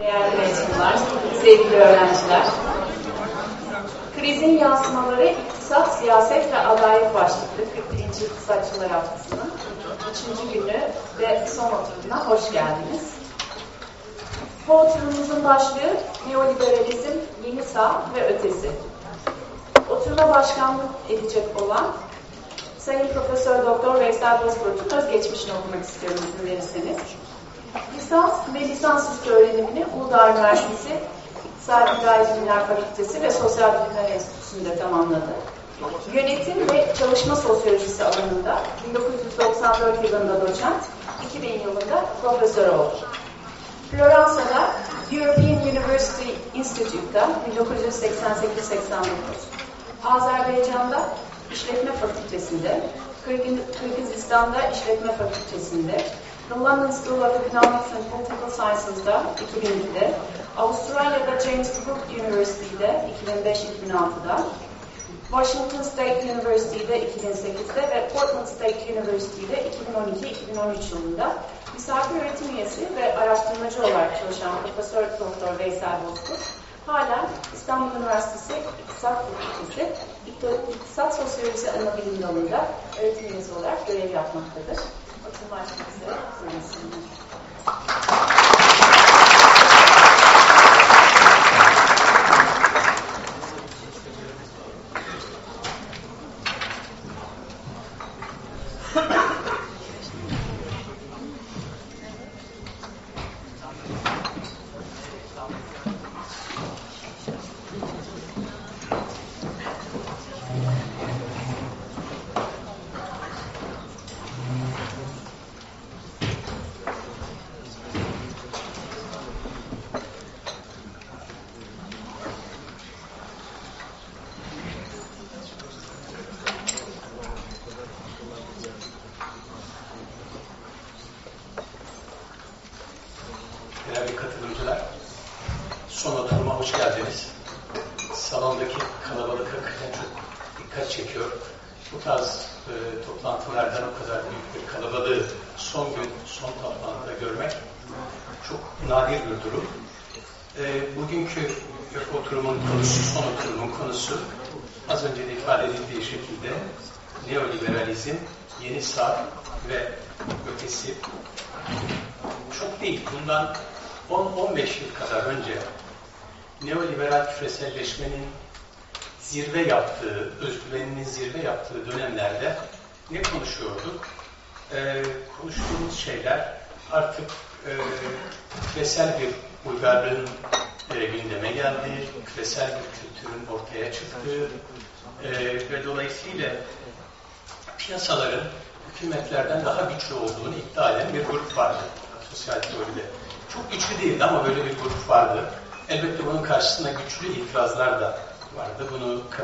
Değerli mezunlar, sevgili öğrenciler. Krizin yansımaları iktisat, siyaset ve adalet başlıklı 41. İktisatçılar Haftası'nın 3. günü ve son oturumuna hoş geldiniz. Bu oturumumuzun başlığı neoliberalizm, yeni sağ ve ötesi. Oturuma başkanlık edecek olan Sayın Profesör Doktor Veysel Bozkurt'un özgeçmişini okumak istiyorum izin verirseniz. Lisans ve lisansüstü öğrenimini Uludağ Üniversitesi İktisadi İdari Bilimler Fakültesi ve Sosyal Bilimler Enstitüsü'nde tamamladı. Yönetim ve çalışma sosyolojisi alanında 1994 yılında doçent, 2000 yılında profesör oldu. Floransa'da European University Institute'da 1988-89, Azerbaycan'da İşletme Fakültesi'nde, Kırgızistan'da İşletme Fakültesi'nde, The London School of Economics and Political Sciences'da 2002'de, Avustralya'da James Cook University'de 2005-2006'da, Washington State University'de 2008'de ve Portland State University'de 2012-2013 yılında misafir öğretim üyesi ve araştırmacı olarak çalışan Profesör Doktor Veysel Bozkurt, hala İstanbul Üniversitesi İktisat Fakültesi İktisat Sosyolojisi Anabilim Dalı'nda öğretim üyesi olarak görev yapmaktadır. Obrigada.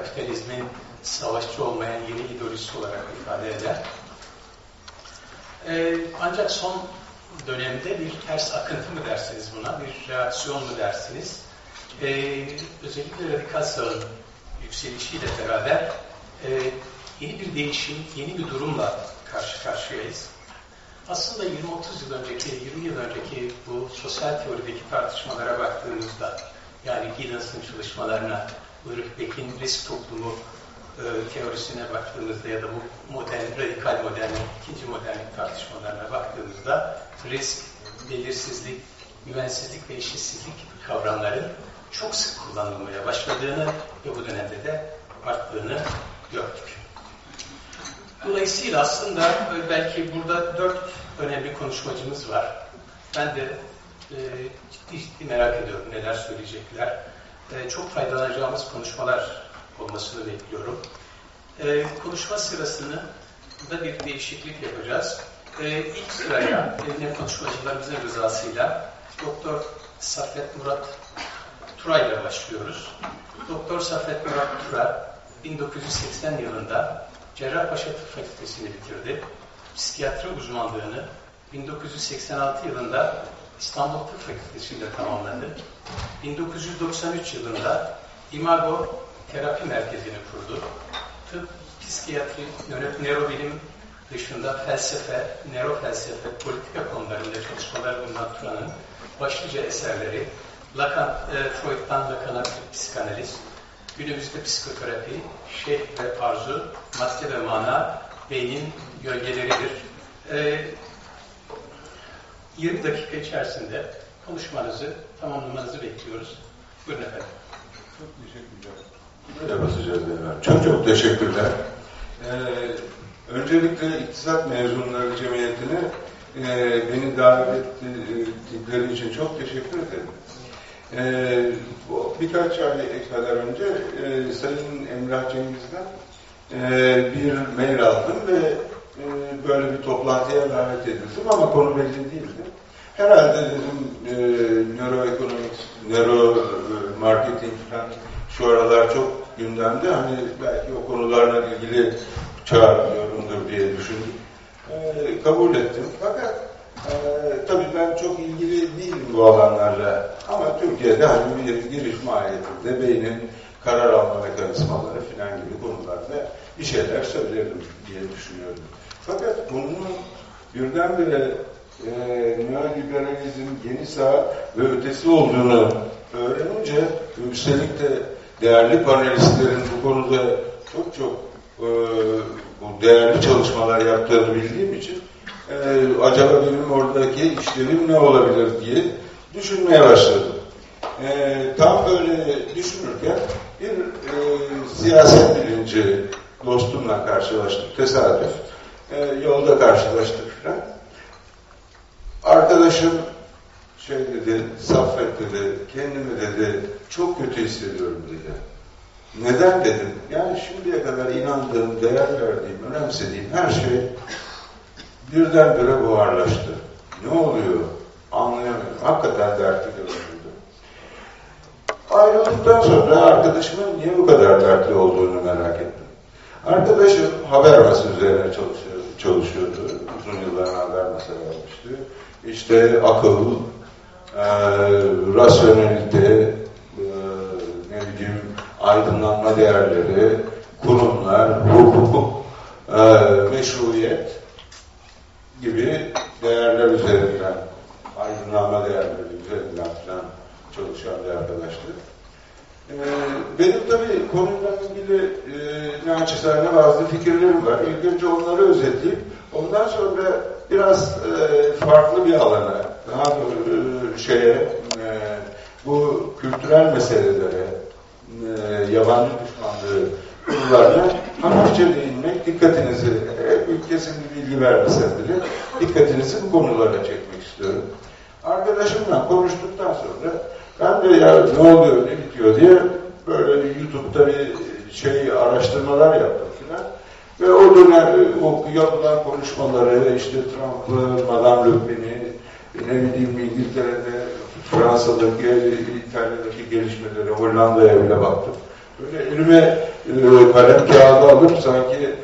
Kapitalizmin savaşçı olmayan yeni ideolojisi olarak ifade eder. Ee, ancak son dönemde bir ters akıntı mı dersiniz buna, bir reaksiyon mu dersiniz? Ee, özellikle radikal sağın yükselişiyle beraber e, yeni bir değişim, yeni bir durumla karşı karşıyayız. Aslında 20-30 yıl önceki, 20 yıl önceki bu sosyal teorideki tartışmalara baktığımızda, yani Giddens'ın çalışmalarına, Ulrich Beck'in risk toplumu e, teorisine baktığımızda ya da bu modern, radikal modernlik, ikinci modernlik tartışmalarına baktığımızda risk, belirsizlik, güvensizlik ve eşitsizlik kavramların çok sık kullanılmaya başladığını ve bu dönemde de arttığını gördük. Dolayısıyla aslında belki burada dört önemli konuşmacımız var. Ben de e, ciddi ciddi merak ediyorum neler söyleyecekler. E, çok faydalanacağımız konuşmalar olmasını bekliyorum. E, konuşma sırasını da bir değişiklik yapacağız. E, ilk sıraya yine konuşmacılarımızın rızasıyla Doktor Safet Murat Tura ile başlıyoruz. Doktor Safet Murat Tura 1980 yılında Cerrahpaşa Tıp Fakültesini bitirdi. Psikiyatri uzmanlığını 1986 yılında İstanbul Tıp Fakültesi'nde tamamladı. 1993 yılında Imago Terapi Merkezi'ni kurdu. Tıp, psikiyatri, nörobilim dışında felsefe, nörofelsefe, politika konularında çalışmalar bulunan Turan'ın başlıca eserleri Lacan, e, Freud'dan Lacan'a psikanaliz, günümüzde psikoterapi, şeyh ve arzu, madde ve mana, beynin gölgeleridir. E, 20 dakika içerisinde konuşmanızı tamamlamanızı bekliyoruz. Buyurun efendim. Çok teşekkürler. Böyle basacağız Devran. Çok çok teşekkürler. Ee, öncelikle İktisat Mezunları Cemiyeti'ne e, beni davet ettikleri için çok teşekkür ederim. Ee, bu, birkaç ay kadar önce e, Sayın Emrah Cengiz'den e, bir mail aldım ve e, böyle bir toplantıya davet edildim ama konu belli değildi. Herhalde dedim e, nöroekonomik, nöro e, marketing falan şu aralar çok gündemde. Hani belki o konularla ilgili çağırıyorumdur diye düşündüm. E, kabul ettim. Fakat e, tabii ben çok ilgili değilim bu alanlarla. Ama Türkiye'de hani bir giriş maliyetinde beynin karar alma mekanizmaları falan gibi konularda bir şeyler söylerim diye düşünüyorum. Fakat konunun birdenbire e, neoliberalizm, yeni sağ ve ötesi olduğunu öğrenince üstelik de değerli panelistlerin bu konuda çok çok e, bu değerli çalışmalar yaptığını bildiğim için e, acaba benim oradaki işlerim ne olabilir diye düşünmeye başladım. E, tam böyle düşünürken bir e, siyaset bilinci dostumla karşılaştık, tesadüf. E, yolda karşılaştık falan. Arkadaşım şey dedi, Saffet dedi, kendimi dedi, çok kötü hissediyorum dedi. Neden dedim? Yani şimdiye kadar inandığım, değer verdiğim, önemsediğim her şey birdenbire buharlaştı. Ne oluyor? Anlayamıyorum. Hakikaten dertli göründü. Ayrıldıktan sonra arkadaşımın niye bu kadar dertli olduğunu merak ettim. Arkadaşım haber masa üzerine çalışıyordu, çalışıyordu. Uzun yıllar haber masa vermişti. İşte akıl, e, rasyonelite, e, ne bileyim aydınlanma değerleri, kurumlar, hukuk, e, meşruiyet gibi değerler üzerinden, aydınlanma değerleri üzerinden falan çalışan bir arkadaştı. Ee, benim tabii konuyla ilgili e, naçizane bazı fikirlerim var. İlk önce onları özetleyip ondan sonra biraz e, farklı bir alana, daha e, şeye, e, bu kültürel meselelere, e, yabancı düşmanlığı konularına hafifçe değinmek, dikkatinizi, e, kesin bir bilgi vermesem bile, dikkatinizi bu konulara çekmek istiyorum. Arkadaşımla konuştuktan sonra ben de ya ne oluyor, ne bitiyor diye böyle YouTube'da bir şey araştırmalar yaptım filan. Ve o dönem o yapılan konuşmaları işte Trump'ı, Madame Le Pen'i, ne bileyim İngiltere'de, Fransa'daki, İtalya'daki gelişmeleri, Hollanda'ya bile baktım. Böyle elime e, kalem kağıdı alıp sanki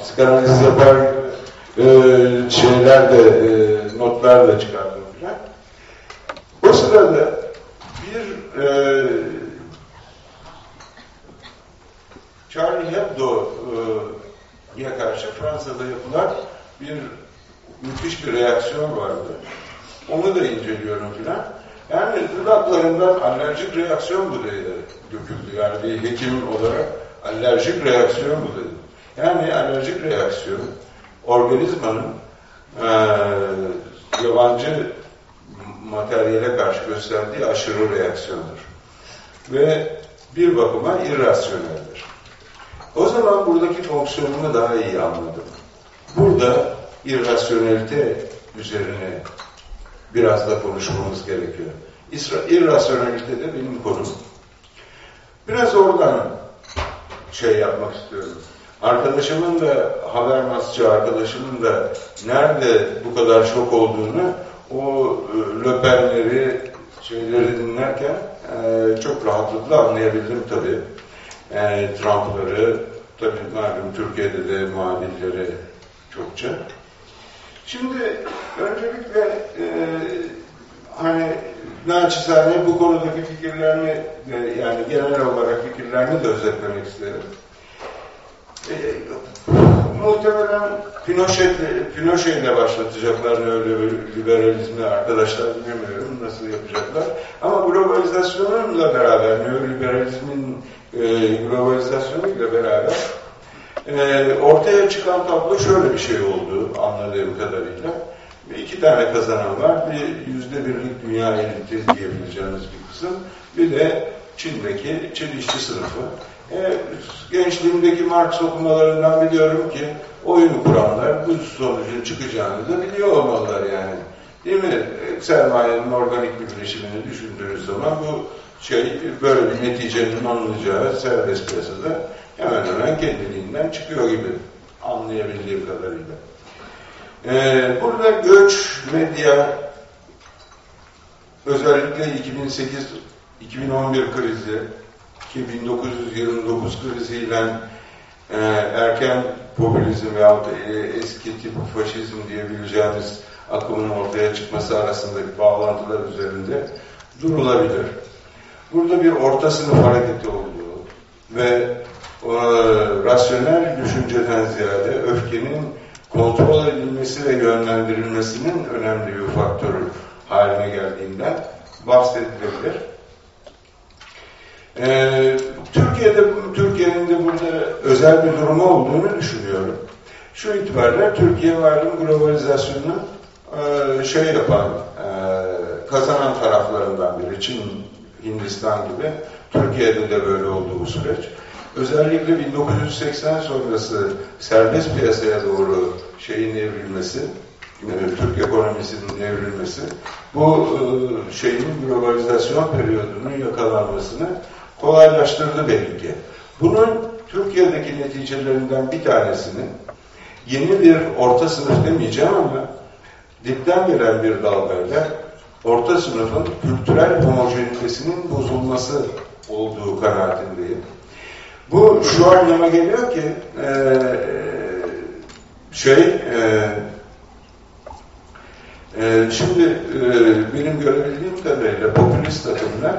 psikanaliz yapar e, şeyler de, e, notlar da çıkardım filan. O sırada bir e, Charlie Hebdo'ya karşı Fransa'da yapılan bir müthiş bir reaksiyon vardı. Onu da inceliyorum filan. Yani dudaklarından alerjik reaksiyon bu dedi, döküldü. Yani bir hekim olarak alerjik reaksiyon bu dedi. Yani alerjik reaksiyon organizmanın e, yabancı materyale karşı gösterdiği aşırı reaksiyondur. Ve bir bakıma irrasyoneldir. O zaman buradaki fonksiyonunu daha iyi anladım. Burada irrasyonelite üzerine biraz da konuşmamız gerekiyor. İrrasyonelite de benim konum. Biraz oradan şey yapmak istiyorum. Arkadaşımın da haber masçı arkadaşımın da nerede bu kadar şok olduğunu o e, löpenleri şeyleri dinlerken e, çok rahatlıkla anlayabildim tabii. E, Trump'ları tabii malum Türkiye'de de muadilleri çokça. Şimdi öncelikle e, hani naçizane bu konudaki fikirlerini e, yani genel olarak fikirlerini de özetlemek isterim. E, muhtemelen Pinochet, Pinochet ile başlatacaklar öyle liberalizmi arkadaşlar bilmiyorum nasıl yapacaklar. Ama globalizasyonla beraber, neoliberalizmin e, globalizasyonuyla beraber e, ortaya çıkan tablo şöyle bir şey oldu anladığım kadarıyla. İki tane kazanan var. Bir yüzde birlik dünya eliti diyebileceğimiz bir kısım. Bir de Çin'deki Çin işçi sınıfı. E, gençliğimdeki Marx okumalarından biliyorum ki oyunu kuranlar bu sonucun çıkacağını da biliyor olmalılar yani. Değil mi? Sermayenin organik bir bileşimini düşündüğünüz zaman bu şey böyle bir neticenin alınacağı serbest piyasada hemen hemen kendiliğinden çıkıyor gibi anlayabildiğim kadarıyla. Ee, burada göç, medya, özellikle 2008-2011 krizi ki 1929 kriziyle e, erken popülizm veyahut e, eski tip faşizm diyebileceğimiz akımın ortaya çıkması arasındaki bağlantılar üzerinde durulabilir. Burada bir orta sınıf hareketi olduğu ve e, rasyonel düşünceden ziyade öfkenin kontrol edilmesi ve yönlendirilmesinin önemli bir faktörü haline geldiğinden bahsedilebilir. Ee, Türkiye'de Türkiye'nin de burada özel bir durumu olduğunu düşünüyorum. Şu itibariyle Türkiye malum globalizasyonu e, şey yapan, e, kazanan taraflarından biri. Çin, Hindistan gibi. Türkiye'de de böyle oldu bu süreç. Özellikle 1980 sonrası serbest piyasaya doğru şeyin evrilmesi, Türk ekonomisinin evrilmesi, bu e, şeyin globalizasyon periyodunun yakalanmasını kolaylaştırdı belli ki. Bunun Türkiye'deki neticelerinden bir tanesinin yeni bir orta sınıf demeyeceğim ama dipten gelen bir dalgayla orta sınıfın kültürel homojenitesinin bozulması olduğu kanaatindeyim. Bu şu anlama geliyor ki e, şey e, e, şimdi e, benim görebildiğim kadarıyla popülist takımlar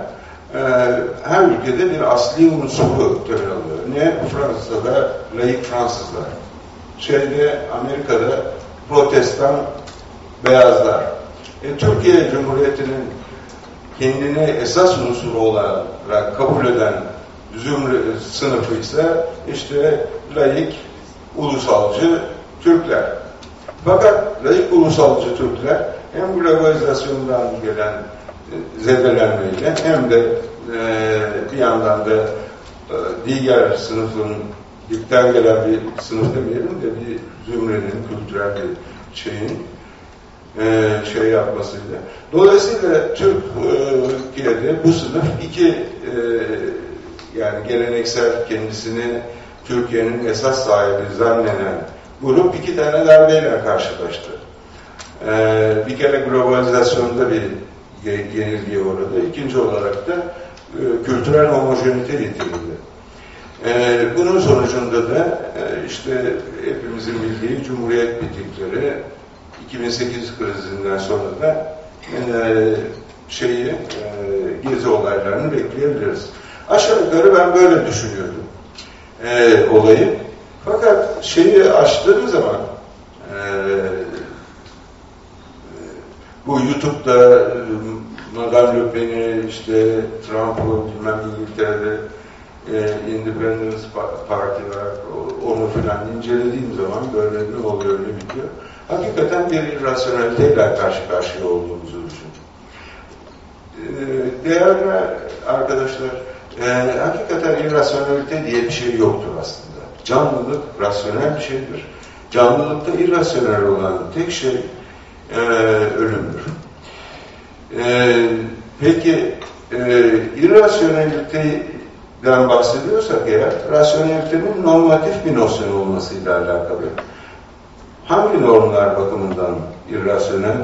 her ülkede bir asli unsuru temel alıyor. Ne Fransa'da laik Fransızlar, şeyde Amerika'da protestan beyazlar. E, Türkiye Cumhuriyeti'nin kendini esas unsuru olarak kabul eden zümre sınıfı ise işte laik, ulusalcı Türkler. Fakat laik ulusalcı Türkler hem globalizasyondan gelen zedelenmeyle hem de e, bir yandan da e, diğer sınıfın dipten gelen bir sınıf demeyelim de bir zümrenin kültürel bir şeyin e, şey yapmasıyla. Dolayısıyla Türkiye'de bu sınıf iki e, yani geleneksel kendisini Türkiye'nin esas sahibi zanneden grup iki tane darbeyle karşılaştı. Ee, bir kere globalizasyonda bir yenilgiye uğradı. İkinci olarak da e, kültürel homojenite yitirildi. Ee, bunun sonucunda da e, işte hepimizin bildiği Cumhuriyet bitikleri 2008 krizinden sonra da e, şeyi e, gezi olaylarını bekleyebiliriz. Aşağı yukarı ben böyle düşünüyordum e, olayı. Fakat şeyi açtığım zaman e, bu YouTube'da e, Madame Le Pen'i, işte Trump'ı bilmem İngiltere'de e, Independence Party var, onu filan incelediğim zaman böyle ne oluyor ne bitiyor. Hakikaten bir irrasyoneliteyle karşı karşıya olduğumuzu düşünüyorum. E, değerli arkadaşlar, e, hakikaten irrasyonelite diye bir şey yoktur aslında. Canlılık rasyonel bir şeydir. Canlılıkta irrasyonel olan tek şey e, ölümdür. E, peki e, irrasyoneliteden bahsediyorsak eğer, rasyonelitenin normatif bir nosyon olmasıyla alakalı. Hangi normlar bakımından irrasyonel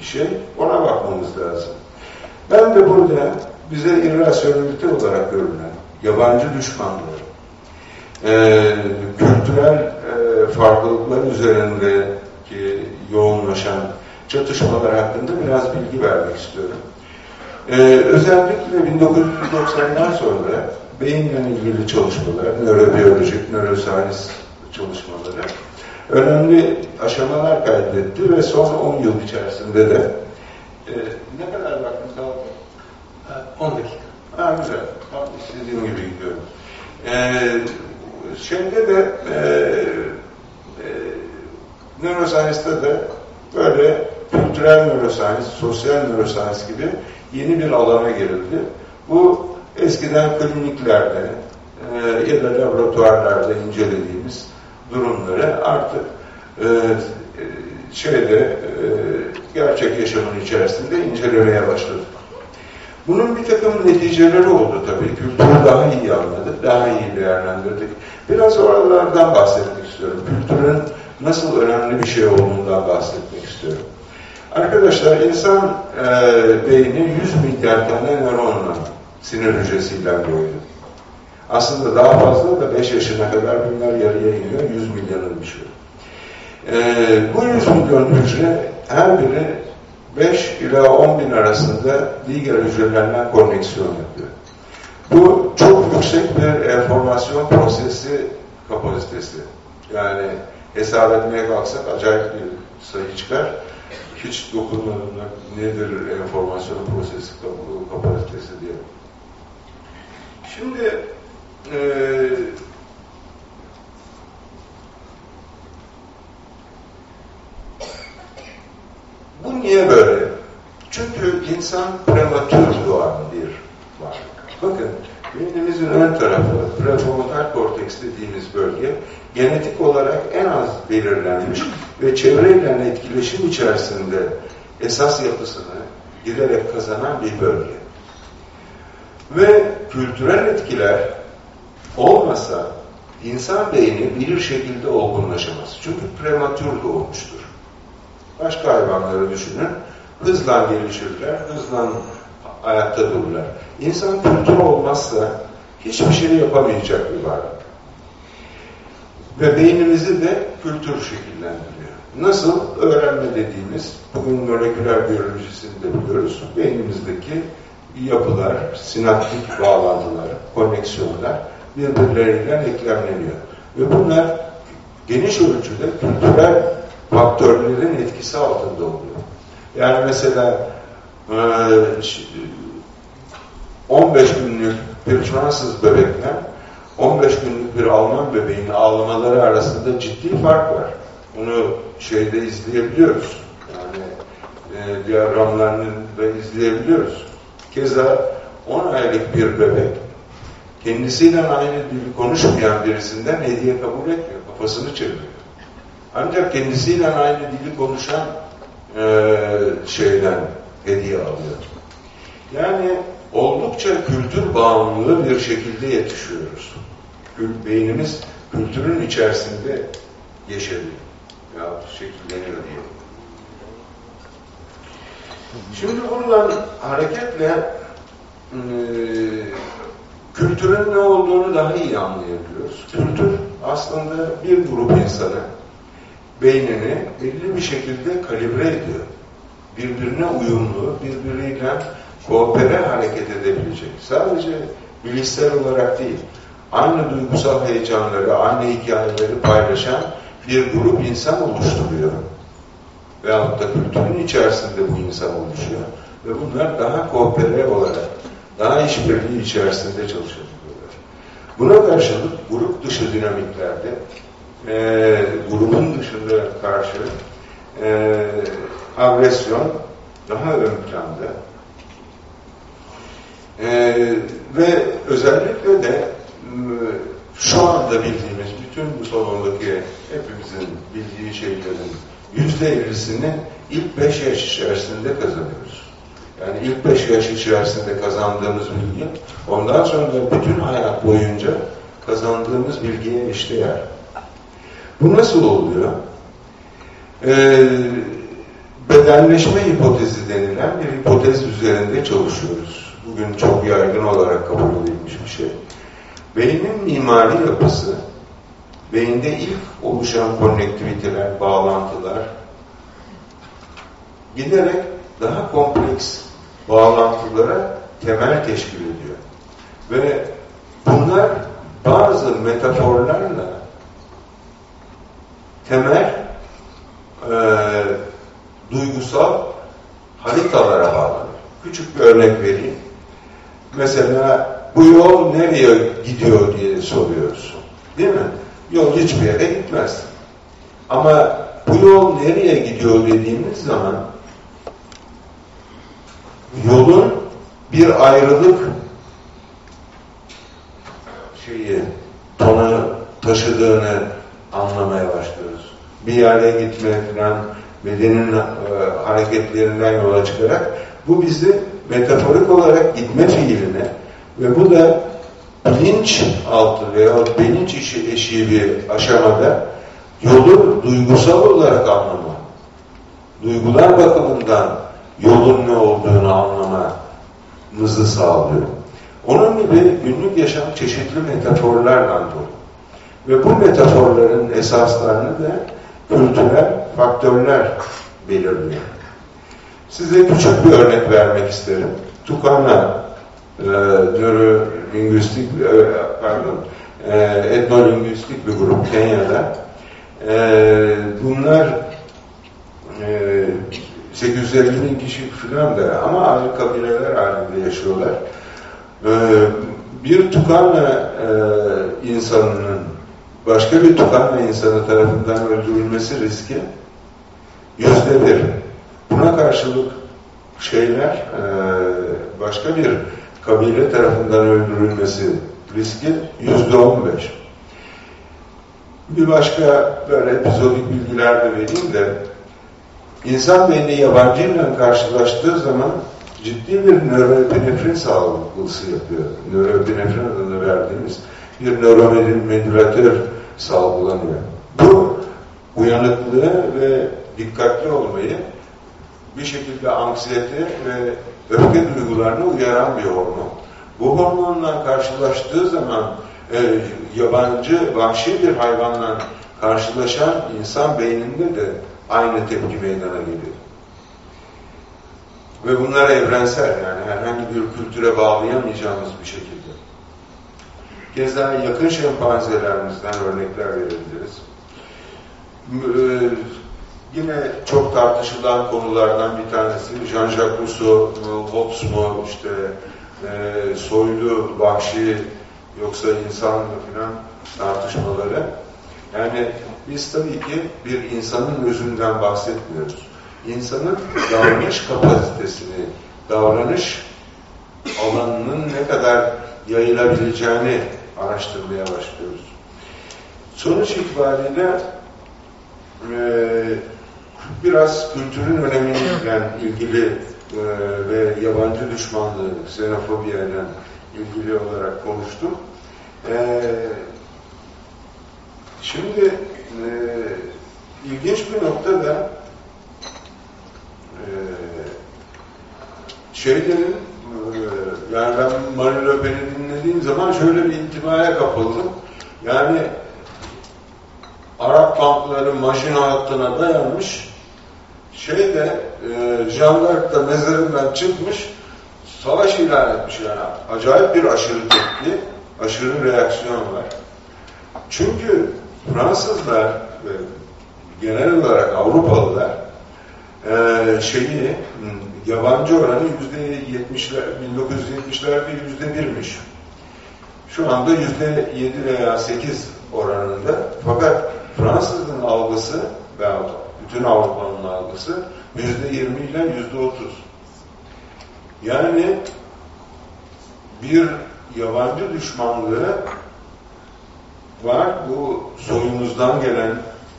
bir şey? Ona bakmamız lazım. Ben de burada bize irrasyonelite olarak görünen yabancı düşmanlığı, e, kültürel e, farklılıklar üzerindeki yoğunlaşan çatışmalar hakkında biraz bilgi vermek istiyorum. Ee, özellikle 1990'dan sonra beyinle ilgili çalışmalar, nörobiyolojik, nöroscience çalışmaları önemli aşamalar kaydetti ve son 10 yıl içerisinde de e, ne kadar vaktiniz kaldı? 10 dakika. Ha güzel. Tam istediğim gibi gidiyorum. Ee, şeyde de e, e, neuroscience'da da böyle kültürel neuroscience, sosyal neuroscience gibi yeni bir alana girildi. Bu eskiden kliniklerde e, ya da laboratuvarlarda incelediğimiz durumları artık e, şeyde e, gerçek yaşamın içerisinde incelemeye başladık. Bunun bir takım neticeleri oldu tabii. Kültürü daha iyi anladık, daha iyi değerlendirdik. Biraz oralardan bahsetmek istiyorum. Kültürün nasıl önemli bir şey olduğundan bahsetmek istiyorum. Arkadaşlar insan e, beyni 100 milyar tane nöronla, sinir hücresiyle boyuyor. Aslında daha fazla da 5 yaşına kadar bunlar yarıya iniyor, 100 milyonun bir şey. E, bu 100 milyon hücre her biri 5 ila 10 bin arasında diğer hücrelerle konneksiyon yapıyor. Bu çok yüksek bir enformasyon prosesi kapasitesi. Yani hesap etmeye kalksak acayip bir sayı çıkar. Hiç dokunmadan nedir enformasyon prosesi kapasitesi diye. Şimdi e, bu niye böyle? Çünkü insan prematür doğan bir varlık. Bakın beynimizin ön tarafı, prefrontal korteks dediğimiz bölge genetik olarak en az belirlenmiş ve çevreyle etkileşim içerisinde esas yapısını giderek kazanan bir bölge. Ve kültürel etkiler olmasa insan beyni bir şekilde olgunlaşamaz. Çünkü prematür doğmuştur. Başka hayvanları düşünün. Hızla gelişirler, hızla ayakta dururlar. İnsan kültürü olmazsa hiçbir şey yapamayacak bir varlık. Ve beynimizi de kültür şekillendiriyor. Nasıl? Öğrenme dediğimiz, bugün moleküler biyolojisini de biliyoruz, beynimizdeki yapılar, sinaptik bağlantılar, koneksiyonlar birbirleriyle eklemleniyor. Ve bunlar geniş ölçüde kültürel faktörlerin etkisi altında oluyor. Yani mesela 15 günlük bir Fransız bebekle 15 günlük bir Alman bebeğin ağlamaları arasında ciddi fark var. Bunu şeyde izleyebiliyoruz. Yani e, diyagramlarını da izleyebiliyoruz. Keza 10 aylık bir bebek kendisiyle aynı dili konuşmayan birisinden hediye kabul etmiyor. Kafasını çeviriyor. Ancak kendisiyle aynı dili konuşan e, şeyden hediye alıyor. Yani oldukça kültür bağımlılığı bir şekilde yetişiyoruz. Beynimiz kültürün içerisinde yeşeriyor. Ya şekilleniyor diye. Şimdi buradan hareketle e, kültürün ne olduğunu daha iyi anlayabiliyoruz. Kültür aslında bir grup insanı beynini belli bir şekilde kalibre ediyor. Birbirine uyumlu, birbiriyle koopere hareket edebilecek. Sadece bilişsel olarak değil, aynı duygusal heyecanları, aynı hikayeleri paylaşan bir grup insan oluşturuyor. Veyahut da kültürün içerisinde bu insan oluşuyor. Ve bunlar daha koopere olarak, daha işbirliği içerisinde çalışabiliyorlar. Buna karşılık grup dışı dinamiklerde e, grubun dışında karşı e, agresyon daha ön planda. E, ve özellikle de şu anda bildiğimiz bütün bu salondaki hepimizin bildiği şeylerin yüzde ellisini ilk beş yaş içerisinde kazanıyoruz. Yani ilk beş yaş içerisinde kazandığımız bilgi ondan sonra bütün hayat boyunca kazandığımız bilgiye eşdeğer. Bu nasıl oluyor? Ee, bedenleşme hipotezi denilen bir hipotez üzerinde çalışıyoruz. Bugün çok yaygın olarak kabul edilmiş bir şey. Beynin mimari yapısı, beyinde ilk oluşan konnektiviteler, bağlantılar giderek daha kompleks bağlantılara temel teşkil ediyor. Ve bunlar bazı metaforlarla temel e, duygusal haritalara bağlanır. Küçük bir örnek vereyim. Mesela bu yol nereye gidiyor diye soruyorsun. Değil mi? Yol hiçbir yere gitmez. Ama bu yol nereye gidiyor dediğimiz zaman yolun bir ayrılık şeyi tonu taşıdığını anlamaya başlıyoruz. Bir yere gitme falan bedenin e, hareketlerinden yola çıkarak bu bizi metaforik olarak gitme fiiline ve bu da bilinç altı veya bilinç işi eşiği bir aşamada yolu duygusal olarak anlama, duygular bakımından yolun ne olduğunu anlamamızı sağlıyor. Onun gibi günlük yaşam çeşitli metaforlarla dolu. Ve bu metaforların esaslarını da kültürel faktörler belirliyor. Size küçük bir örnek vermek isterim. Tukana e, nörolingüistik, e, pardon, e, etnolingüistik bir grup Kenya'da. E, bunlar e, 850 bin kişi falan da ama ayrı kabileler halinde yaşıyorlar. E, bir Tukana e, insanının başka bir Tukana insanı tarafından öldürülmesi riski yüzde bir. Buna karşılık şeyler e, başka bir kabile tarafından öldürülmesi riski yüzde on beş. Bir başka böyle epizodik bilgiler de vereyim de insan beyni yabancıyla karşılaştığı zaman ciddi bir nöroepinefrin salgısı yapıyor. Nöroepinefrin adını verdiğimiz bir nöromedülatör salgılanıyor. Bu uyanıklığı ve dikkatli olmayı bir şekilde anksiyete ve öfke duygularını uyaran bir hormon. Bu hormonla karşılaştığı zaman e, yabancı, vahşi bir hayvanla karşılaşan insan beyninde de aynı tepki meydana geliyor. Ve bunlar evrensel yani herhangi bir kültüre bağlayamayacağımız bir şekilde. Keza yakın şempanzelerimizden örnekler verebiliriz. Yine çok tartışılan konulardan bir tanesi Jean-Jacques Rousseau, Hobbes mu, işte e, soylu, vahşi yoksa insan mı filan tartışmaları. Yani biz tabii ki bir insanın özünden bahsetmiyoruz. İnsanın davranış kapasitesini, davranış alanının ne kadar yayılabileceğini araştırmaya başlıyoruz. Sonuç itibariyle e, biraz kültürün önemiyle ilgili e, ve yabancı düşmanlığı, xenofobiyeyle ilgili olarak konuştum. E, şimdi e, ilginç bir nokta da e, şeylerin e, yani ben Marine Le Pen'i dinlediğim zaman şöyle bir intibaya kapıldım. Yani Arap kampları majin hattına dayanmış şeyde e, jandark mezarından çıkmış savaş ilan etmiş yani. Acayip bir aşırı tepki, aşırı reaksiyon var. Çünkü Fransızlar ve genel olarak Avrupalılar e, şeyi yabancı oranı yüzde yetmişler, 1970'lerde yüzde birmiş. Şu anda yüzde yedi veya sekiz oranında. Fakat Fransız'ın algısı veya bütün Avrupa'nın algısı yüzde yirmi ile yüzde otuz. Yani bir yabancı düşmanlığı var. Bu soyumuzdan gelen,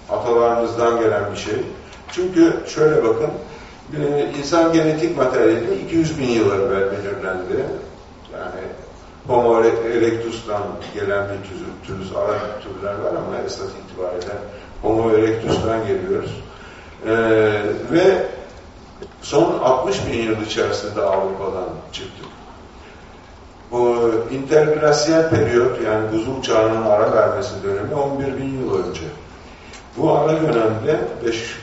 atalarımızdan gelen bir şey. Çünkü şöyle bakın, insan genetik materyali 200 bin yıl evvel belirlendi. Yani Homo erectus'tan gelen bir tür, türüz, ara türler var ama esas itibariyle Homo erectus'tan geliyoruz. Ee, ve son 60 bin yıl içerisinde Avrupa'dan çıktık. Bu interglasyal periyot yani buzul çağının ara vermesi dönemi 11 bin yıl önce. Bu ara dönemde 5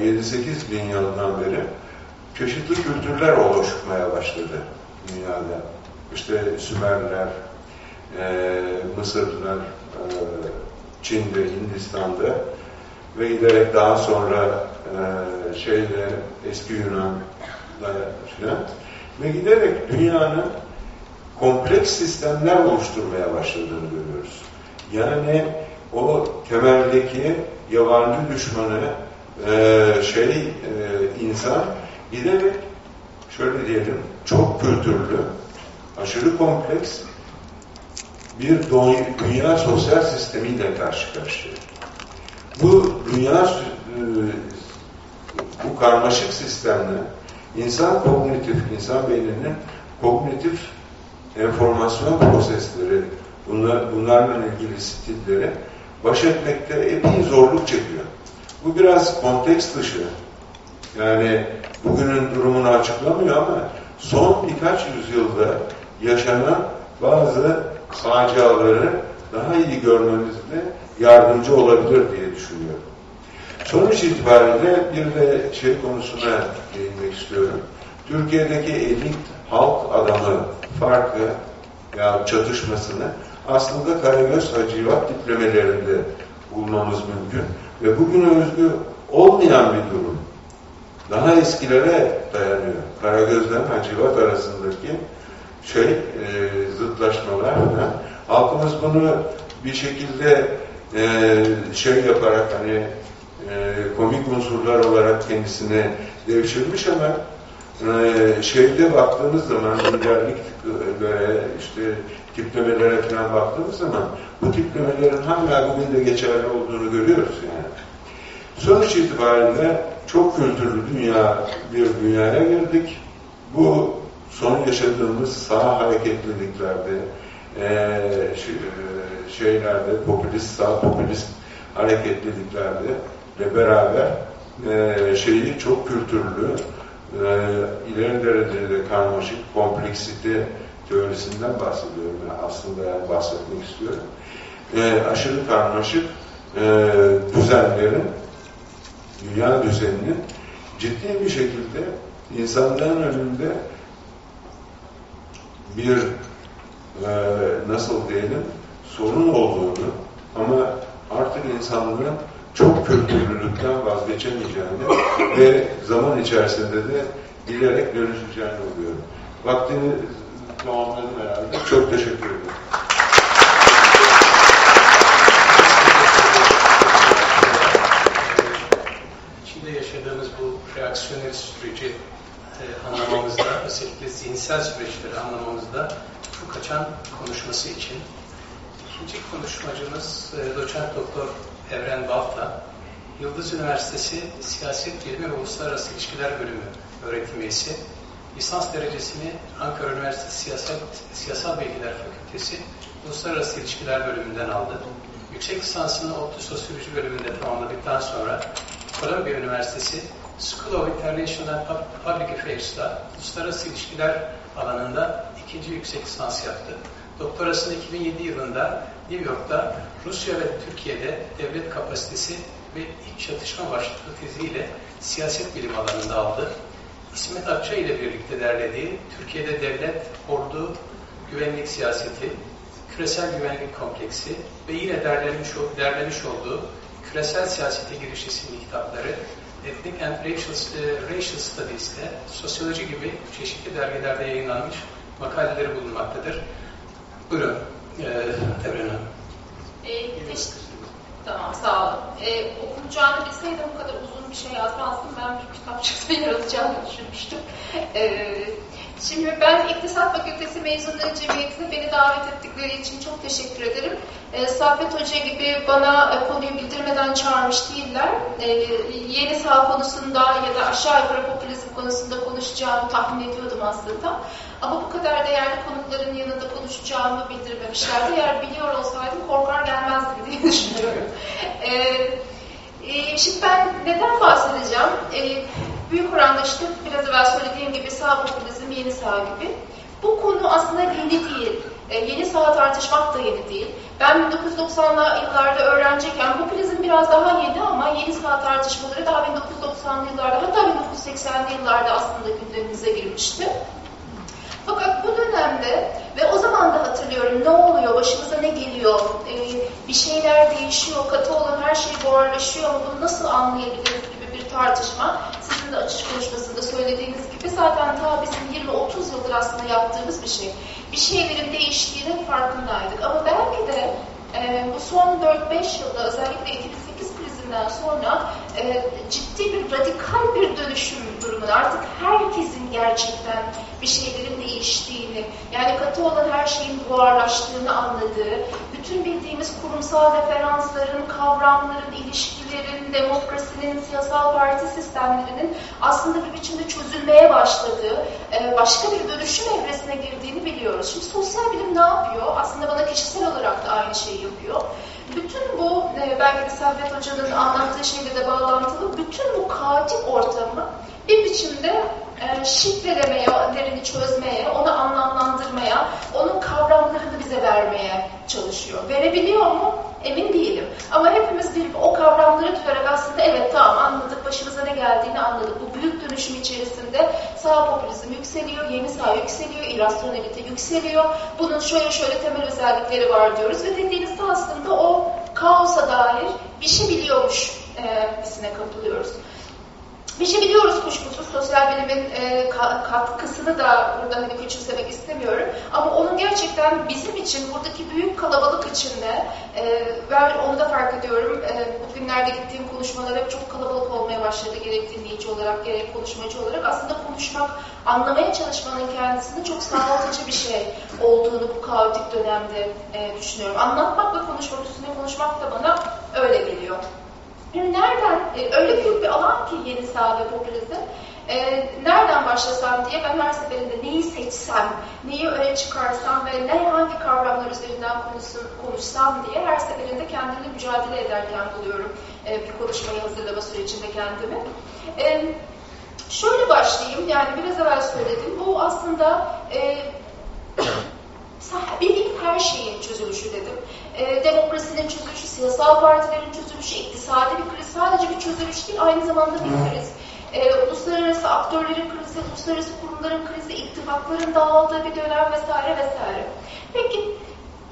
7-8 bin yıldan beri çeşitli kültürler oluşmaya başladı dünyada. İşte Sümerler, e, Mısırlılar, e, Çin'de, Hindistan'da ve giderek daha sonra e, şeyde eski Yunan'da filan ve giderek dünyanın kompleks sistemler oluşturmaya başladığını görüyoruz. Yani o temeldeki yabancı düşmanı e, şey e, insan giderek şöyle diyelim çok kültürlü, aşırı kompleks bir dünya sosyal sistemiyle karşı karşıya. Bu dünya e, bu karmaşık sistemle insan kognitif, insan beyninin kognitif enformasyon prosesleri, bunlar, bunlarla ilgili stilleri baş etmekte epey zorluk çekiyor. Bu biraz konteks dışı. Yani bugünün durumunu açıklamıyor ama son birkaç yüzyılda yaşanan bazı faciaları daha iyi görmemizde yardımcı olabilir diye düşünüyorum. Sonuç itibariyle bir de şey konusuna değinmek istiyorum. Türkiye'deki elit halk adamı farkı ya çatışmasını aslında Karagöz Hacivat diplemelerinde bulmamız mümkün. Ve bugün özgü olmayan bir durum. Daha eskilere dayanıyor. Karagöz'den Hacivat arasındaki şey, e, zıtlaşmalar. Halkımız bunu bir şekilde e, şey yaparak hani e, komik unsurlar olarak kendisine devşirmiş ama e, şeyde baktığımız zaman liderlik böyle işte tiplemelere falan baktığımız zaman bu tiplemelerin hala bugün de geçerli olduğunu görüyoruz yani. Sonuç itibariyle çok kültürlü dünya bir dünyaya girdik. Bu son yaşadığımız sağ hareketliliklerde, e, şeylerde, popülist, sağ popülist hareketliliklerde ve beraber e, şeyi çok kültürlü, e, ileri derecede karmaşık, kompleksite teorisinden bahsediyorum. Yani aslında yani bahsetmek istiyorum. E, aşırı karmaşık e, düzenlerin, dünya düzeninin ciddi bir şekilde insanların önünde bir e, nasıl diyelim sorun olduğunu ama artık insanların çok kültürlülükten vazgeçemeyeceğini ve zaman içerisinde de bilerek dönüşeceğini oluyorum. Vaktini tamamladım herhalde. Çok teşekkür ederim. İçinde yaşadığımız bu reaksiyonel süreci e, anlamamızda, özellikle zihinsel süreçleri anlamamızda ufuk açan konuşması için ikinci konuşmacımız e, doçent doktor Evren Balta, Yıldız Üniversitesi Siyaset Bilimi ve Uluslararası İlişkiler Bölümü öğretim üyesi, lisans derecesini Ankara Üniversitesi Siyaset, Siyasal Bilgiler Fakültesi Uluslararası İlişkiler Bölümünden aldı. Yüksek lisansını ODTÜ Sosyoloji bölümünde tamamladıktan sonra Columbia Üniversitesi School of International Public Affairs'la uluslararası ilişkiler alanında ikinci yüksek lisans yaptı. Doktorasını 2007 yılında New York'ta Rusya ve Türkiye'de devlet kapasitesi ve iç çatışma başlıklı teziyle siyaset bilim alanında aldı. İsmet Akça ile birlikte derlediği Türkiye'de devlet, ordu, güvenlik siyaseti, küresel güvenlik kompleksi ve yine derlemiş, derlemiş olduğu küresel siyasete giriş isimli kitapları Ethnic and Racial, e, Racial Studies'te sosyoloji gibi çeşitli dergilerde yayınlanmış makaleleri bulunmaktadır. Buyurun, e, Evren Hanım. E, Tamam, sağ olun. E, okunacağını bilseydim bu kadar uzun bir şey yazmazdım. Ben bir kitapçıkta yer alacağını düşünmüştüm. E, Şimdi ben İktisat Fakültesi mezunları cemiyetine beni davet ettikleri için çok teşekkür ederim. E, Saffet Hoca gibi bana e, konuyu bildirmeden çağırmış değiller. E, yeni sağ konusunda ya da aşağı yukarı popülizm konusunda konuşacağımı tahmin ediyordum aslında. Ama bu kadar değerli konukların yanında konuşacağımı bildirmemişlerdi. Eğer biliyor olsaydım korkar gelmezdi diye düşünüyorum. E, e, şimdi ben neden bahsedeceğim? E, büyük oranda işte biraz evvel söylediğim gibi sağ popülizm, yeni sağ gibi. Bu konu aslında yeni değil. E, yeni sağ tartışmak da yeni değil. Ben 1990'lı yıllarda öğrenciyken popülizm biraz daha yeni ama yeni sağ tartışmaları daha 1990'lı yıllarda hatta 1980'li yıllarda aslında gündemimize girmişti. Fakat bu dönemde ve o zaman da hatırlıyorum ne oluyor, başımıza ne geliyor, ee, bir şeyler değişiyor, katı olan her şey buharlaşıyor ama bunu nasıl anlayabiliriz gibi bir tartışma. Sizin de açış konuşmasında söylediğiniz gibi zaten ta bizim 20-30 yıldır aslında yaptığımız bir şey. Bir şeylerin değiştiğinin farkındaydık ama belki de e, bu son 4-5 yılda özellikle 2008 krizinden sonra e, ciddi bir radikal bir dönüşüm durumunda artık herkesin gerçekten bir şeylerin değiştiğini, yani katı olan her şeyin buharlaştığını anladığı, bütün bildiğimiz kurumsal referansların, kavramların, ilişkilerin, demokrasinin, siyasal parti sistemlerinin aslında bir biçimde çözülmeye başladığı, e, başka bir dönüşüm evresine girdiğini biliyoruz. Şimdi sosyal bilim ne yapıyor? Aslında bana kişisel olarak da aynı şeyi yapıyor. Bütün bu, e, belki de Servet Hoca'nın anlattığı şeyle de bağlantılı, bütün bu kaotik ortamı bir biçimde e, şifrelemeye, derini çözmeye, onu anlamlandırmaya, onun kavramlarını bize vermeye çalışıyor. Verebiliyor mu? Emin değilim. Ama hepimiz bir o kavramları tutarak aslında evet tamam anladık, başımıza ne geldiğini anladık. Bu büyük dönüşüm içerisinde sağ popülizm yükseliyor, yeni sağ yükseliyor, irrasyonelite yükseliyor. Bunun şöyle şöyle temel özellikleri var diyoruz ve dediğinizde aslında o kaosa dair bir şey biliyormuş e, hissine kapılıyoruz. Bir şey biliyoruz kuşkusuz sosyal bilimin e, katkısını da burada hani küçümsemek istemiyorum. Ama onun gerçekten bizim için buradaki büyük kalabalık içinde e, ben onu da fark ediyorum. E, bugünlerde gittiğim konuşmalar hep çok kalabalık olmaya başladı. Gerek dinleyici olarak gerek konuşmacı olarak. Aslında konuşmak, anlamaya çalışmanın kendisinde çok sağlatıcı bir şey olduğunu bu kaotik dönemde e, düşünüyorum. Anlatmak ve konuşmak üstüne konuşmak da bana öyle geliyor. Şimdi nereden, e, öyle büyük bir alan ki yeni sağ ve popülizm, e, nereden başlasam diye ben her seferinde neyi seçsem, neyi öne çıkarsam ve ne hangi kavramlar üzerinden konuşsun, konuşsam diye her seferinde kendimle mücadele ederken buluyorum e, bir konuşmayı hazırlama sürecinde kendimi. E, şöyle başlayayım, yani biraz evvel söyledim, bu aslında e, bildiğim her şeyin çözülüşü dedim. E, demokrasinin çözülüşü, siyasal partilerin çözülüşü, iktisadi bir kriz sadece bir çözülüş değil, aynı zamanda bir kriz. E, uluslararası aktörlerin krizi, uluslararası kurumların krizi, ittifakların dağıldığı bir dönem vesaire vesaire. Peki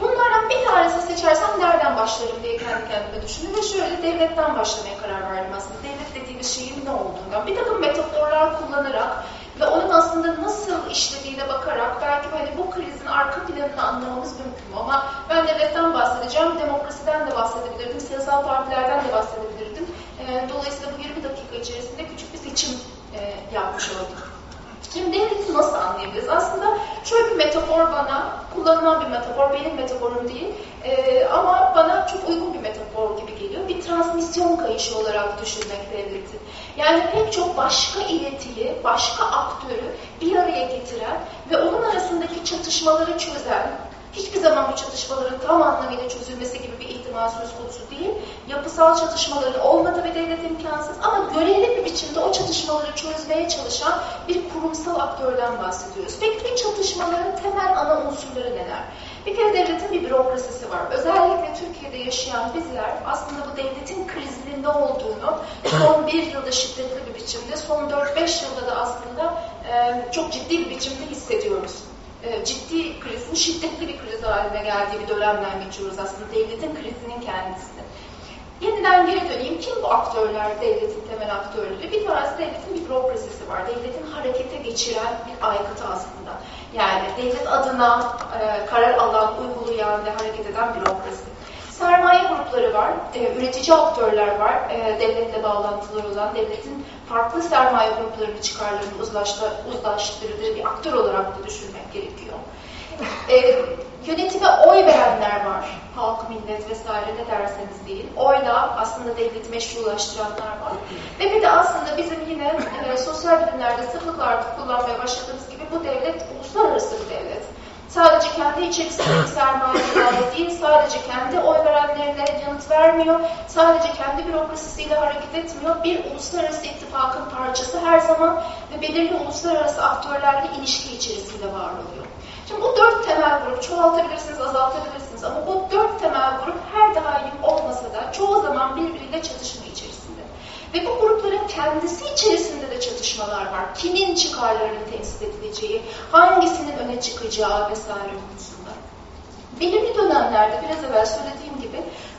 bunlardan bir tanesini seçersem nereden başlarım diye kendi kendime düşündüm ve şöyle devletten başlamaya karar verdim aslında. Devlet dediğimiz şeyin ne olduğundan. Bir takım metaforlar kullanarak ve onun aslında nasıl işlediğine bakarak belki hani bu krizin arka planını anlamamız mümkün mü? Ama ben devletten bahsedeceğim, demokrasiden de bahsedebilirdim, siyasal partilerden de bahsedebilirdim. E, dolayısıyla bu 20 dakika içerisinde küçük bir seçim e, yapmış olduk. Şimdi devleti nasıl anlayabiliriz? Aslında şöyle bir metafor bana, kullanılan bir metafor, benim metaforum değil e, ama bana çok uygun bir metafor gibi geliyor. Bir transmisyon kayışı olarak düşünmek devleti. Yani pek çok başka iletiyi, başka aktörü bir araya getiren ve onun arasındaki çatışmaları çözen, hiçbir zaman bu çatışmaların tam anlamıyla çözülmesi gibi bir ihtimal söz konusu değil. Yapısal çatışmaların olmadığı bir devlet imkansız ama görevli bir biçimde o çatışmaları çözmeye çalışan bir kurumsal aktörden bahsediyoruz. Peki bu çatışmaların temel ana unsurları neler? Bir kere devletin bir bürokrasisi var. Özellikle Türkiye'de yaşayan bizler aslında bu devletin krizinin ne olduğunu son bir yılda şiddetli bir biçimde, son 4-5 yılda da aslında e, çok ciddi bir biçimde hissediyoruz. E, ciddi krizin şiddetli bir kriz haline geldiği bir dönemden geçiyoruz aslında devletin krizinin kendisini. Yeniden geri döneyim. Kim bu aktörler, devletin temel aktörleri? Bir tanesi devletin bir bürokrasisi var. Devletin harekete geçiren bir aygıtı aslında. Yani devlet adına e, karar alan, uygulayan ve hareket eden bürokrasi. Sermaye grupları var, e, üretici aktörler var, e, devletle bağlantıları olan, devletin farklı sermaye gruplarını çıkarlarını uzlaştırdığı bir aktör olarak da düşünmek gerekiyor. E, yönetime oy verenler var, halk, millet vesaire ne derseniz deyin. Oyla aslında devleti meşrulaştıranlar var. Ve bir de aslında bizim yine e, sosyal bilimlerde sıklıkla artık kullanmaya başladığımız gibi bu devlet uluslararası bir devlet sadece kendi içerisindeki sermayelerle değil, sadece kendi oy verenlerine yanıt vermiyor, sadece kendi bürokrasisiyle hareket etmiyor, bir uluslararası ittifakın parçası her zaman ve belirli uluslararası aktörlerle ilişki içerisinde var oluyor. Şimdi bu dört temel grup çoğaltabilirsiniz, azaltabilirsiniz ama bu dört temel grup her daim olmasa da çoğu zaman birbiriyle çatışma içerisinde. Ve bu grupların kendisi içerisinde de çatışmalar var. Kimin çıkarlarının temsil edileceği, hangisinin öne çıkacağı vesaire konusunda. Belirli dönemlerde biraz evvel söylediğim gibi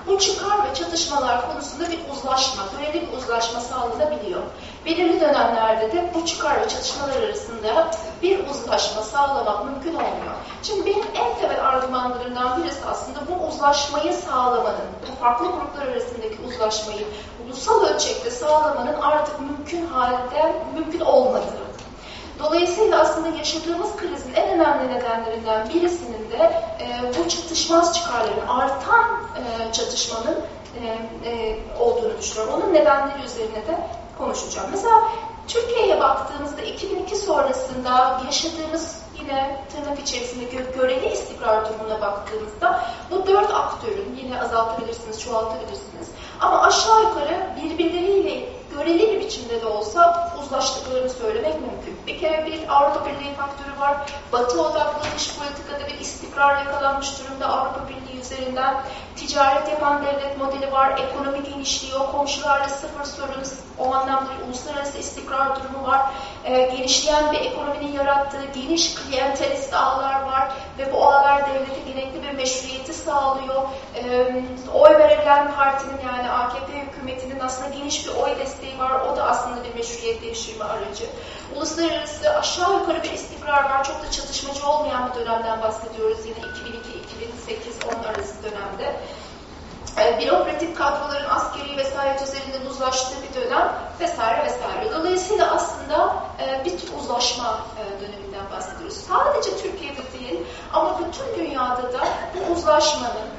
bu çıkar ve çatışmalar konusunda bir uzlaşma, göreli bir uzlaşma sağlanabiliyor. Belirli dönemlerde de bu çıkar ve çatışmalar arasında bir uzlaşma sağlamak mümkün olmuyor. Şimdi benim en temel argümanlarımdan birisi aslında bu uzlaşmayı sağlamanın, bu farklı gruplar arasındaki uzlaşmayı ulusal ölçekte sağlamanın artık mümkün halde mümkün olmadığı. Dolayısıyla aslında yaşadığımız krizin en önemli nedenlerinden birisinin de e, bu çatışmaz çıkarların, artan e, çatışmanın e, e, olduğunu düşünüyorum. Onun nedenleri üzerine de konuşacağım. Mesela Türkiye'ye baktığımızda 2002 sonrasında yaşadığımız yine tırnak içerisinde gö göreli istikrar durumuna baktığımızda bu dört aktörün yine azaltabilirsiniz, çoğaltabilirsiniz. Ama aşağı yukarı birbirleriyle göreli bir biçimde de olsa uzlaştıklarını söylemek mümkün. Bir kere bir Avrupa Birliği faktörü var. Batı odaklı dış politikada bir istikrar yakalanmış durumda Avrupa Birliği üzerinden. Ticaret yapan devlet modeli var. Ekonomi genişliyor. Komşularla sıfır sorun. O anlamda bir uluslararası istikrar durumu var. Ee, genişleyen bir ekonominin yarattığı geniş klientelist ağlar var. Ve bu ağlar devlete gerekli bir meşruiyeti sağlıyor. Ee, oy verilen partinin yani AKP hükümetinin aslında geniş bir oy desteği var. O da aslında bir meşruiyet devşirme aracı. Uluslararası aşağı yukarı bir istikrar var. Çok da çatışmacı olmayan bir dönemden bahsediyoruz. Yine 2002-2008-10 arası dönemde. Ee, bürokratik kadroların askeri vesayet üzerinde uzlaştığı bir dönem vesaire vesaire. Dolayısıyla aslında e, bir tür uzlaşma e, döneminden bahsediyoruz. Sadece Türkiye'de değil ama bütün dünyada da bu uzlaşmanın,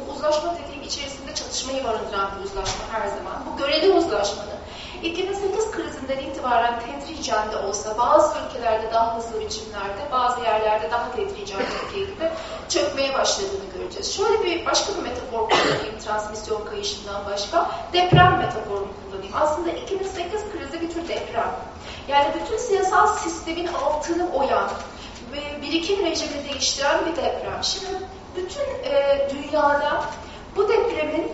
bu uzlaşma dediğim içerisinde çatışmayı barındıran bir uzlaşma her zaman. Bu göreli uzlaşmanın 2008 krizinden itibaren tedricen de olsa bazı ülkelerde daha hızlı biçimlerde, bazı yerlerde daha tedricen Türkiye gibi çökmeye başladığını göreceğiz. Şöyle bir başka bir metafor kullanayım transmisyon kayışından başka. Deprem metaforunu kullanayım. Aslında 2008 krizi bir tür deprem. Yani bütün siyasal sistemin altını oyan birikim rejimi değiştiren bir deprem. Şimdi bütün e, dünyada bu depremin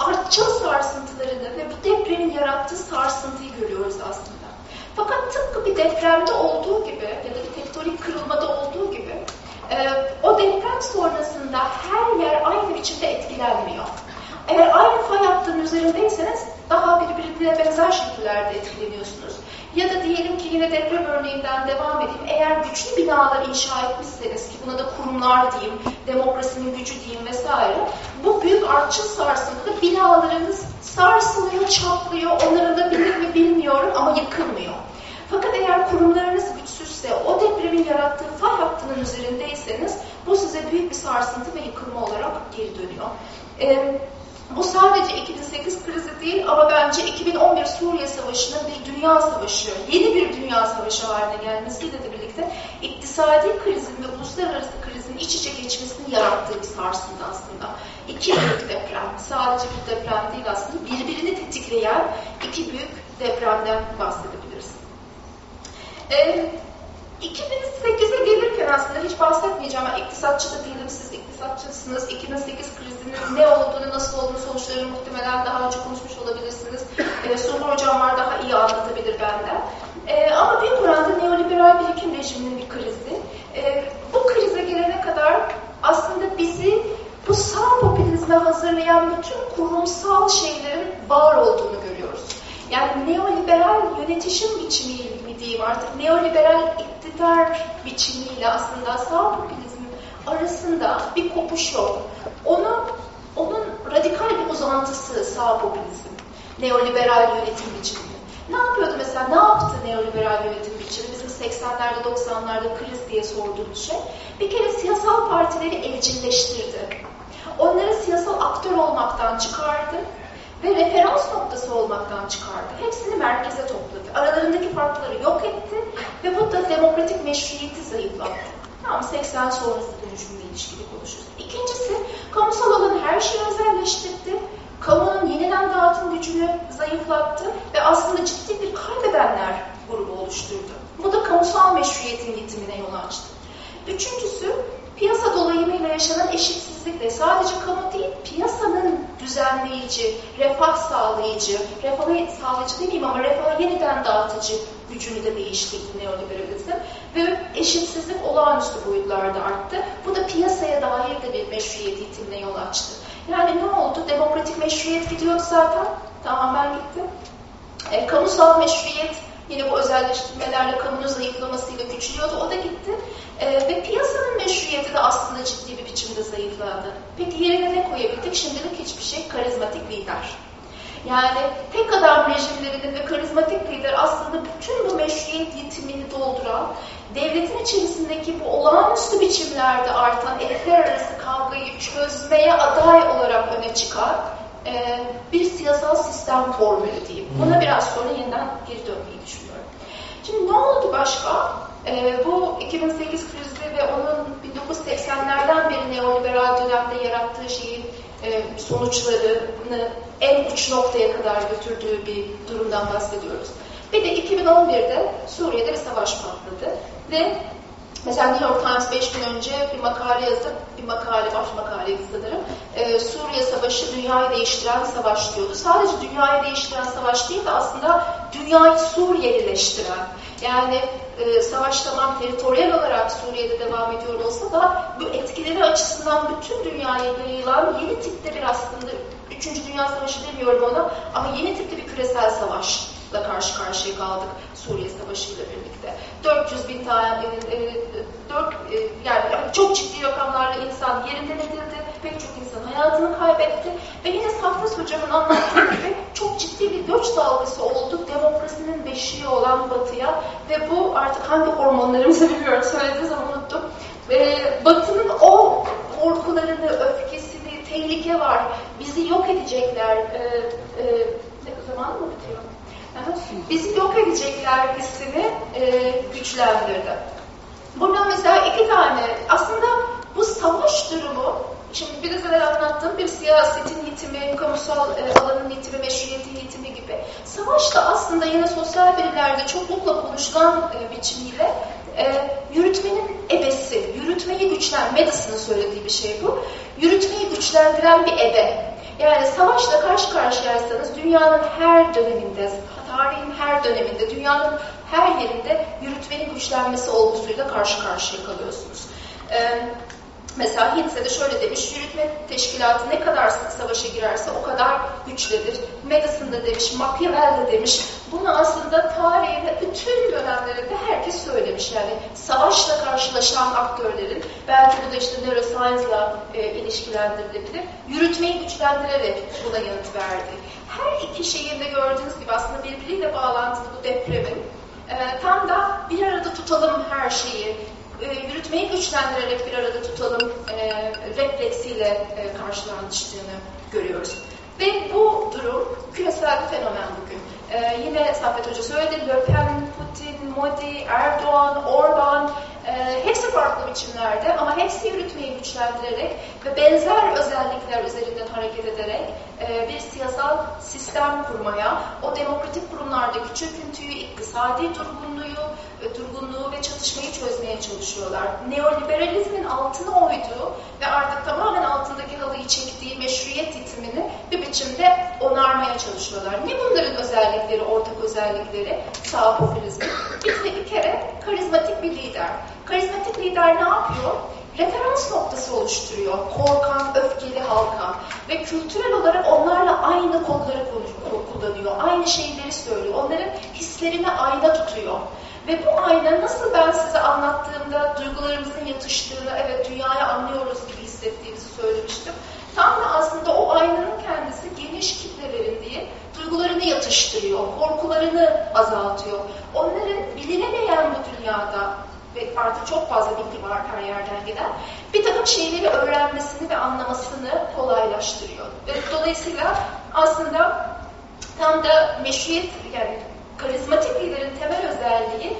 artçıl sarsıntılarını ve bu depremin yarattığı sarsıntıyı görüyoruz aslında. Fakat tıpkı bir depremde olduğu gibi ya da bir tektonik kırılmada olduğu gibi e, o deprem sonrasında her yer aynı biçimde etkilenmiyor. Eğer aynı fay hattının üzerindeyseniz daha birbirine benzer şekillerde etkileniyorsunuz. Ya da diyelim ki yine deprem örneğinden devam edeyim. Eğer güçlü binalar inşa etmişseniz ki buna da kurumlar diyeyim, demokrasinin gücü diyeyim vesaire. Bu büyük artçıl sarsıntıda binalarınız sarsılıyor, çatlıyor. Onların da bilir mi bilmiyorum ama yıkılmıyor. Fakat eğer kurumlarınız güçsüzse, o depremin yarattığı fay hattının üzerindeyseniz bu size büyük bir sarsıntı ve yıkılma olarak geri dönüyor. Ee, bu sadece 2008 krizi değil ama bence 2011 Suriye Savaşı'nın bir dünya savaşı, yeni bir dünya savaşı haline gelmesiyle de birlikte iktisadi krizin ve uluslararası krizin iç içe geçmesini yarattığı bir sarsıntı aslında. İki büyük deprem, sadece bir deprem değil aslında, birbirini tetikleyen iki büyük depremden bahsedebiliriz. Ee, 2008'e gelirken aslında hiç bahsetmeyeceğim. Ben iktisatçı da değilim, siz iktisatçısınız. 2008 krizinin ne olduğunu, nasıl olduğunu sonuçlarını muhtemelen daha önce konuşmuş olabilirsiniz. Ee, Sungur Hocam var daha iyi anlatabilir benden. Ee, ama büyük oranda neoliberal birikim rejiminin bir krizi. Ee, bu krize gelene kadar aslında bizi bu sağ popülizme hazırlayan bütün kurumsal şeylerin var olduğunu görüyoruz. Yani neoliberal yönetişim biçimi mi diyeyim artık, neoliberal iktidar biçimiyle aslında sağ popülizm arasında bir kopuş yok. Onu, onun radikal bir uzantısı sağ popülizm, neoliberal yönetim biçimi. Ne yapıyordu mesela, ne yaptı neoliberal yönetim biçimi? Bizim 80'lerde, 90'larda kriz diye sorduğumuz şey. Bir kere siyasal partileri evcilleştirdi. Onları siyasal aktör olmaktan çıkardı ve referans noktası olmaktan çıkardı. Hepsini merkeze topladı. Aralarındaki farkları yok etti ve bu da demokratik meşruiyeti zayıflattı. Tamam 80 sonrası dönüşümle ilişkili konuşuruz. İkincisi kamusal alanı her şeyi özelleştirdi. Kamunun yeniden dağıtım gücünü zayıflattı ve aslında ciddi bir kaybedenler grubu oluşturdu. Bu da kamusal meşruiyetin yitimine yol açtı. Üçüncüsü piyasa dolayımıyla yaşanan eşitsizlikle sadece kamu değil piyasanın düzenleyici, refah sağlayıcı, refah sağlayıcı demeyeyim ama refah yeniden dağıtıcı gücünü de değiştirdi neoliberalizm ve eşitsizlik olağanüstü boyutlarda arttı. Bu da piyasaya dair de bir meşruiyet itimine yol açtı. Yani ne oldu? Demokratik meşruiyet gidiyordu zaten. Tamamen gitti. E, kamusal meşruiyet yine bu özelleştirmelerle kamunun zayıflamasıyla güçlüyordu. O da gitti. E, ve piyasanın meşruiyeti de aslında ciddi bir biçimde zayıfladı. Peki yerine ne koyabildik? Şimdilik hiçbir şey. Karizmatik lider. Yani tek adam rejimlerinin ve karizmatik lider aslında bütün bu meşruiyet yitimini dolduran, devletin içerisindeki bu olağanüstü biçimlerde artan elitler arası kavgayı çözmeye aday olarak öne çıkan e, bir siyasal sistem formülü diyeyim. Buna biraz sonra yeniden geri dönmeyi düşünüyorum. Şimdi ne oldu başka? E, bu 2008 krizi ve onun 1980'lerden beri neoliberal dönemde yarattığı şeyin e, sonuçlarını en uç noktaya kadar götürdüğü bir durumdan bahsediyoruz. Bir de 2011'de Suriye'de bir savaş patladı ve Mesela New York Times 5 gün önce bir makale yazıp, bir makale, baş makaleydi sanırım, e, Suriye Savaşı dünyayı değiştiren savaş diyordu. Sadece dünyayı değiştiren savaş değil de aslında dünyayı Suriyelileştiren, yani e, savaş tamam teritoryal olarak Suriye'de devam ediyor olsa da bu etkileri açısından bütün dünyaya yayılan yeni tipte bir aslında, Üçüncü Dünya Savaşı demiyorum ona ama yeni tipte bir küresel savaş da karşı karşıya kaldık Suriye Savaşı ile birlikte. 400 bin tane, e, e, 4, e, yani çok ciddi rakamlarla insan yerinden edildi, pek çok insan hayatını kaybetti ve yine Safras Hocam'ın anlattığı gibi çok ciddi bir göç dalgası oldu demokrasinin beşiği olan batıya ve bu artık hangi hormonlarımızı bilmiyorum söylediği zaman unuttum. E, batının o korkularını, öfkesini, tehlike var, bizi yok edecekler, e, e, ne zaman mı bitiyor? Bizi yok edecekler hissini e, güçlendirdi. Burada mesela iki tane, aslında bu savaş durumu, şimdi biraz evvel anlattığım bir siyasetin yitimi, kamusal e, alanın yitimi, meşruiyetin yitimi gibi. Savaş da aslında yine sosyal bilimlerde çoklukla konuşulan e, biçimiyle e, yürütmenin ebesi, yürütmeyi güçlen, Madison'ın söylediği bir şey bu. Yürütmeyi güçlendiren bir ebe. Yani savaşla karşı karşıyaysanız dünyanın her döneminde, tarihin her döneminde, dünyanın her yerinde yürütmenin güçlenmesi olgusuyla karşı karşıya kalıyorsunuz. Ee, mesela Hintse de şöyle demiş, yürütme teşkilatı ne kadar sık savaşa girerse o kadar güçlenir. Madison demiş, Machiavelli de demiş. Bunu aslında tarihinde bütün dönemlerinde herkes söylemiş. Yani savaşla karşılaşan aktörlerin, belki bu da işte neuroscience'la e, ilişkilendirilebilir, yürütmeyi güçlendirerek buna yanıt verdi her iki şeyin de gördüğünüz gibi aslında birbiriyle bağlantılı bu depremin e, tam da bir arada tutalım her şeyi, e, yürütmeyi güçlendirerek bir arada tutalım e, refleksiyle e, karşılanıştığını görüyoruz. Ve bu durum küresel bir fenomen bugün. Ee, yine Saffet Hoca söyledi, Le Pen, Putin, Modi, Erdoğan, Orban, e, hepsi farklı biçimlerde ama hepsi yürütmeyi güçlendirerek ve benzer özellikler üzerinden hareket ederek e, bir siyasal sistem kurmaya, o demokratik kurumlardaki çöküntüyü, iktisadi durgunluğu, e, durgunluğu ve çatışmayı çözmeye çalışıyorlar. Neoliberalizmin altına oyduğu ve artık tamamen altındaki halıyı çektiği meşruiyet itimini bir biçimde onarmaya çalışıyorlar. Ne bunların özellikleri, ortak özellikleri? Sağ popülizm. Bir, bir kere karizmatik bir lider. Karizmatik lider ne yapıyor? Referans noktası oluşturuyor. Korkan, öfkeli halka ve kültürel olarak onlarla aynı kodları kullanıyor. Aynı şeyleri söylüyor. Onların hislerini ayna tutuyor. Ve bu ayna nasıl ben size anlattığımda duygularımızın yatıştığını, evet dünyayı anlıyoruz gibi hissettiğimizi söylemiştim. Tam da aslında o aynanın kendisi geniş kitlelerin diye duygularını yatıştırıyor, korkularını azaltıyor. Onların bilinemeyen bu dünyada ve artık çok fazla bilgi var her yerden gelen, bir takım şeyleri öğrenmesini ve anlamasını kolaylaştırıyor. Ve dolayısıyla aslında tam da meşruiyet, yani karizmatik liderin temel özelliği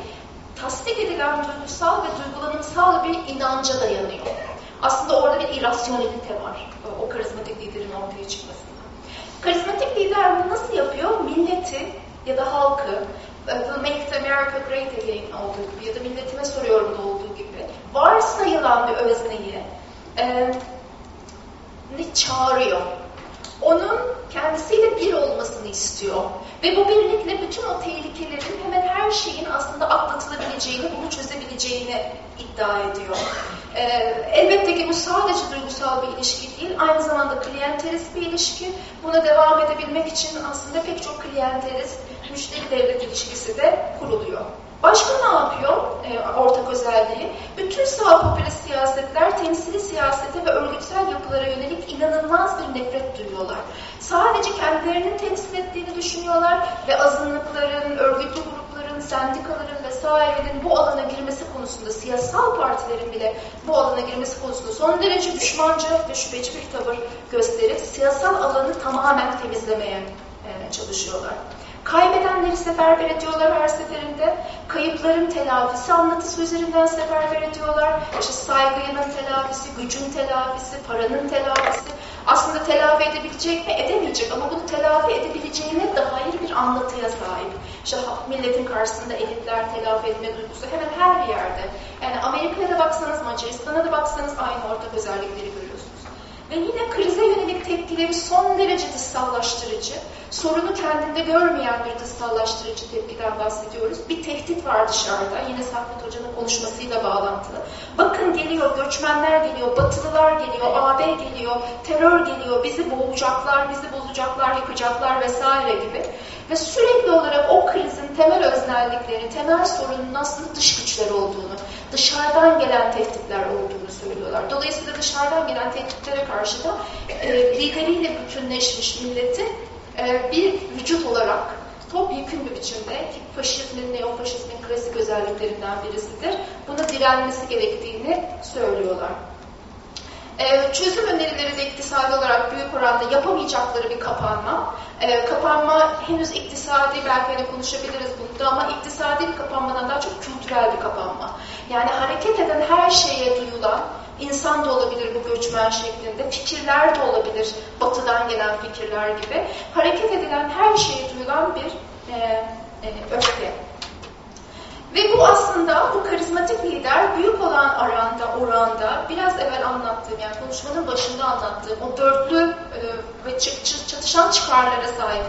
tasdik edilen duygusal ve duygulanımsal bir inanca dayanıyor. Aslında orada bir irrasyonelite var o karizmatik liderin ortaya çıkmasında. Karizmatik lider bunu nasıl yapıyor? Milleti ya da halkı Will Make America Great Again olduğu gibi ya da milletime soruyorum da olduğu gibi varsayılan bir özneyi e, ne çağırıyor. Onu istiyor. Ve bu birlikle bütün o tehlikelerin hemen her şeyin aslında atlatılabileceğini, bunu çözebileceğini iddia ediyor. Ee, elbette ki bu sadece duygusal bir ilişki değil, aynı zamanda klientelist bir ilişki. Buna devam edebilmek için aslında pek çok klientelist, müşteri devlet ilişkisi de kuruluyor. Başka ne yapıyor e, ortak özelliği? Bütün sağ popülist siyasetler temsili siyasete ve örgütsel yapılara yönelik inanılmaz bir nefret duyuyorlar. Sadece kendilerinin temsil ettiğini düşünüyorlar ve azınlıkların, örgütlü grupların, sendikaların vesairenin bu alana girmesi konusunda, siyasal partilerin bile bu alana girmesi konusunda son derece düşmanca ve şüpheci bir tavır gösterip siyasal alanı tamamen temizlemeye e, çalışıyorlar. Kaybedenleri seferber ediyorlar her seferinde. Kayıpların telafisi anlatısı üzerinden seferber ediyorlar. İşte saygının telafisi, gücün telafisi, paranın telafisi. Aslında telafi edebilecek mi? Edemeyecek ama bunu telafi edebileceğine dair bir anlatıya sahip. İşte milletin karşısında elitler telafi etme duygusu hemen her bir yerde. Yani Amerika'ya da baksanız, Macaristan'a da baksanız aynı ortak özellikleri görüyorsunuz. Ve yine krize yönelik tepkileri son derece dışsallaştırıcı, sorunu kendinde görmeyen bir dışsallaştırıcı tepkiden bahsediyoruz. Bir tehdit var dışarıda, yine Saffet Hoca'nın konuşmasıyla bağlantılı. Bakın geliyor, göçmenler geliyor, batılılar geliyor, AB geliyor, terör geliyor, bizi boğacaklar, bizi bozacaklar, yıkacaklar vesaire gibi. Ve sürekli olarak o krizin temel öznellikleri, temel sorunun aslında dış güçler olduğunu, dışarıdan gelen tehditler olduğunu söylüyorlar. Dolayısıyla dışarıdan gelen tehditlere karşı da e, lideriyle bütünleşmiş milletin e, bir vücut olarak topyekun bir biçimde ki faşizmin, neofaşizmin klasik özelliklerinden birisidir. Buna direnmesi gerektiğini söylüyorlar. Ee, çözüm önerileri de iktisadi olarak büyük oranda yapamayacakları bir kapanma. Ee, kapanma henüz iktisadi belki hani konuşabiliriz bunda ama iktisadi bir kapanmadan daha çok kültürel bir kapanma. Yani hareket eden her şeye duyulan, insan da olabilir bu göçmen şeklinde, fikirler de olabilir, batıdan gelen fikirler gibi. Hareket edilen her şeye duyulan bir e, e, öfke. Ve bu aslında bu karizmatik lider büyük olan aranda, oranda biraz evvel anlattığım yani konuşmanın başında anlattığım o dörtlü e, ve çatışan çıkarlara sahip.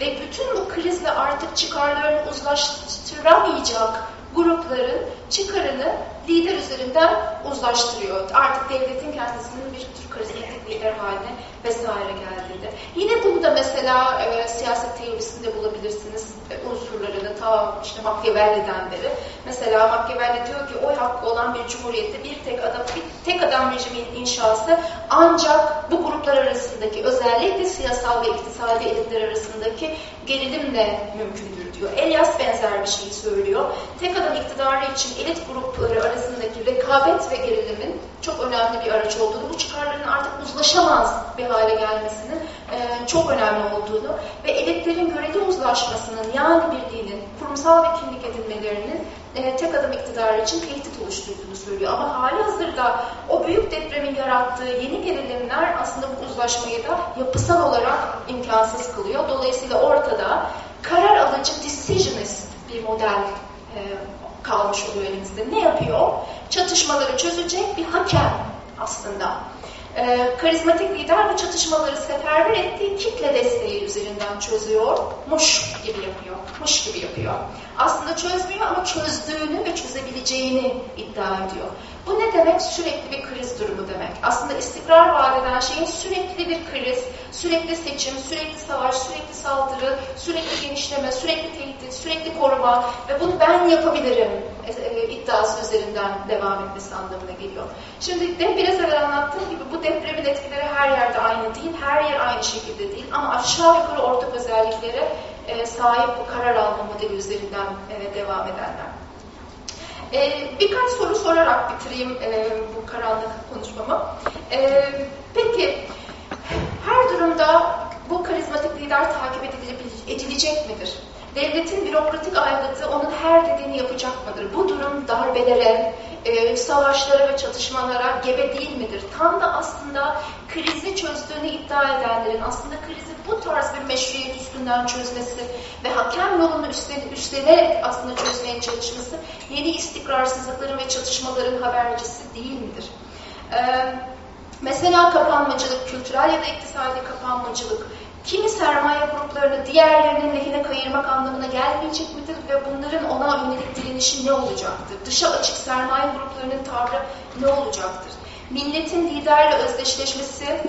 Ve bütün bu krizle artık çıkarlarını uzlaştıramayacak grupların çıkarını lider üzerinden uzlaştırıyor. Artık devletin kendisinin bir tür karizmatik lider haline vesaire geldiğinde. Yine bunu da mesela e, siyaset teorisinde bulabilirsiniz e, unsurlarını ta işte Machiavelli'den beri. Mesela Machiavelli diyor ki oy hakkı olan bir cumhuriyette bir tek adam bir tek adam rejiminin inşası ancak bu gruplar arasındaki özellikle siyasal ve iktisadi elitler arasındaki gerilimle mümkündür diyor. Elias benzer bir şeyi söylüyor. Tek adam iktidarı için elit grupları arasındaki rekabet ve gerilimin çok önemli bir araç olduğunu, bu çıkarların artık uzlaşamaz bir hale gelmesinin e, çok önemli olduğunu ve elitlerin göreli uzlaşmasının yani birliğinin, kurumsal ve kimlik edinmelerinin e, tek adam iktidarı için tehdit oluşturduğunu söylüyor. Ama hali hazırda o büyük depremin yarattığı yeni gerilimler aslında bu uzlaşmayı da yapısal olarak imkansız kılıyor. Dolayısıyla ortada karar alıcı decisionist bir model e, kalmış oluyor elimizde. Ne yapıyor? Çatışmaları çözecek bir hakem aslında. Ee, karizmatik lider bu çatışmaları seferber ettiği kitle desteği üzerinden çözüyormuş gibi yapıyor. Muş gibi yapıyor. Aslında çözmüyor ama çözdüğünü ve çözebileceğini iddia ediyor. Bu ne demek? Sürekli bir kriz durumu demek. Aslında istikrar vaat eden şeyin sürekli bir kriz, sürekli seçim, sürekli savaş, sürekli saldırı, sürekli genişleme, sürekli tehdit, sürekli koruma ve bunu ben yapabilirim e, e, iddiası üzerinden devam etmesi anlamına geliyor. Şimdi de biraz evvel anlattığım gibi bu depremin etkileri her yerde aynı değil, her yer aynı şekilde değil ama aşağı yukarı ortak özelliklere e, sahip bu karar alma modeli üzerinden devam edenler. E, birkaç soru sorarak bitireyim e, bu karanlık konuşmamı. E, peki, her durumda bu karizmatik lider takip edilecek midir? Devletin bürokratik aygıtı onun her dediğini yapacak mıdır? Bu durum darbelere, e, savaşlara ve çatışmalara gebe değil midir? Tam da aslında krizi çözdüğünü iddia edenlerin aslında krizi bu tarz bir meşruiyet üstünden çözmesi ve hakem yolunu üstlen, üstlenerek aslında çözmeye çalışması yeni istikrarsızlıkların ve çatışmaların habercisi değil midir? Ee, mesela kapanmacılık, kültürel ya da iktisadi kapanmacılık, kimi sermaye gruplarını diğerlerinin lehine kayırmak anlamına gelmeyecek midir ve bunların ona yönelik direnişi ne olacaktır? Dışa açık sermaye gruplarının tavrı ne olacaktır? Milletin liderle özdeşleşmesi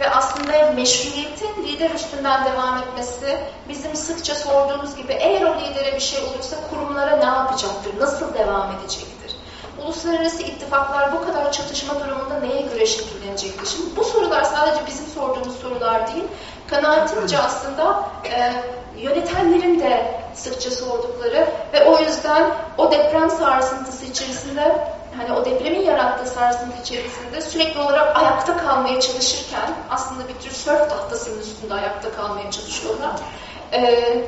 ve aslında meşruiyetin lider üstünden devam etmesi bizim sıkça sorduğumuz gibi eğer o lidere bir şey olursa kurumlara ne yapacaktır, nasıl devam edecektir? Uluslararası ittifaklar bu kadar çatışma durumunda neye göre şekillenecektir? Şimdi bu sorular sadece bizim sorduğumuz sorular değil, kanaatimce aslında e, yönetenlerin de sıkça sordukları ve o yüzden o deprem sarsıntısı içerisinde hani o depremin yarattığı sarsıntı içerisinde sürekli olarak ayakta kalmaya çalışırken aslında bir tür sörf tahtasının üstünde ayakta kalmaya çalışıyorlar. Ee,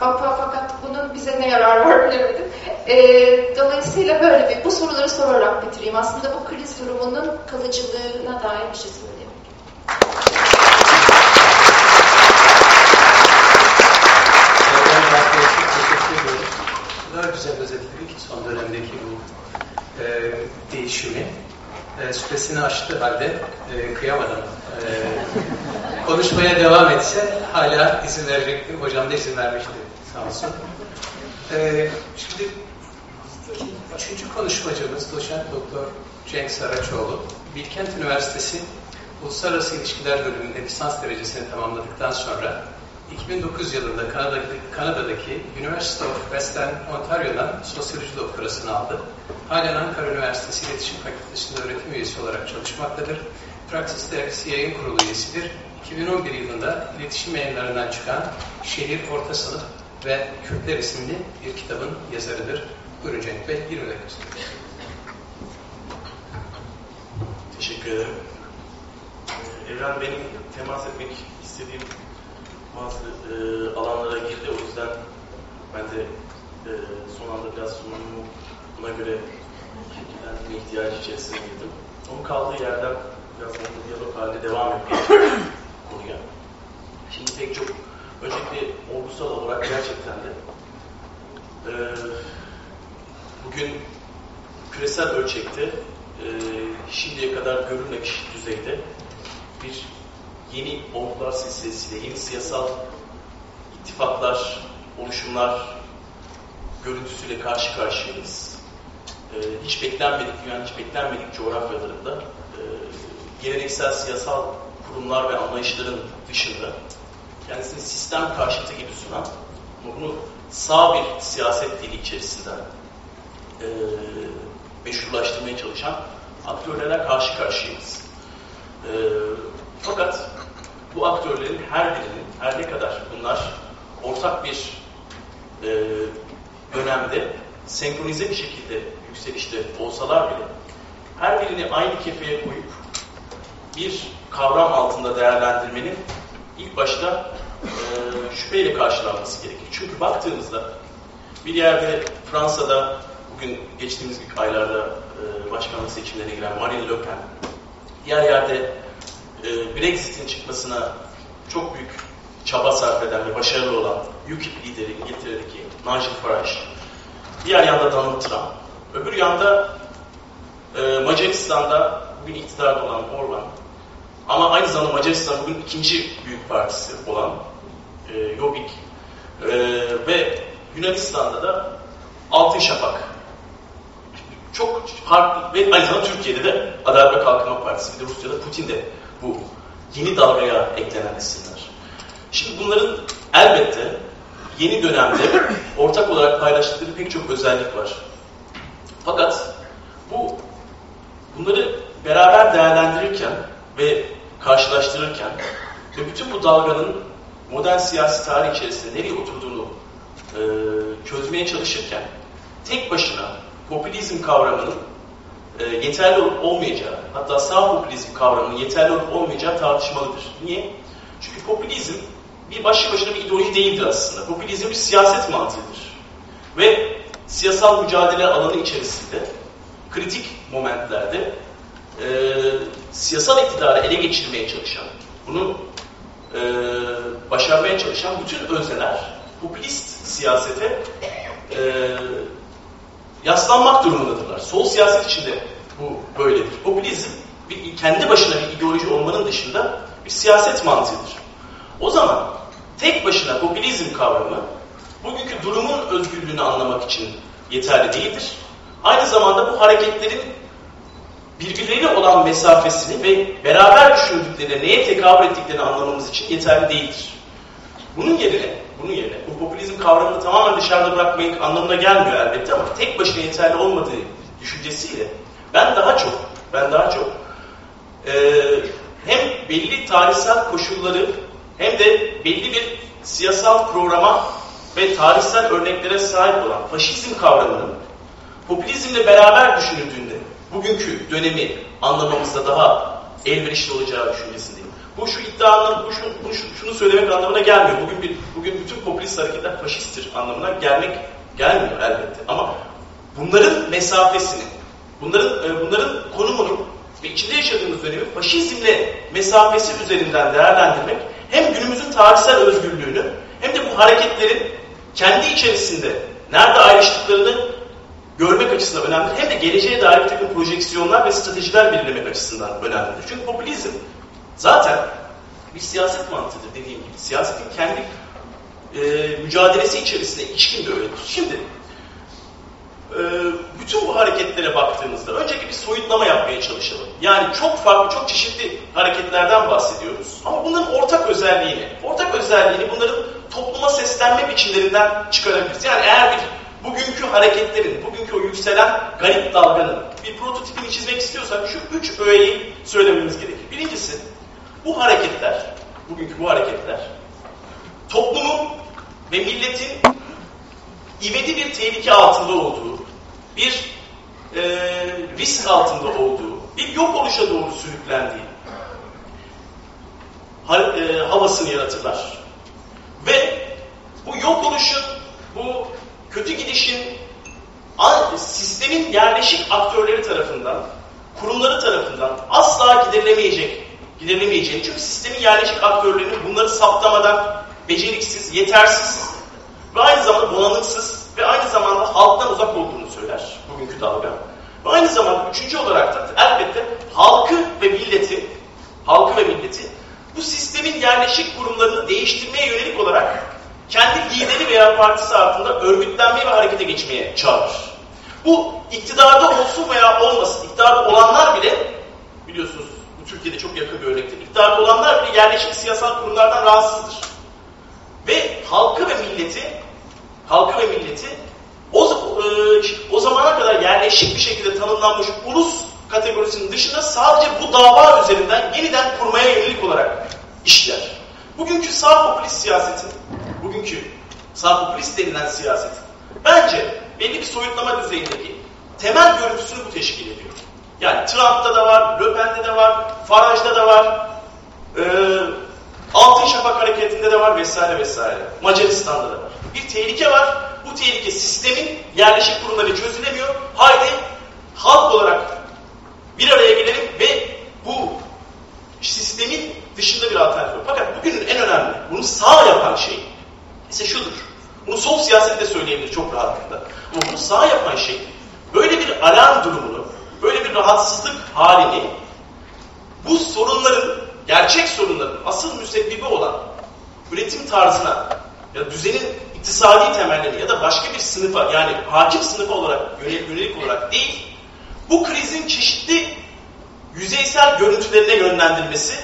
fakat bunun bize ne yarar var bilemedim. Ee, dolayısıyla böyle bir bu soruları sorarak bitireyim. Aslında bu kriz durumunun kalıcılığına dair bir şey söyleyeyim. kadar güzel özetledi ki son dönemdeki bu e, değişimi. E, süresini aştı halde e, kıyamadım. E, konuşmaya devam etse hala izin verecektim. Hocam da izin vermişti sağ olsun. E, şimdi üçüncü konuşmacımız doçent doktor Cenk Saraçoğlu. Bilkent Üniversitesi Uluslararası İlişkiler bölümünde lisans derecesini tamamladıktan sonra 2009 yılında Kanada'daki, Kanada'daki University of Western Ontario'dan sosyoloji doktorasını aldı. Halen Ankara Üniversitesi İletişim Fakültesi'nde öğretim üyesi olarak çalışmaktadır. Praxis Dergisi Yayın Kurulu üyesidir. 2011 yılında iletişim yayınlarından çıkan Şehir Orta Sınıf ve Kürtler isimli bir kitabın yazarıdır. Buyurun Cenk Bey, 20 dakika Teşekkür ederim. Evren benim temas etmek istediğim bazı e, alanlara girdi. O yüzden ben de e, son anda biraz sunumu buna göre şekillendirme ihtiyacı içerisine girdim. Onun kaldığı yerden biraz onunla diyalog halinde devam etmeye konuya. Şimdi pek çok öncelikle olgusal olarak gerçekten de e, bugün küresel ölçekte e, şimdiye kadar görülmemiş düzeyde bir yeni olgular silsilesiyle, yeni siyasal ittifaklar, oluşumlar görüntüsüyle karşı karşıyayız. Ee, hiç beklenmedik, yani hiç beklenmedik coğrafyalarında e, geleneksel siyasal kurumlar ve anlayışların dışında kendisini sistem karşıtı gibi sunan ama bunu sağ bir siyaset dili içerisinden e, meşrulaştırmaya çalışan aktörlere karşı karşıyayız. E, fakat bu aktörlerin her birinin, her ne kadar bunlar ortak bir e, dönemde senkronize bir şekilde yükselişte olsalar bile her birini aynı kefeye koyup bir kavram altında değerlendirmenin ilk başta e, şüpheyle karşılanması gerekir. Çünkü baktığımızda bir yerde Fransa'da bugün geçtiğimiz aylarda e, başkanlık seçimlerine giren Marine Le Pen, diğer yerde e, Brexit'in çıkmasına çok büyük çaba sarf eden ve başarılı olan UKIP lideri İngiltere'deki Nigel Farage, diğer yanda Donald Trump, öbür yanda e, Macaristan'da bugün iktidarda olan Orban, ama aynı zamanda Macaristan bugün ikinci büyük partisi olan e, Jobbik. E, ve Yunanistan'da da Altın Şafak. Çok farklı ve aynı zamanda Türkiye'de de Adalet ve Kalkınma Partisi, bir de Rusya'da Putin de bu yeni dalgaya eklenen isimler. Şimdi bunların elbette yeni dönemde ortak olarak paylaştıkları pek çok özellik var. Fakat bu bunları beraber değerlendirirken ve karşılaştırırken ve bütün bu dalganın modern siyasi tarih içerisinde nereye oturduğunu e, çözmeye çalışırken tek başına popülizm kavramının e, yeterli olup olmayacağı, hatta sağ popülizm kavramının yeterli olup olmayacağı tartışmalıdır. Niye? Çünkü popülizm bir başlı başına bir ideoloji değildir aslında. Popülizm bir siyaset mantığıdır. Ve siyasal mücadele alanı içerisinde kritik momentlerde e, siyasal iktidarı ele geçirmeye çalışan, bunu e, başarmaya çalışan bütün özneler popülist siyasete e, yaslanmak durumundadırlar. Sol siyaset içinde bu böyledir. Popülizm bir, kendi başına bir ideoloji olmanın dışında bir siyaset mantığıdır. O zaman tek başına popülizm kavramı bugünkü durumun özgürlüğünü anlamak için yeterli değildir. Aynı zamanda bu hareketlerin birbirleriyle olan mesafesini ve beraber düşündüklerini, neye tekabül ettiklerini anlamamız için yeterli değildir. Bunun yerine, bunun yerine bu popülizm kavramını tamamen dışarıda bırakmayın anlamına gelmiyor elbette ama tek başına yeterli olmadığı düşüncesiyle ben daha çok, ben daha çok e, hem belli tarihsel koşulları hem de belli bir siyasal programa ve tarihsel örneklere sahip olan faşizm kavramının popülizmle beraber düşünüldüğünde bugünkü dönemi anlamamızda daha elverişli olacağı düşüncesindeyim. Bu şu iddianın, bu, şu, bu şu, şunu söylemek anlamına gelmiyor. Bugün bir, bugün bütün popülist hareketler faşisttir anlamına gelmek gelmiyor elbette. Ama bunların mesafesini, bunların e, bunların konumunu ve içinde yaşadığımız dönemi faşizmle mesafesi üzerinden değerlendirmek hem günümüzün tarihsel özgürlüğünü hem de bu hareketlerin kendi içerisinde nerede ayrıştıklarını görmek açısından önemlidir. Hem de geleceğe dair bir takım projeksiyonlar ve stratejiler belirlemek açısından önemlidir. Çünkü popülizm zaten bir siyaset mantığıdır dediğim gibi. Siyasetin kendi e, mücadelesi içerisinde içkin bir öğedir. Şimdi e, bütün bu hareketlere baktığımızda önceki bir soyutlama yapmaya çalışalım. Yani çok farklı, çok çeşitli hareketlerden bahsediyoruz. Ama bunların ortak özelliğini, ortak özelliğini bunların topluma seslenme biçimlerinden çıkarabiliriz. Yani eğer bir bugünkü hareketlerin, bugünkü o yükselen garip dalganın bir prototipini çizmek istiyorsak şu üç öğeyi söylememiz gerekir. Birincisi, bu hareketler, bugünkü bu hareketler, toplumun ve milletin ivedi bir tehlike altında olduğu, bir e, risk altında olduğu, bir yok oluşa doğru sürüklendiği ha, e, havasını yaratırlar. Ve bu yok oluşun, bu kötü gidişin sistemin yerleşik aktörleri tarafından, kurumları tarafından asla giderilemeyecek, giderilemeyeceğini. Çünkü sistemin yerleşik aktörlerinin bunları saptamadan beceriksiz, yetersiz ve aynı zamanda donanımsız ve aynı zamanda halktan uzak olduğunu söyler bugünkü dalga. Ve aynı zamanda üçüncü olarak da elbette halkı ve milleti, halkı ve milleti bu sistemin yerleşik kurumlarını değiştirmeye yönelik olarak kendi lideri veya partisi altında örgütlenmeye ve harekete geçmeye çağırır. Bu iktidarda olsun veya olmasın, iktidarda olanlar bile biliyorsunuz bu Türkiye'de çok yakın bir örnektir. İktidarda olanlar bile yerleşik siyasal kurumlardan rahatsızdır. Ve halkı ve milleti halkı ve milleti o, e, o zamana kadar yerleşik bir şekilde tanımlanmış ulus kategorisinin dışında sadece bu dava üzerinden yeniden kurmaya yönelik olarak işler. Bugünkü sağ popülist siyasetin, bugünkü sağ popülist denilen siyaset bence belli bir soyutlama düzeyindeki temel görüntüsünü bu teşkil ediyor. Yani Trump'ta da var, Le de var, Farage'da da var, e, Altın Şafak Hareketi'nde de var vesaire vesaire. Macaristan'da da var. Bir tehlike var. Bu tehlike sistemin yerleşik kurumları çözülemiyor. Haydi halk olarak bir araya gelelim ve bu sistemin dışında bir alternatif var. Fakat bugünün en önemli, bunu sağ yapan şey ise şudur. Bunu sol siyasette söyleyebilir çok rahatlıkla. Ama bunu sağ yapan şey böyle bir alarm durumunu, böyle bir rahatsızlık halini bu sorunların, gerçek sorunların asıl müsebbibi olan üretim tarzına ya düzenin iktisadi temelleri ya da başka bir sınıfa yani hakim sınıfa olarak yönelik olarak değil bu krizin çeşitli yüzeysel görüntülerine yönlendirmesi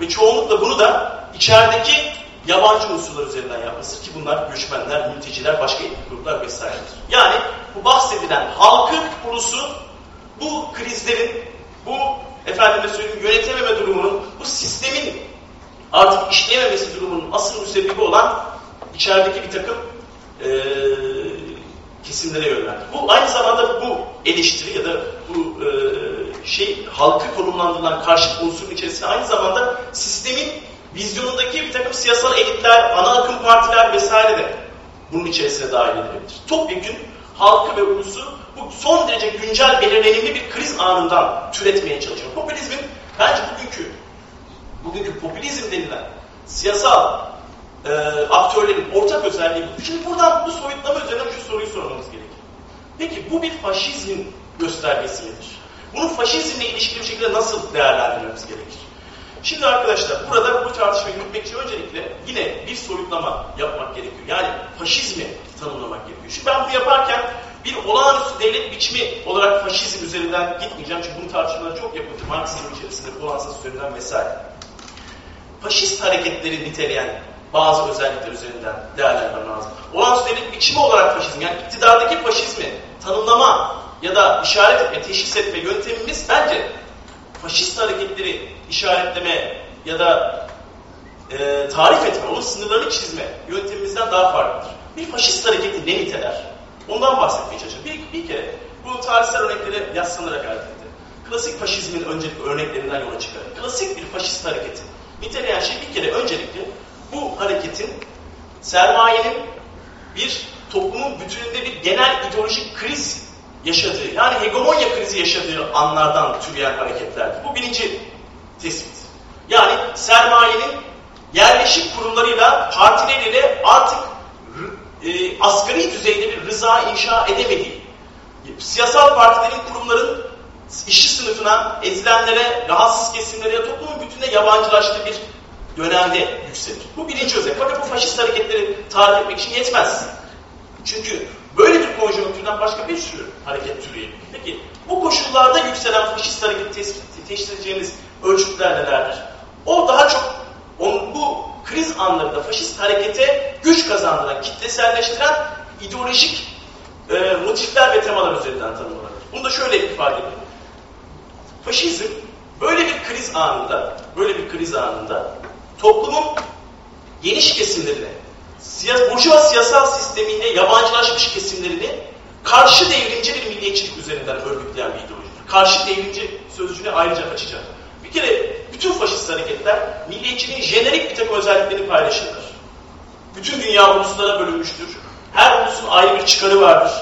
ve çoğunlukla bunu da içerideki yabancı unsurlar üzerinden yapması ki bunlar göçmenler, mülteciler, başka etnik gruplar vesairedir. Yani bu bahsedilen halkın ulusu bu krizlerin, bu efendime söyleyeyim yönetememe durumunun, bu sistemin artık işleyememesi durumunun asıl müsebbibi olan içerideki bir takım e, kesimlere yönlendir. Bu aynı zamanda bu eleştiri ya da bu e, şey halkı konumlandırılan karşıt unsurun içerisinde aynı zamanda sistemin vizyonundaki bir takım siyasal elitler, ana akım partiler vesaire de bunun içerisine dahil edilebilir. Topyekun halkı ve ulusu bu son derece güncel belirlenimli bir kriz anından türetmeye çalışıyor. Popülizmin bence bugünkü bugünkü popülizm denilen siyasal e, aktörlerin ortak özelliği bu. Şimdi buradan bu soyutlama üzerine şu soruyu sormamız gerekir. Peki bu bir faşizmin göstergesi midir? Bunu faşizmle ilişkili bir şekilde nasıl değerlendirmemiz gerekir? Şimdi arkadaşlar burada bu tartışmayı yürütmek için öncelikle yine bir soyutlama yapmak gerekiyor. Yani faşizmi tanımlamak gerekiyor. Şimdi ben bunu yaparken bir olağanüstü devlet biçimi olarak faşizm üzerinden gitmeyeceğim. Çünkü bunun tartışmaları çok yapıldı. Marksizm içerisinde, Fransız üzerinden vesaire. Faşist hareketleri niteleyen bazı özellikler üzerinden değerlendirmem lazım. Olağanüstü devlet biçimi olarak faşizm, yani iktidardaki faşizmi tanımlama ya da işaret etme, teşhis etme yöntemimiz bence faşist hareketleri işaretleme ya da e, tarif etme, onun sınırlarını çizme yöntemimizden daha farklıdır. Bir faşist hareketi ne niteler? Ondan bahsetmeye çalışacağım. Bir, bir kere bu tarihsel örnekleri yaslanarak etti. Klasik faşizmin öncelikli örneklerinden yola çıkarak. Klasik bir faşist hareketi niteleyen şey bir kere öncelikle bu hareketin sermayenin bir toplumun bütününde bir genel ideolojik kriz yaşadığı, yani hegemonya krizi yaşadığı anlardan türeyen hareketlerdir. Bu birinci tespit. Yani sermayenin yerleşik kurumlarıyla, partileriyle artık e, asgari düzeyde bir rıza inşa edemediği, siyasal partilerin, kurumların işçi sınıfına, ezilenlere, rahatsız kesimlere, toplumun bütününe yabancılaştığı bir dönemde yükselir. Bu birinci özellik. Fakat bu faşist hareketleri tarif etmek için yetmez. Çünkü böyle bir konjonktürden başka bir sürü hareket türü. Peki bu koşullarda yükselen faşist hareketi teşhis edeceğimiz ölçütler nelerdir? O daha çok on, bu kriz anlarında faşist harekete güç kazandıran, kitleselleştiren ideolojik e, motifler ve temalar üzerinden tanımlanır. Bunu da şöyle ifade edeyim. Faşizm böyle bir kriz anında, böyle bir kriz anında toplumun geniş kesimlerine, siyas burjuva siyasal sisteminde yabancılaşmış kesimlerini karşı devrimci bir milliyetçilik üzerinden örgütleyen bir ideolojidir. Karşı devrimci sözcüğünü ayrıca açacağım. Bir kere bütün faşist hareketler milliyetçiliğin jenerik bir takım özelliklerini paylaşırlar. Bütün dünya uluslara bölünmüştür. Her ulusun ayrı bir çıkarı vardır.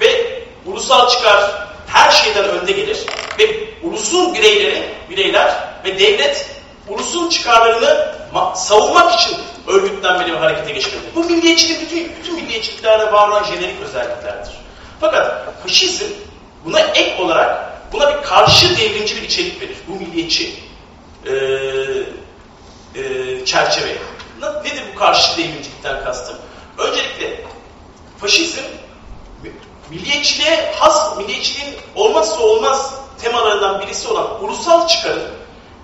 Ve ulusal çıkar her şeyden önde gelir. Ve ulusun bireyleri, bireyler ve devlet ulusun çıkarlarını savunmak için örgütlenmeli ve harekete geçmeli. Bu milliyetçiliğin bütün, bütün milliyetçiliklerde var olan jenerik özelliklerdir. Fakat faşizm buna ek olarak buna bir karşı devrimci bir içerik verir. Bu milliyetçi e, e, çerçeve. Nedir bu karşı devrimcilikten kastım? Öncelikle faşizm milliyetçiliğe has, milliyetçiliğin olmazsa olmaz temalarından birisi olan ulusal çıkarın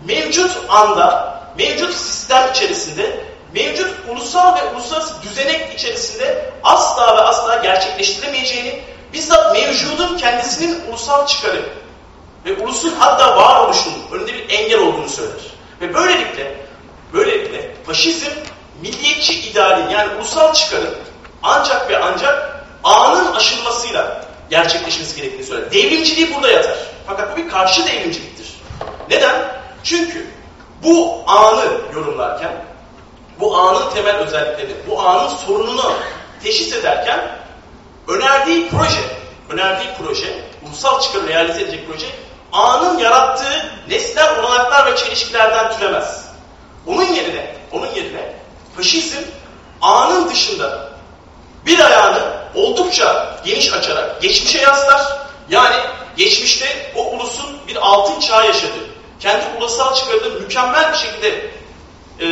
mevcut anda, mevcut sistem içerisinde, mevcut ulusal ve uluslararası düzenek içerisinde asla ve asla gerçekleştiremeyeceğini, bizzat mevcudun kendisinin ulusal çıkarı ve ulusun hatta varoluşunun önünde bir engel olduğunu söyler. Ve böylelikle, böylelikle faşizm milliyetçi idealin yani ulusal çıkarın ancak ve ancak anın aşılmasıyla gerçekleşmesi gerektiğini söyler. Devrimciliği burada yatar. Fakat bu bir karşı devrimciliktir. Neden? Çünkü bu anı yorumlarken, bu anın temel özelliklerini, bu anın sorununu teşhis ederken önerdiği proje, önerdiği proje, ulusal çıkarı realize edecek proje, anın yarattığı nesnel olanaklar ve çelişkilerden türemez. Onun yerine, onun yerine faşizm anın dışında bir ayağını oldukça geniş açarak geçmişe yaslar. Yani geçmişte o ulusun bir altın çağ yaşadığı, kendi ulusal çıkardığı mükemmel bir şekilde e,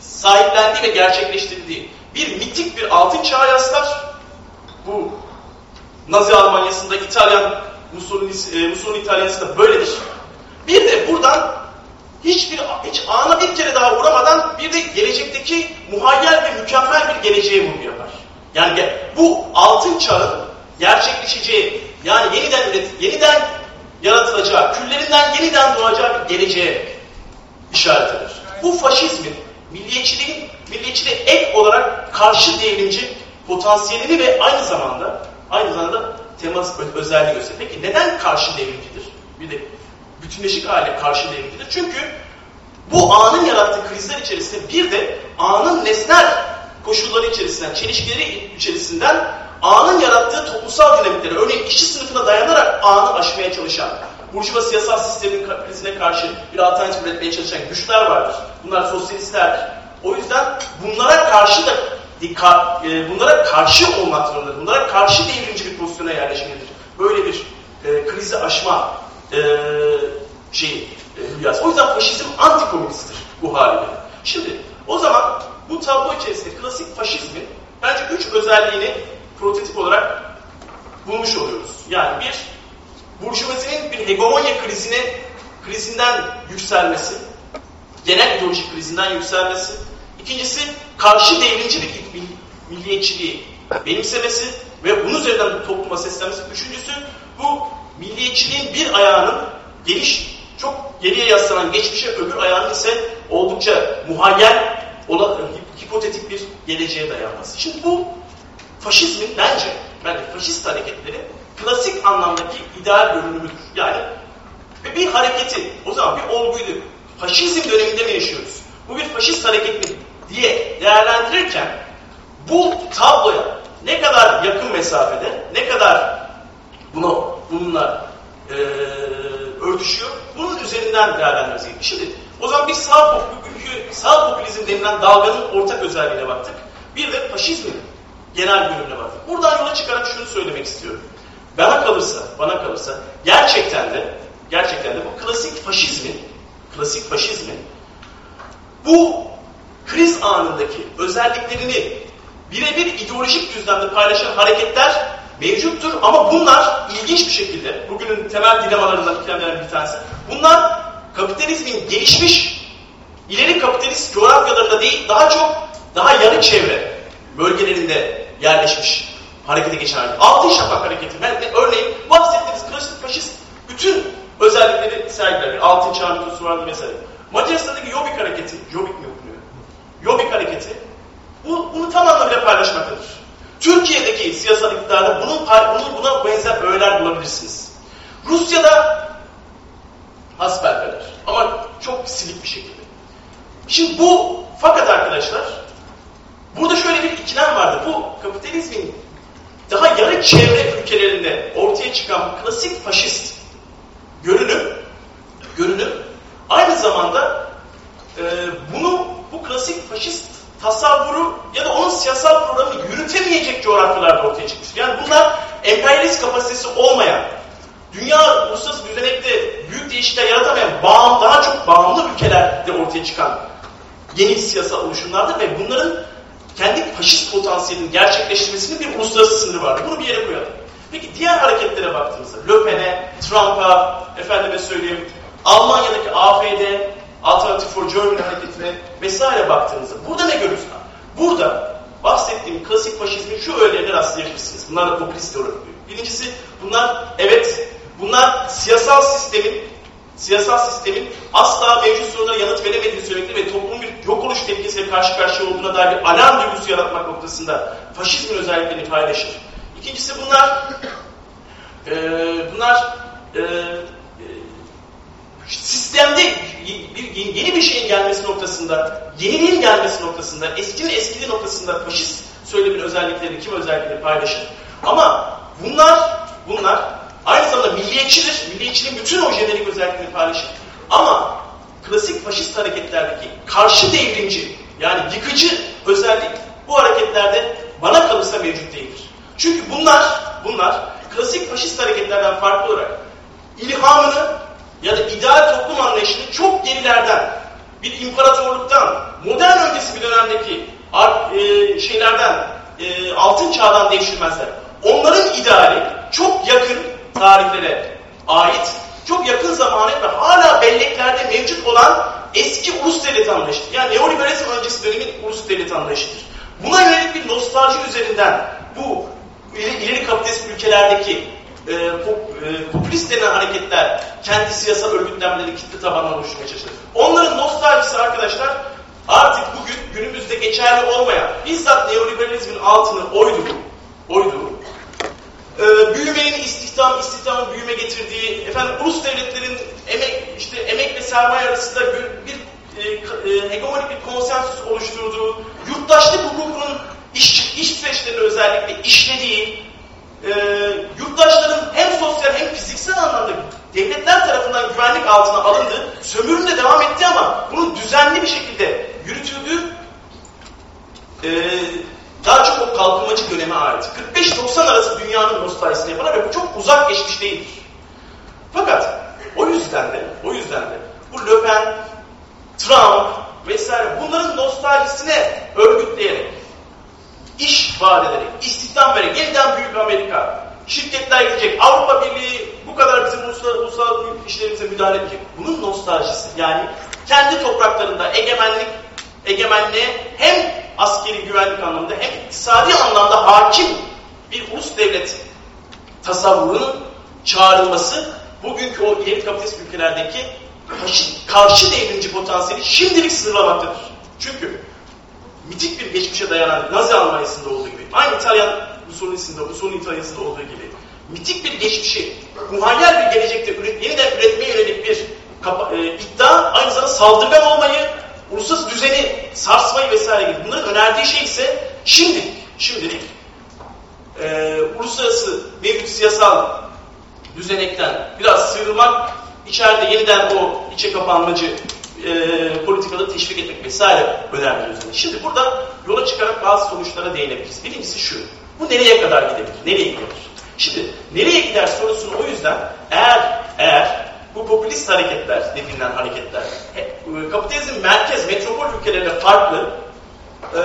sahiplendiği ve gerçekleştirdiği bir mitik bir altın çağ yaslar. Bu Nazi Almanya'sında, İtalyan, Mussolini, e, Mussolini İtalya'sında böyledir. Bir de buradan hiçbir hiç ana bir kere daha uğramadan bir de gelecekteki muhayyel ve mükemmel bir geleceğe vurgu yapar. Yani bu altın çağın gerçekleşeceği, yani yeniden üret, yeniden yaratılacağı, küllerinden yeniden doğacağı bir geleceğe işaret eder. Bu faşizmin, milliyetçiliğin, milliyetçiliğe ek olarak karşı devrimci potansiyelini ve aynı zamanda aynı zamanda teması özelliği gösterir. Peki neden karşı devrimcidir? Bir de bütünleşik hale karşı devrimcidir. Çünkü bu anın yarattığı krizler içerisinde bir de anın nesnel koşulları içerisinden, çelişkileri içerisinden anın yarattığı toplumsal dinamikleri, örneğin işçi sınıfına dayanarak anı aşmaya çalışan, burjuva siyasal sistemin krizine karşı bir alternatif üretmeye çalışan güçler vardır. Bunlar sosyalistlerdir. O yüzden bunlara karşı da e, bunlara karşı olmak zorundadır. Bunlara karşı devrimci bir pozisyona yerleşmelidir. Böyle bir e, krizi aşma e, şey, e, rüyası. O yüzden faşizm antikomünisttir bu haliyle. Şimdi o zaman bu tablo içerisinde klasik faşizmin bence üç özelliğini prototip olarak bulmuş oluyoruz. Yani bir, burjuvazinin bir hegemonya krizine, krizinden yükselmesi, genel ideolojik krizinden yükselmesi. İkincisi, karşı devrimci bir milliyetçiliği benimsemesi ve bunun üzerinden topluma seslenmesi. Üçüncüsü, bu milliyetçiliğin bir ayağının geniş, çok geriye yaslanan geçmişe, öbür ayağının ise oldukça muhayyel, hipotetik bir geleceğe dayanması. Şimdi bu faşizmin bence, bence faşist hareketleri klasik anlamdaki ideal görünümüdür. Yani bir hareketi, o zaman bir olguydu. Faşizm döneminde mi yaşıyoruz? Bu bir faşist hareket mi diye değerlendirirken bu tabloya ne kadar yakın mesafede, ne kadar buna, bununla e, örtüşüyor, bunun üzerinden değerlendirmemiz gerekiyor. Şimdi o zaman bir sağ, sağ popülizm denilen dalganın ortak özelliğine baktık. Bir de faşizmin genel görünümüne baktık. Buradan yola çıkarak şunu söylemek istiyorum. Bana kalırsa, bana kalırsa gerçekten de gerçekten de bu klasik faşizmin klasik faşizmin bu kriz anındaki özelliklerini birebir ideolojik düzlemde paylaşan hareketler mevcuttur ama bunlar ilginç bir şekilde bugünün temel dilemalarından bir tanesi. Bunlar kapitalizmin gelişmiş ileri kapitalist coğrafyalarında değil daha çok daha yarı çevre bölgelerinde yerleşmiş harekete geçen hareket. Altın Şafak hareketi. Ben, örneğin bahsettiğiniz klasik faşist bütün özellikleri sergiler. Altın çağ nüfusu vardı mesela. Macaristan'daki Jobbik hareketi, Jobbik mi Jobbik hareketi bu, bunu tam anlamıyla paylaşmaktadır. Türkiye'deki siyasal iktidarda bunun, bunun buna benzer öğeler bulabilirsiniz. Rusya'da hasbelkader ama çok silik bir şekilde. Şimdi bu fakat arkadaşlar burada şöyle bir ikilem vardı. Bu kapitalizmin daha yarı çevre ülkelerinde ortaya çıkan klasik faşist görünüm görünüm aynı zamanda e, bunu bu klasik faşist tasavvuru ya da onun siyasal programını yürütemeyecek coğrafyalarda ortaya çıkmış. Yani bunlar emperyalist kapasitesi olmayan, dünya uluslararası düzenekte büyük değişiklikler yaratamayan, bağım, daha çok bağımlı ülkelerde ortaya çıkan yeni siyasal oluşumlardır ve bunların kendi faşist potansiyelini gerçekleştirmesinin bir uluslararası sınırı var. Bunu bir yere koyalım. Peki diğer hareketlere baktığımızda, Le Pen'e, Trump'a, efendime söyleyeyim, Almanya'daki AFD, Alternative for Germany hareketine vesaire baktığınızda burada ne görüyoruz? Burada bahsettiğim klasik faşizmin şu öğelerine rastlayabilirsiniz. Bunlar da popülist olarak Birincisi bunlar evet bunlar siyasal sistemin siyasal sistemin asla mevcut sorunlara yanıt veremediğini söylemekte ve toplumun bir yok oluş tehlikesiyle karşı karşıya olduğuna dair bir alarm duygusu yaratmak noktasında faşizmin özelliklerini paylaşır. İkincisi bunlar e, bunlar e, sistemde bir, yeni bir şeyin gelmesi noktasında, yeniliğin gelmesi noktasında, eskinin eskili noktasında faşist söylemin özellikleri, kim özellikleri paylaşır. Ama bunlar, bunlar aynı zamanda milliyetçidir. Milliyetçiliğin bütün o jenerik özelliklerini paylaşır. Ama klasik faşist hareketlerdeki karşı devrimci, yani yıkıcı özellik bu hareketlerde bana kalırsa mevcut değildir. Çünkü bunlar, bunlar klasik faşist hareketlerden farklı olarak ilhamını ya da ideal toplum anlayışını çok gerilerden, bir imparatorluktan, modern öncesi bir dönemdeki e, şeylerden, e, altın çağdan devşirmezler. Onların ideali çok yakın tarihlere ait, çok yakın zamana ve hala belleklerde mevcut olan eski ulus devleti anlayışıdır. Yani neoliberalizm öncesi dönemin ulus devleti anlayışıdır. Buna yönelik bir nostalji üzerinden bu ileri kapitalist ülkelerdeki e, pop, e, popülist denen hareketler kendi siyasal örgütlenmeleri kitle tabanına oluşturmaya çalışır. Onların nostaljisi arkadaşlar artık bugün günümüzde geçerli olmayan bizzat neoliberalizmin altını oydu. Oydu. Ee, büyümenin istihdam, istihdamın büyüme getirdiği, efendim ulus devletlerin emek, işte emek ve sermaye arasında bir, e, e, hegemonik bir konsensus oluşturduğu, yurttaşlık hukukunun iş, iş süreçlerini özellikle işlediği, e, yurttaşların hem sosyal hem fiziksel anlamda devletler tarafından güvenlik altına alındı. Sömürün devam etti ama bunun düzenli bir şekilde yürütüldüğü e, ee, daha çok o kalkınmacı döneme ait. 45-90 arası dünyanın nostaljisini yapar ve bu çok uzak geçmiş değildir. Fakat o yüzden de, o yüzden de bu Le Pen, Trump vesaire bunların nostaljisine örgütleyerek iş vaat ederek, istihdam vererek yeniden büyük Amerika, şirketler gidecek, Avrupa Birliği bu kadar bizim uluslararası uluslar işlerimize müdahale edecek. Bunun nostaljisi yani kendi topraklarında egemenlik, egemenliğe hem askeri güvenlik anlamında hem iktisadi anlamda hakim bir ulus devlet tasavvurunun çağrılması bugünkü o yeni kapitalist ülkelerdeki karşı, karşı devrimci potansiyeli şimdilik sınırlamaktadır. Çünkü mitik bir geçmişe dayanan Nazi Almanya'sında olduğu gibi, aynı İtalyan Mussolini'sinde, Mussolini İtalya'sında olduğu gibi mitik bir geçmişi, muhayyer bir gelecekte üret, yeniden üretmeye yönelik bir kapa, e, iddia, aynı zamanda saldırgan olmayı, uluslararası düzeni sarsmayı vesaire gibi. Bunların önerdiği şey ise şimdilik, şimdilik e, uluslararası mevcut siyasal düzenekten biraz sıyrılmak, içeride yeniden o içe kapanmacı e, politikaları teşvik etmek vesaire önemli üzerine. Şimdi burada yola çıkarak bazı sonuçlara değinebiliriz. Birincisi şu, bu nereye kadar gidebilir, nereye gidebilir? Şimdi nereye gider sorusunu o yüzden eğer eğer bu popülist hareketler dediğinden hareketler e, kapitalizm merkez metropol ülkelerine farklı e,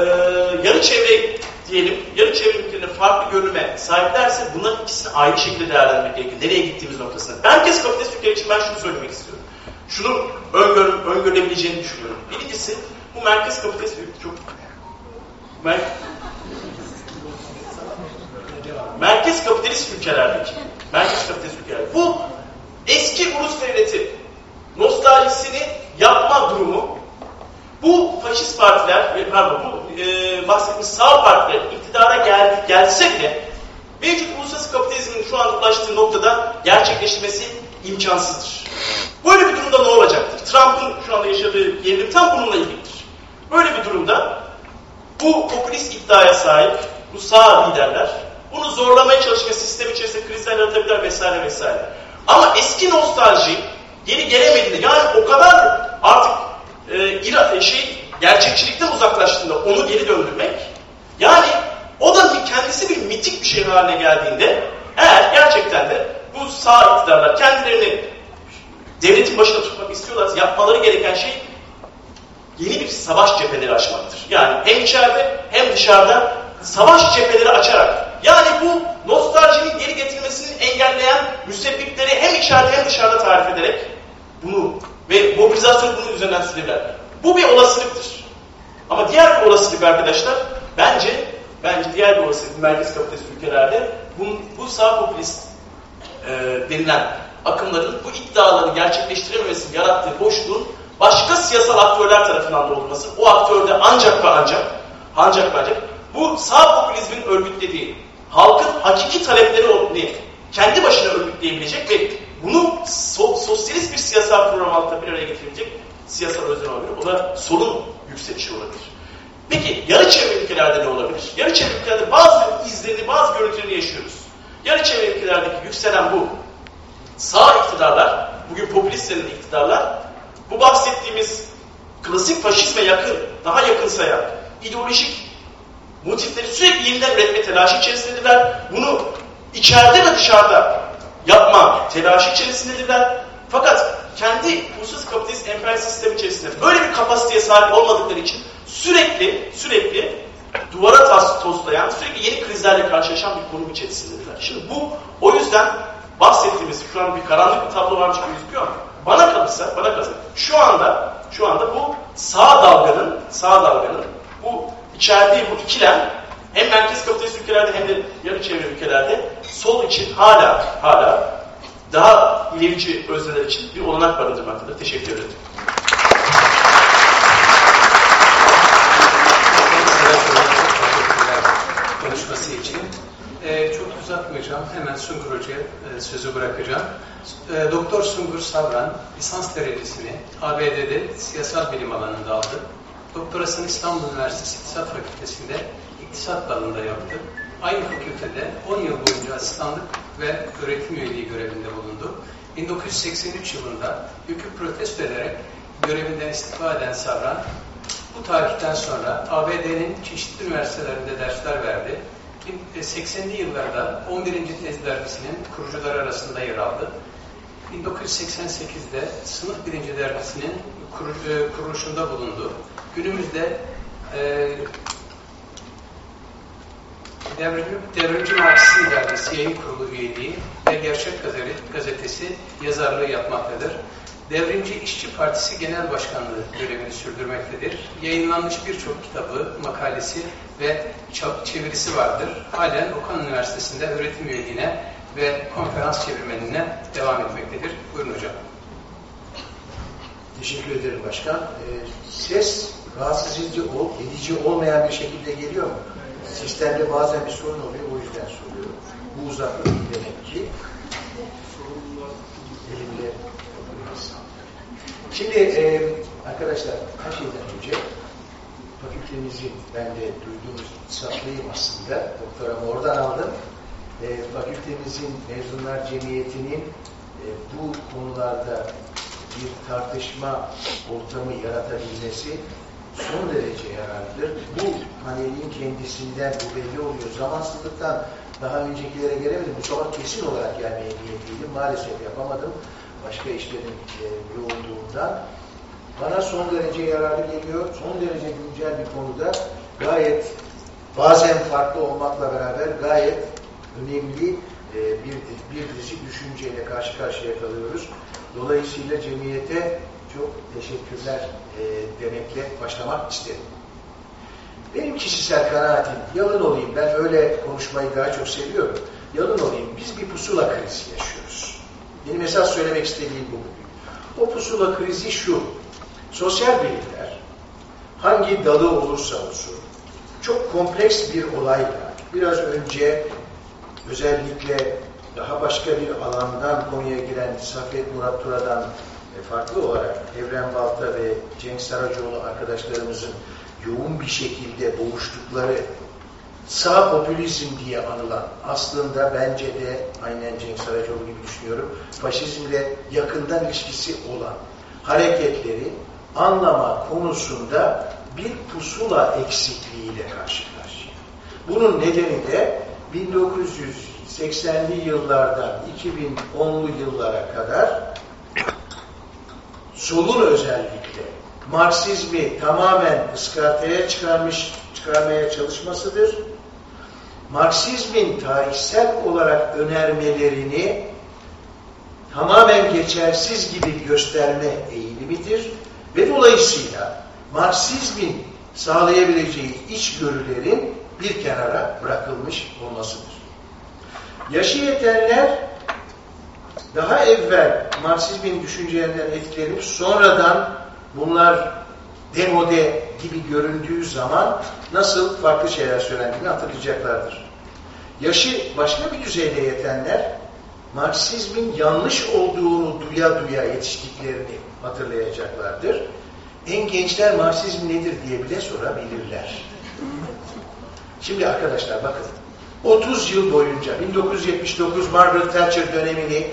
yarı çevre diyelim yarı çevre ülkelerine farklı görünüme sahiplerse bunların ikisini ayrı şekilde değerlendirmek gerekir. Nereye gittiğimiz noktasında. Merkez kapitalist ülkeler için ben şunu söylemek istiyorum. Şunu öngör, öngörülebileceğini düşünüyorum. Birincisi bu merkez kapitalist ülke çok mer merkez kapitalist ülkelerdeki merkez kapitalist ülkeler bu eski ulus devleti nostaljisini yapma durumu bu faşist partiler, pardon bu e, bahsettiğimiz sağ partiler iktidara gel, gelse bile mevcut uluslararası kapitalizmin şu an ulaştığı noktada gerçekleşmesi imkansızdır. Böyle bir durumda ne olacaktır? Trump'ın şu anda yaşadığı gerilim tam bununla ilgilidir. Böyle bir durumda bu popülist iddiaya sahip bu sağ liderler bunu zorlamaya çalışma sistem içerisinde krizler yaratabilirler vesaire vesaire. Ama eski nostalji geri gelemediğinde yani o kadar artık e, ira, şey gerçekçilikten uzaklaştığında onu geri döndürmek yani o da bir, kendisi bir mitik bir şey haline geldiğinde eğer gerçekten de bu sağ iktidarlar kendilerini devletin başına tutmak istiyorlarsa yapmaları gereken şey yeni bir savaş cepheleri açmaktır. Yani hem içeride hem dışarıda savaş cepheleri açarak yani bu nostaljinin geri getirilmesini engelleyen müsebbipleri hem içeride hem dışarıda tarif ederek bunu ve mobilizasyon bunun üzerinden sürebilir. Bu bir olasılıktır. Ama diğer bir olasılık arkadaşlar bence bence diğer bir olasılık merkez kapitalist ülkelerde bu, bu sağ popülist e, denilen akımların bu iddiaları gerçekleştirememesinin yarattığı boşluğun başka siyasal aktörler tarafından doldurması. O aktör de ancak ve ancak ancak ve ancak bu sağ popülizmin örgütlediği halkın hakiki talepleri kendi başına örgütleyebilecek ve bunu so sosyalist bir siyasal program altında bir araya getirebilecek siyasal özden olabilir. O da solun yükselişi olabilir. Peki yarı çevre ülkelerde ne olabilir? Yarı çevre ülkelerde bazı izlerini, bazı görüntülerini yaşıyoruz. Yarı çevre ülkelerdeki yükselen bu sağ iktidarlar, bugün popülist denilen iktidarlar, bu bahsettiğimiz klasik faşizme yakın, daha yakın sayan ideolojik motifleri sürekli yeniden üretme telaşı içerisindedirler. Bunu içeride ve dışarıda yapma telaşı içerisindedirler. Fakat kendi uluslararası kapitalist emperyal sistem içerisinde böyle bir kapasiteye sahip olmadıkları için sürekli sürekli duvara tas toslayan, sürekli yeni krizlerle karşılaşan bir konum içerisindedirler. Şimdi bu o yüzden bahsettiğimiz şu an bir karanlık bir tablo varmış gibi gözüküyor ama bana kalırsa, bana kalırsa şu anda şu anda bu sağ dalganın sağ dalganın bu içerdiği bu ikilem hem merkez kapitalist ülkelerde hem de yarı çevre ülkelerde sol için hala hala daha ilerici özneler için bir olanak barındırmaktadır. Teşekkür ederim. konuşması için. Ee, çok uzatmayacağım. Hemen Sungur Hoca'ya e, sözü bırakacağım. E, Doktor Sungur Savran lisans derecesini ABD'de siyasal bilim alanında aldı. Doktorasını İstanbul Üniversitesi İktisat Fakültesi'nde iktisat dalında yaptı. Aynı fakültede 10 yıl boyunca asistanlık ve öğretim üyeliği görevinde bulundu. 1983 yılında yükü protesto ederek görevinden istifa eden Savran, bu tarihten sonra ABD'nin çeşitli üniversitelerinde dersler verdi. 80'li yıllarda 11. Tez Dergisi'nin kurucuları arasında yer aldı. 1988'de Sınıf Birinci Dergisi'nin kuruluşunda bulundu. Günümüzde e, Devrimci, Devrimci Marksizm Dergisi yayın kurulu üyeliği ve Gerçek Gazetesi yazarlığı yapmaktadır. Devrimci İşçi Partisi Genel Başkanlığı görevini sürdürmektedir. Yayınlanmış birçok kitabı, makalesi ve çevirisi vardır. Halen Okan Üniversitesi'nde öğretim üyeliğine ve konferans çevirmenine devam etmektedir. Buyurun hocam. Teşekkür ederim başkan. Ee, ses rahatsız edici, ol, edici olmayan bir şekilde geliyor mu? Sistemde bazen bir sorun oluyor, o yüzden soruyorum. Bu uzaklık demek ki. Elimde Şimdi e, arkadaşlar her şeyden önce fakültemizin ben de duyduğunuz saklıyım aslında. Doktoramı oradan aldım. E, fakültemizin mezunlar cemiyetinin e, bu konularda bir tartışma ortamı yaratabilmesi son derece yararlıdır. Bu panelin kendisinden bu belli oluyor. Zamansızlıktan daha öncekilere gelemedim. Bu sabah kesin olarak gelmeye niyetliydim. Maalesef yapamadım. Başka işlerin e, yoğunluğundan. Bana son derece yararlı geliyor. Son derece güncel bir konuda gayet bazen farklı olmakla beraber gayet önemli e, bir, bir dizi düşünceyle karşı karşıya kalıyoruz. Dolayısıyla cemiyete çok teşekkürler e, demekle başlamak isterim. Benim kişisel kanaatim, yalın olayım, ben öyle konuşmayı daha çok seviyorum. Yalın olayım, biz bir pusula krizi yaşıyoruz. Benim esas söylemek istediğim bu. O pusula krizi şu, sosyal bilimler hangi dalı olursa olsun, çok kompleks bir olayla, biraz önce özellikle daha başka bir alandan konuya giren Safet Murat Tura'dan e, farklı olarak Evren Balta ve Cenk Saracoğlu arkadaşlarımızın yoğun bir şekilde boğuştukları sağ popülizm diye anılan aslında bence de aynen Cenk Saracoğlu gibi düşünüyorum faşizmle yakından ilişkisi olan hareketleri anlama konusunda bir pusula eksikliğiyle karşı karşıya. Bunun nedeni de 1980'li yıllardan 2010'lu yıllara kadar solun özellikle Marksizmi tamamen ıskartaya çıkarmış, çıkarmaya çalışmasıdır. Marksizmin tarihsel olarak önermelerini tamamen geçersiz gibi gösterme eğilimidir ve dolayısıyla Marksizmin sağlayabileceği içgörülerin bir kenara bırakılmış olmasıdır. Yaşı yetenler daha evvel Marksizmin düşüncelerinden etkilenip sonradan bunlar demode gibi göründüğü zaman nasıl farklı şeyler söylendiğini hatırlayacaklardır. Yaşı başka bir düzeyde yetenler Marksizmin yanlış olduğunu duya duya yetiştiklerini hatırlayacaklardır. En gençler Marksizm nedir diye bile sorabilirler. Şimdi arkadaşlar bakın 30 yıl boyunca 1979 Margaret Thatcher dönemini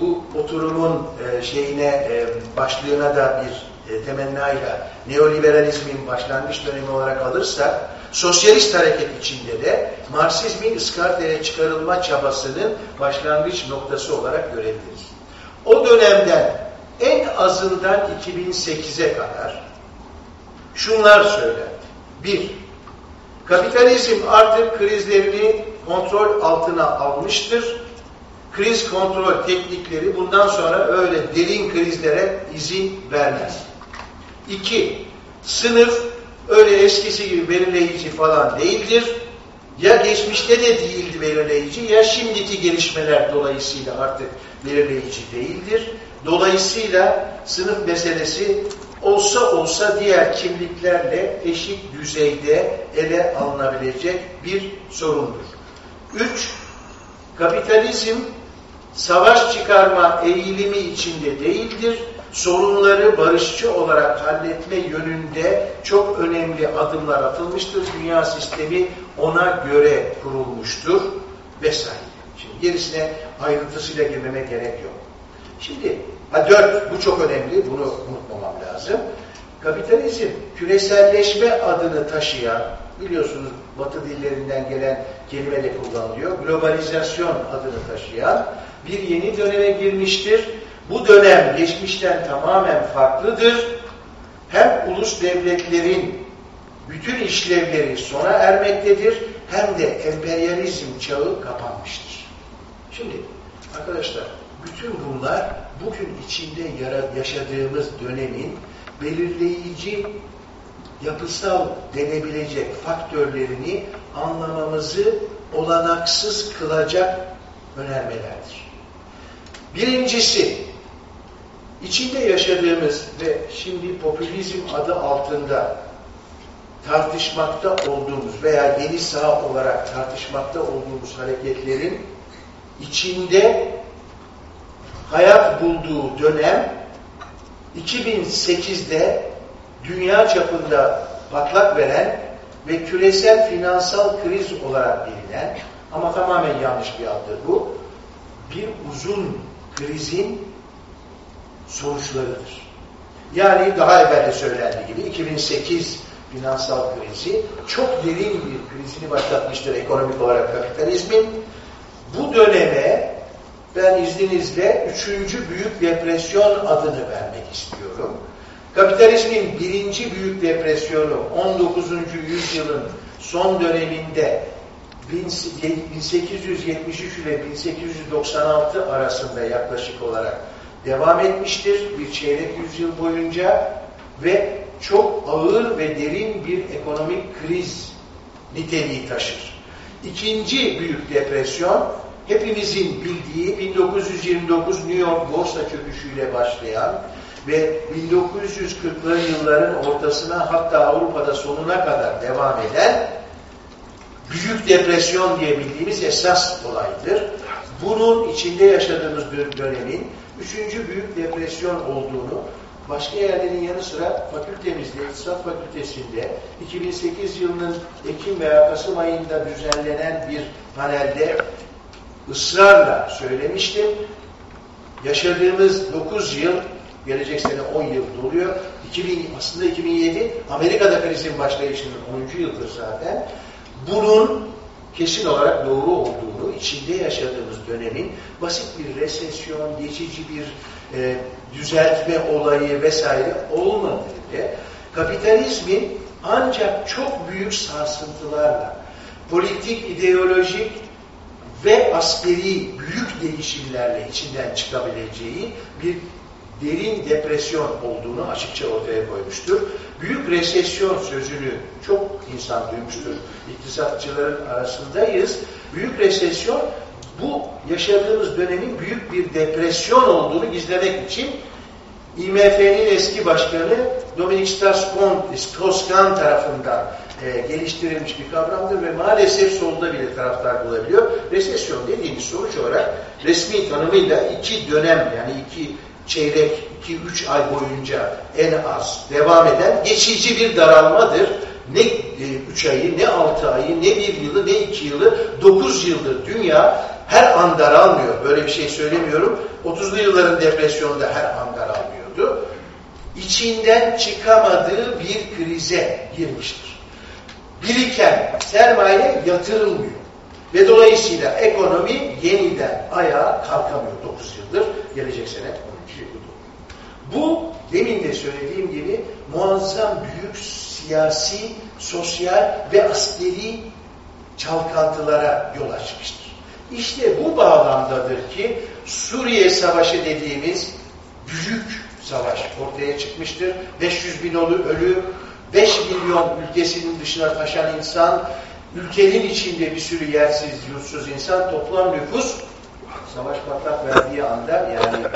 bu oturumun e, şeyine e, başlığına da bir e, temennayla neoliberalizmin başlangıç dönemi olarak alırsak sosyalist hareket içinde de Marksizmin ıskartaya çıkarılma çabasının başlangıç noktası olarak görebiliriz. O dönemden en azından 2008'e kadar şunlar söylendi. Bir, kapitalizm artık krizlerini kontrol altına almıştır kriz kontrol teknikleri bundan sonra öyle derin krizlere izin vermez. İki, sınıf öyle eskisi gibi belirleyici falan değildir. Ya geçmişte de değildi belirleyici ya şimdiki gelişmeler dolayısıyla artık belirleyici değildir. Dolayısıyla sınıf meselesi olsa olsa diğer kimliklerle eşit düzeyde ele alınabilecek bir sorundur. Üç, kapitalizm savaş çıkarma eğilimi içinde değildir. Sorunları barışçı olarak halletme yönünde çok önemli adımlar atılmıştır. Dünya sistemi ona göre kurulmuştur vesaire. Şimdi gerisine ayrıntısıyla girmeme gerek yok. Şimdi ha dört, bu çok önemli, bunu unutmamam lazım. Kapitalizm küreselleşme adını taşıyan, biliyorsunuz batı dillerinden gelen kelime de kullanılıyor, globalizasyon adını taşıyan bir yeni döneme girmiştir. Bu dönem geçmişten tamamen farklıdır. Hem ulus devletlerin bütün işlevleri sona ermektedir hem de emperyalizm çağı kapanmıştır. Şimdi arkadaşlar bütün bunlar bugün içinde yaşadığımız dönemin belirleyici yapısal denebilecek faktörlerini anlamamızı olanaksız kılacak önermelerdir. Birincisi, içinde yaşadığımız ve şimdi popülizm adı altında tartışmakta olduğumuz veya yeni sağ olarak tartışmakta olduğumuz hareketlerin içinde hayat bulduğu dönem 2008'de dünya çapında patlak veren ve küresel finansal kriz olarak bilinen ama tamamen yanlış bir addır bu. Bir uzun krizin sonuçlarıdır. Yani daha evvel de söylendiği gibi 2008 finansal krizi çok derin bir krizini başlatmıştır ekonomik olarak kapitalizmin. Bu döneme ben izninizle üçüncü büyük depresyon adını vermek istiyorum. Kapitalizmin birinci büyük depresyonu 19. yüzyılın son döneminde 1873 ile 1896 arasında yaklaşık olarak devam etmiştir bir çeyrek yüzyıl boyunca ve çok ağır ve derin bir ekonomik kriz niteliği taşır. İkinci büyük depresyon hepimizin bildiği 1929 New York borsa çöküşüyle başlayan ve 1940'lı yılların ortasına hatta Avrupa'da sonuna kadar devam eden büyük depresyon diye bildiğimiz esas olaydır. Bunun içinde yaşadığımız dönemin üçüncü büyük depresyon olduğunu başka yerlerin yanı sıra fakültemizde, İktisat Fakültesi'nde 2008 yılının Ekim veya Kasım ayında düzenlenen bir panelde ısrarla söylemiştim. Yaşadığımız 9 yıl, gelecek sene 10 yıl doluyor. 2000, aslında 2007 Amerika'da krizin başlayışının 10. yıldır zaten. Bunun kesin olarak doğru olduğunu, içinde yaşadığımız dönemin basit bir resesyon, geçici bir e, düzeltme olayı vesaire olmadığını, kapitalizmin ancak çok büyük sarsıntılarla, politik, ideolojik ve askeri büyük değişimlerle içinden çıkabileceği bir derin depresyon olduğunu açıkça ortaya koymuştur. Büyük resesyon sözünü çok insan duymuştur. İktisatçıların arasındayız. Büyük resesyon bu yaşadığımız dönemin büyük bir depresyon olduğunu gizlemek için IMF'nin eski başkanı Dominic Strauss-Kahn tarafından e, geliştirilmiş bir kavramdır ve maalesef solda bile taraftar bulabiliyor. Resesyon dediğimiz sonuç olarak resmi tanımıyla iki dönem yani iki çeyrek, iki üç ay boyunca en az devam eden geçici bir daralmadır. Ne e, üç ayı, ne altı ayı, ne bir yılı, ne iki yılı, dokuz yıldır dünya her an daralmıyor. Böyle bir şey söylemiyorum. 30'lu yılların depresyonda her an daralmıyordu. İçinden çıkamadığı bir krize girmiştir. Biriken sermaye yatırılmıyor. Ve dolayısıyla ekonomi yeniden ayağa kalkamıyor 9 yıldır. Gelecek sene 12 yıldır. Bu demin de söylediğim gibi muazzam büyük siyasi, sosyal ve askeri çalkantılara yol açmıştır. İşte bu bağlamdadır ki Suriye Savaşı dediğimiz büyük savaş ortaya çıkmıştır. 500 bin ölü, 5 milyon ülkesinin dışına taşan insan, ülkenin içinde bir sürü yersiz, yursuz insan, toplam nüfus savaş patlak verdiği anda yani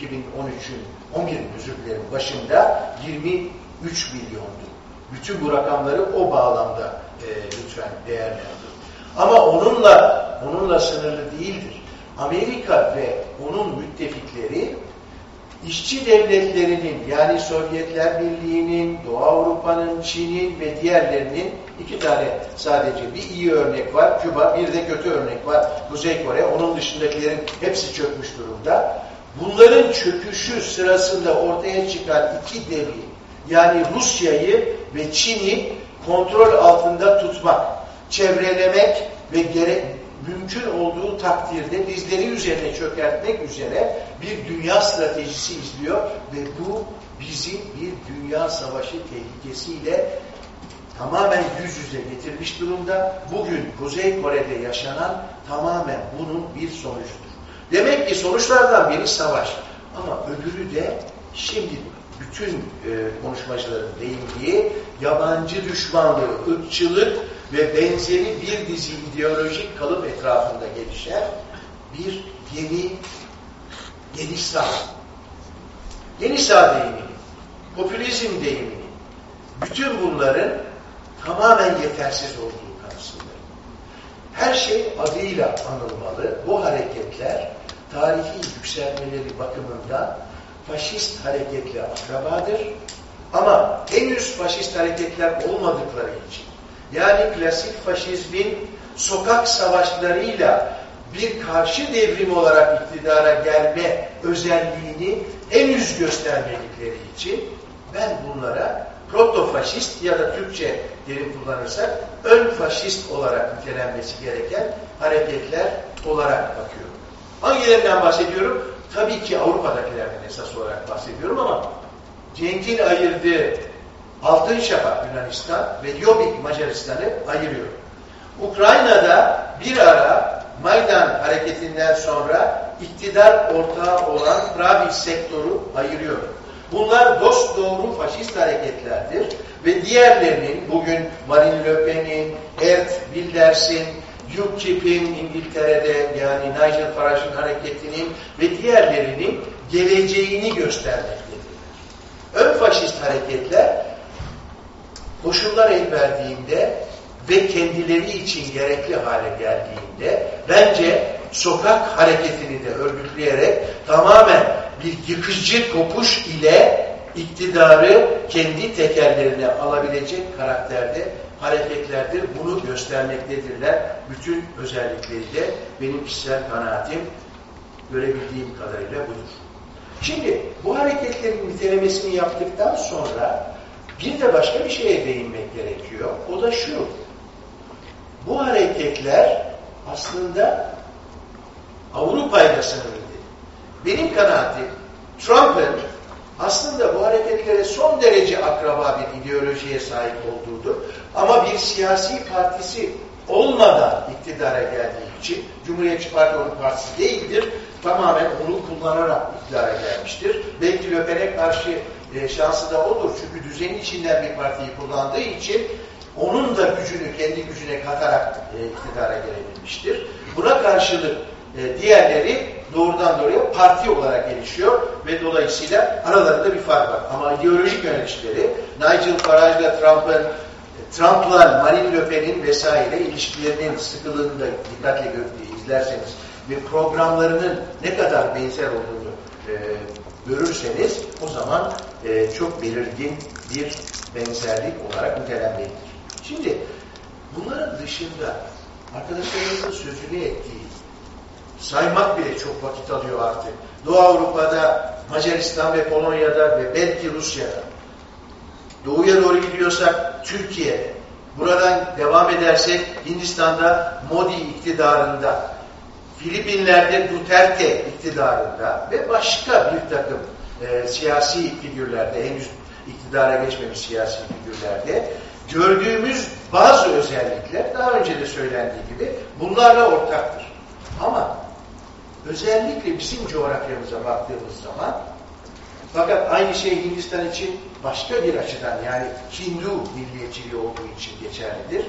2013'ün 11 özür başında 23 milyondu. Bütün bu rakamları o bağlamda e, lütfen değerlendirin. Ama onunla onunla sınırlı değildir. Amerika ve onun müttefikleri işçi devletlerinin yani Sovyetler Birliği'nin, Doğu Avrupa'nın, Çin'in ve diğerlerinin iki tane sadece bir iyi örnek var. Küba, bir de kötü örnek var. Kuzey Kore, onun dışındakilerin hepsi çökmüş durumda. Bunların çöküşü sırasında ortaya çıkan iki devi yani Rusya'yı ve Çin'i kontrol altında tutmak, çevrelemek ve gerek mümkün olduğu takdirde dizleri üzerine çökertmek üzere bir dünya stratejisi izliyor ve bu bizi bir dünya savaşı tehlikesiyle tamamen yüz yüze getirmiş durumda. Bugün Kuzey Kore'de yaşanan tamamen bunun bir sonucudur. Demek ki sonuçlardan biri savaş. Ama öbürü de şimdi bütün e, konuşmacıların değindiği yabancı düşmanlığı, ırkçılık ve benzeri bir dizi ideolojik kalıp etrafında gelişen bir yeni geniş sağ. Yeni sağ deyimini, popülizm deyimini, bütün bunların tamamen yetersiz olduğu kanısındayım. Her şey adıyla anılmalı. Bu hareketler tarihi yükselmeleri bakımından faşist hareketle akrabadır. Ama henüz faşist hareketler olmadıkları için yani klasik faşizmin sokak savaşlarıyla bir karşı devrim olarak iktidara gelme özelliğini henüz göstermedikleri için ben bunlara proto-faşist ya da Türkçe terim kullanırsak ön faşist olarak nitelenmesi gereken hareketler olarak bakıyorum. Hangilerinden bahsediyorum? Tabii ki Avrupa'dakilerden esas olarak bahsediyorum ama Cenk'in ayırdığı Altın Şafak Yunanistan ve Jobbik Macaristan'ı ayırıyor. Ukrayna'da bir ara Maydan hareketinden sonra iktidar ortağı olan Pravi sektörü ayırıyor. Bunlar dost doğru faşist hareketlerdir ve diğerlerinin bugün Marine Le Pen'in, Ert Wilders'in, UKIP'in İngiltere'de yani Nigel Farage'ın hareketinin ve diğerlerinin geleceğini göstermektedir. Ön faşist hareketler koşullar el verdiğinde ve kendileri için gerekli hale geldiğinde bence sokak hareketini de örgütleyerek tamamen bir yıkıcı kopuş ile iktidarı kendi tekerlerine alabilecek karakterde hareketlerdir. Bunu göstermektedirler. Bütün özellikleri de benim kişisel kanaatim görebildiğim kadarıyla budur. Şimdi bu hareketlerin nitelemesini yaptıktan sonra bir de başka bir şeye değinmek gerekiyor. O da şu. Bu hareketler aslında Avrupa'yla sınırlı. Benim kanaatim Trump'ın aslında bu hareketlere son derece akraba bir ideolojiye sahip olduğudur. Ama bir siyasi partisi olmadan iktidara geldiği için Cumhuriyetçi Parti onun partisi değildir. Tamamen onu kullanarak iktidara gelmiştir. Belki Löpen'e karşı e, şansı da olur. Çünkü düzenin içinden bir partiyi kullandığı için onun da gücünü kendi gücüne katarak e, iktidara gelebilmiştir. Buna karşılık e, diğerleri doğrudan doğruya parti olarak gelişiyor ve dolayısıyla aralarında bir fark var. Ama ideolojik yönetişleri Nigel Farage'la Trump'ın Trump'la Marine Le Pen'in vesaire ilişkilerinin sıkılığını da dikkatle izlerseniz ve programlarının ne kadar benzer olduğunu e, görürseniz o zaman e, çok belirgin bir benzerlik olarak nitelenmelidir. Şimdi bunların dışında arkadaşlarımızın sözünü ettiği saymak bile çok vakit alıyor artık. Doğu Avrupa'da, Macaristan ve Polonya'da ve belki Rusya'da. Doğuya doğru gidiyorsak Türkiye'de. Buradan devam edersek Hindistan'da Modi iktidarında, Filipinler'de Duterte iktidarında ve başka bir takım e, siyasi figürlerde, henüz iktidara geçmemiş siyasi figürlerde gördüğümüz bazı özellikler daha önce de söylendiği gibi bunlarla ortaktır. Ama özellikle bizim coğrafyamıza baktığımız zaman fakat aynı şey Hindistan için başka bir açıdan yani Hindu milliyetçiliği olduğu için geçerlidir.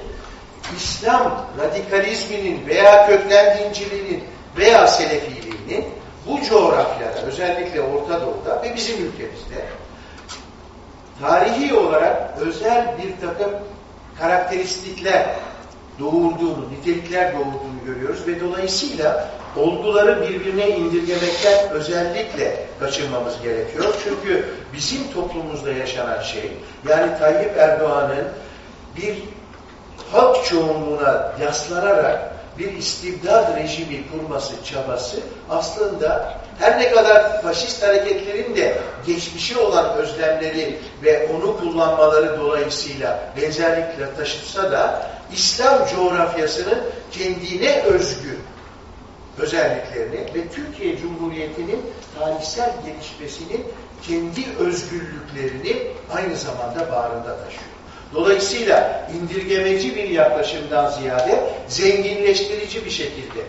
İslam radikalizminin veya dinciliğinin veya selefiliğinin bu coğrafyada özellikle Orta Doğu'da ve bizim ülkemizde tarihi olarak özel bir takım karakteristikler doğurduğunu, nitelikler doğurduğunu görüyoruz ve dolayısıyla olguları birbirine indirgemekten özellikle kaçınmamız gerekiyor. Çünkü bizim toplumumuzda yaşanan şey, yani Tayyip Erdoğan'ın bir halk çoğunluğuna yaslanarak bir istibdad rejimi kurması çabası aslında her ne kadar faşist hareketlerin de geçmişi olan özlemleri ve onu kullanmaları dolayısıyla benzerlikle taşıtsa da İslam coğrafyasının kendine özgü özelliklerini ve Türkiye Cumhuriyeti'nin tarihsel gelişmesinin kendi özgürlüklerini aynı zamanda bağrında taşıyor. Dolayısıyla indirgemeci bir yaklaşımdan ziyade zenginleştirici bir şekilde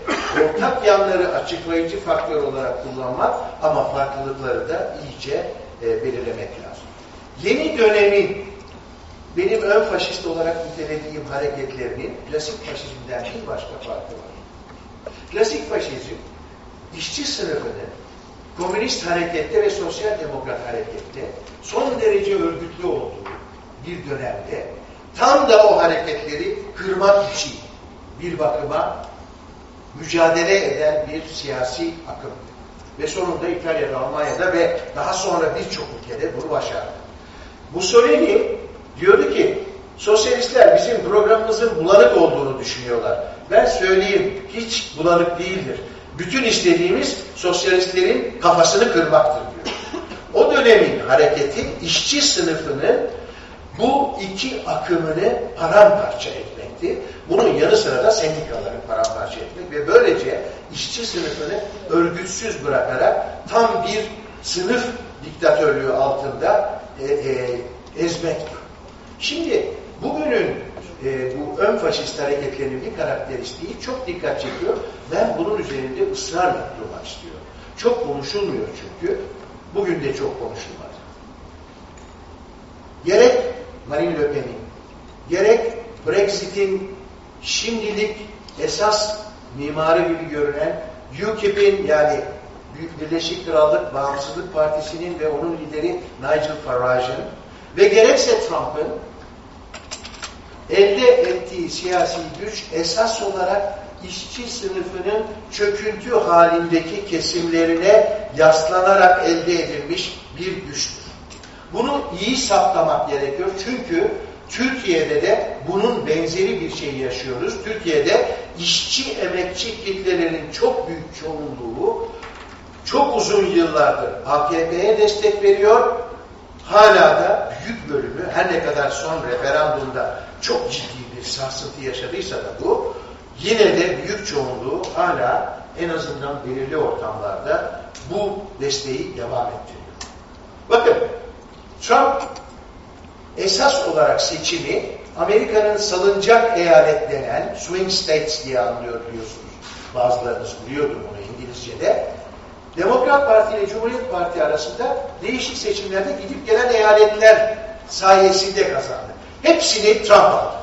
ortak yanları açıklayıcı faktör olarak kullanmak ama farklılıkları da iyice e, belirlemek lazım. Yeni dönemin benim ön faşist olarak nitelediğim hareketlerinin klasik faşizmden bir başka farkı var. Klasik faşizm işçi sınıfını komünist harekette ve sosyal demokrat harekette son derece örgütlü olduğu bir dönemde tam da o hareketleri kırmak için bir bakıma mücadele eden bir siyasi akım. Ve sonunda İtalya'da, Almanya'da ve daha sonra birçok ülkede bunu başardı. Mussolini diyordu ki sosyalistler bizim programımızın bulanık olduğunu düşünüyorlar. Ben söyleyeyim hiç bulanık değildir. Bütün istediğimiz sosyalistlerin kafasını kırmaktır diyor. O dönemin hareketi işçi sınıfının bu iki akımını paramparça etmekti. Bunun yanı sıra da sendikaları paramparça etmek ve böylece işçi sınıfını örgütsüz bırakarak tam bir sınıf diktatörlüğü altında e, e, ezmekti. Şimdi bugünün e, bu ön faşist hareketlerinin bir karakteristiği çok dikkat çekiyor. Ben bunun üzerinde ısrarla durmak istiyorum. Çok konuşulmuyor çünkü. Bugün de çok konuşulmadı. Gerek Marine Le Pen'in, gerek Brexit'in şimdilik esas mimarı gibi görünen UKIP'in yani Birleşik Krallık Bağımsızlık Partisi'nin ve onun lideri Nigel Farage'ın ve gerekse Trump'ın elde ettiği siyasi güç esas olarak işçi sınıfının çöküntü halindeki kesimlerine yaslanarak elde edilmiş bir güçtür. Bunu iyi saptamak gerekiyor çünkü Türkiye'de de bunun benzeri bir şey yaşıyoruz. Türkiye'de işçi emekçi kitlelerinin çok büyük çoğunluğu çok uzun yıllardır AKP'ye destek veriyor. Hala da büyük bölümü her ne kadar son referandumda çok ciddi bir sarsıntı yaşadıysa da bu yine de büyük çoğunluğu hala en azından belirli ortamlarda bu desteği devam ettiriyor. Bakın Trump esas olarak seçimi Amerika'nın salıncak eyalet denen swing states diye anlıyor biliyorsunuz. Bazılarınız biliyordur bunu İngilizce'de. Demokrat Parti ile Cumhuriyet Parti arasında değişik seçimlerde gidip gelen eyaletler sayesinde kazandı. Hepsini Trump aldı.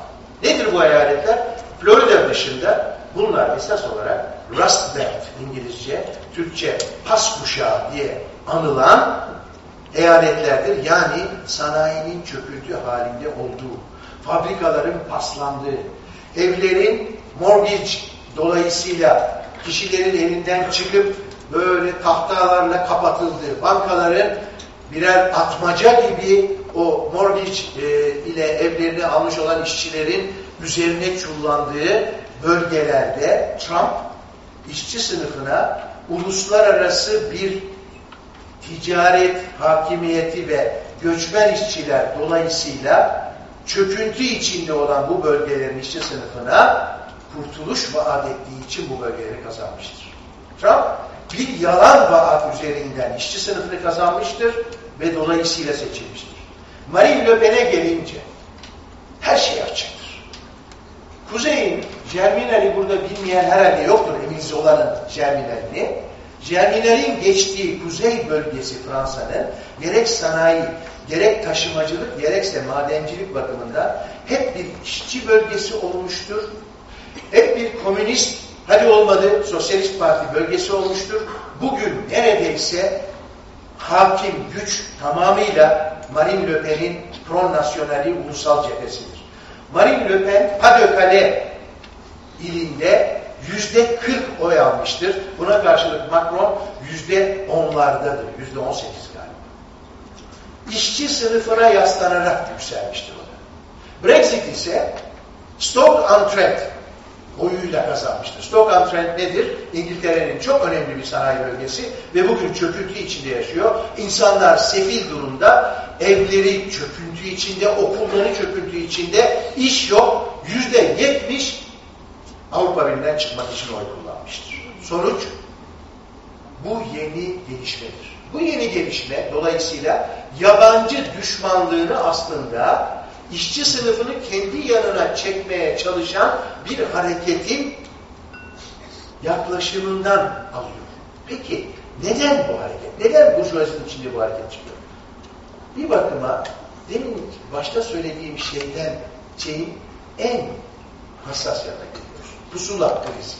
Nedir bu eyaletler? Florida dışında bunlar esas olarak Rust Belt İngilizce, Türkçe pas kuşağı diye anılan eyaletlerdir. Yani sanayinin çöküntü halinde olduğu, fabrikaların paslandığı, evlerin mortgage dolayısıyla kişilerin elinden çıkıp böyle tahtalarla kapatıldığı, bankaların birer atmaca gibi o mortgage e, ile evlerini almış olan işçilerin üzerine çullandığı bölgelerde Trump işçi sınıfına uluslararası bir ticaret hakimiyeti ve göçmen işçiler dolayısıyla çöküntü içinde olan bu bölgelerin işçi sınıfına kurtuluş vaat ettiği için bu bölgeleri kazanmıştır. Trump bir yalan vaat üzerinden işçi sınıfını kazanmıştır ve dolayısıyla seçilmiştir. Marine Le Pen'e gelince her şey açıktır. Kuzey'in Germinal'i burada bilmeyen herhalde yoktur Emil Zola'nın Germinal'ini. Germinal'in geçtiği kuzey bölgesi Fransa'nın gerek sanayi, gerek taşımacılık, gerekse madencilik bakımından hep bir işçi bölgesi olmuştur. Hep bir komünist, hadi olmadı sosyalist parti bölgesi olmuştur. Bugün neredeyse hakim güç tamamıyla Marine Le Pen'in Front National'i ulusal cephesidir. Marine Le Pen ilinde yüzde 40 oy almıştır. Buna karşılık Macron yüzde onlardadır. Yüzde 18 galiba. İşçi sınıfına yaslanarak yükselmiştir o da. Brexit ise Stoke-on-Trent oyuyla kazanmıştır. Stoke-on-Trent nedir? İngiltere'nin çok önemli bir sanayi bölgesi ve bugün çöküntü içinde yaşıyor. İnsanlar sefil durumda, evleri çöküntü içinde, okulları çöküntü içinde, iş yok. Yüzde yetmiş Avrupa Birliği'nden çıkmak için oy kullanmıştır. Sonuç, bu yeni gelişmedir. Bu yeni gelişme dolayısıyla yabancı düşmanlığını aslında işçi sınıfını kendi yanına çekmeye çalışan bir hareketin yaklaşımından alıyor. Peki neden bu hareket? Neden burjuvazinin içinde bu hareket çıkıyor? Bir bakıma demin başta söylediğim şeyden şeyin en hassas yanına. Pusula krizi.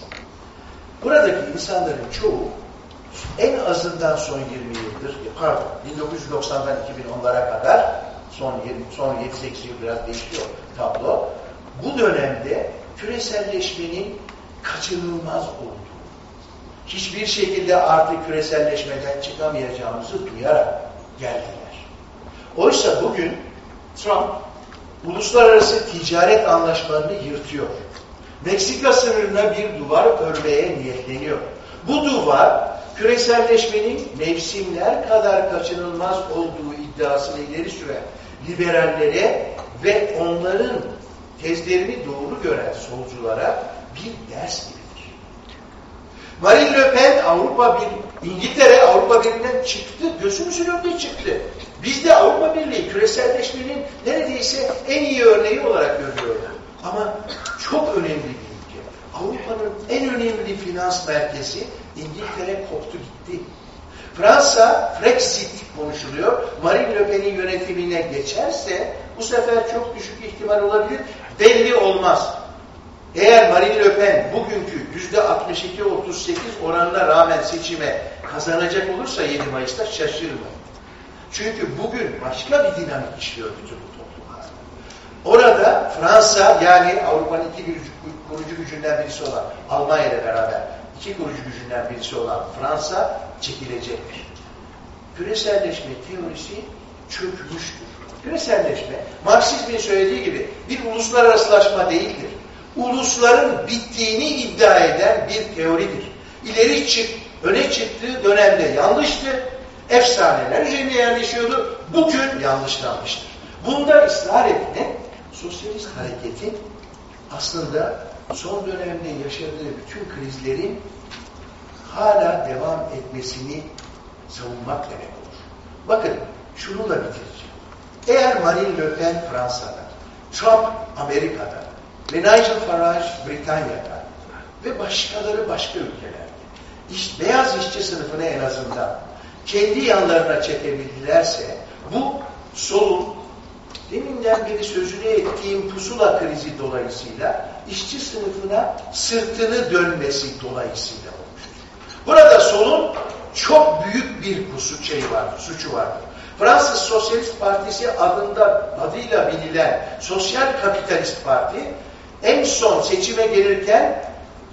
Buradaki insanların çoğu en azından son 20 yıldır, pardon 1990'dan 2010'lara kadar son 20, son 7-8 yıl biraz değişiyor tablo. Bu dönemde küreselleşmenin kaçınılmaz olduğu, hiçbir şekilde artık küreselleşmeden çıkamayacağımızı duyarak geldiler. Oysa bugün Trump uluslararası ticaret anlaşmalarını yırtıyor. Meksika sınırına bir duvar örmeye niyetleniyor. Bu duvar küreselleşmenin mevsimler kadar kaçınılmaz olduğu iddiasını ileri süren liberallere ve onların tezlerini doğru gören solculara bir ders gibidir. Marine Le Pen Avrupa bir İngiltere Avrupa Birliği'nden çıktı, gözümüzün önünde çıktı. Biz de Avrupa Birliği küreselleşmenin neredeyse en iyi örneği olarak görüyoruz. Ama çok önemli bir ülke. Avrupa'nın en önemli finans merkezi İngiltere koptu gitti. Fransa Brexit konuşuluyor. Marine Le Pen'in yönetimine geçerse bu sefer çok düşük ihtimal olabilir. Belli olmaz. Eğer Marine Le Pen bugünkü yüzde 62-38 oranına rağmen seçime kazanacak olursa 7 Mayıs'ta şaşırmayın. Çünkü bugün başka bir dinamik işliyor bütün. Orada Fransa yani Avrupa'nın iki kurucu gücünden birisi olan Almanya ile beraber iki kurucu gücünden birisi olan Fransa çekilecektir. Küreselleşme teorisi çökmüştür. Küreselleşme, Marksizmin söylediği gibi bir uluslararasılaşma değildir. Ulusların bittiğini iddia eden bir teoridir. İleri çık, öne çıktığı dönemde yanlıştı. Efsaneler üzerine yerleşiyordu. Bugün yanlışlanmıştır. Bunda ısrar etme, sosyalist hareketin aslında son dönemde yaşadığı bütün krizlerin hala devam etmesini savunmak demek olur. Bakın şununla bitireceğim. Eğer Marine Le Pen Fransa'da, Trump Amerika'da ve Nigel Farage Britanya'da ve başkaları başka ülkelerde iş, beyaz işçi sınıfını en azından kendi yanlarına çekebildilerse bu solun deminden beri sözünü ettiğim pusula krizi dolayısıyla işçi sınıfına sırtını dönmesi dolayısıyla olmuştur. Burada solun çok büyük bir kusu şey var, suçu vardır. Fransız Sosyalist Partisi adında adıyla bilinen Sosyal Kapitalist Parti en son seçime gelirken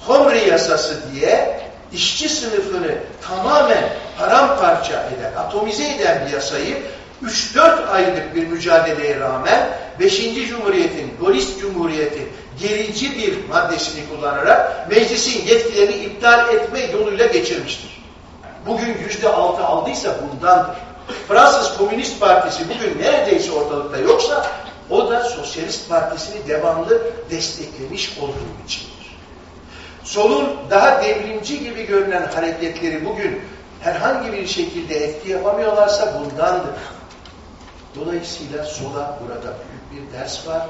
Homri yasası diye işçi sınıfını tamamen paramparça eden, atomize eden bir yasayı 3-4 aylık bir mücadeleye rağmen 5. Cumhuriyet'in, Golist Cumhuriyet'in gerici bir maddesini kullanarak meclisin yetkilerini iptal etme yoluyla geçirmiştir. Bugün yüzde altı aldıysa bundandır. Fransız Komünist Partisi bugün neredeyse ortalıkta yoksa o da Sosyalist Partisi'ni devamlı desteklemiş olduğu içindir. Solun daha devrimci gibi görünen hareketleri bugün herhangi bir şekilde etki yapamıyorlarsa bundandır. Dolayısıyla sola burada büyük bir ders var.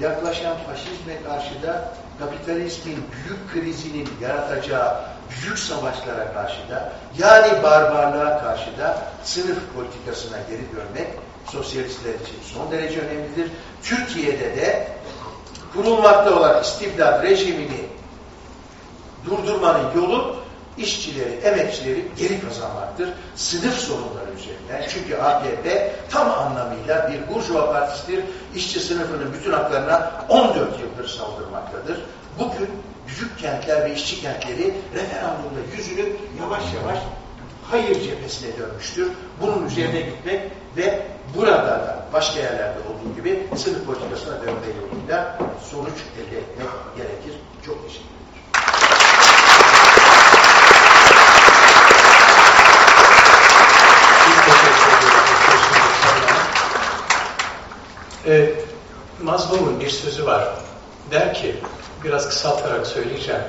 Yaklaşan faşizme karşı da kapitalizmin büyük krizinin yaratacağı büyük savaşlara karşı da yani barbarlığa karşı da sınıf politikasına geri dönmek sosyalistler için son derece önemlidir. Türkiye'de de kurulmakta olan istibdat rejimini durdurmanın yolu işçileri, emekçileri geri kazanmaktır. Sınıf sorunları üzerinden. Çünkü AKP tam anlamıyla bir burjuva partisidir. İşçi sınıfının bütün haklarına 14 yıldır saldırmaktadır. Bugün büyük kentler ve işçi kentleri referandumda yüzünü yavaş yavaş hayır cephesine dönmüştür. Bunun üzerine gitmek ve burada da başka yerlerde olduğu gibi sınıf politikasına dönme yoluyla sonuç elde etmek gerekir. Çok teşekkür ederim. E, Mazlum'un bir sözü var. Der ki, biraz kısaltarak söyleyeceğim.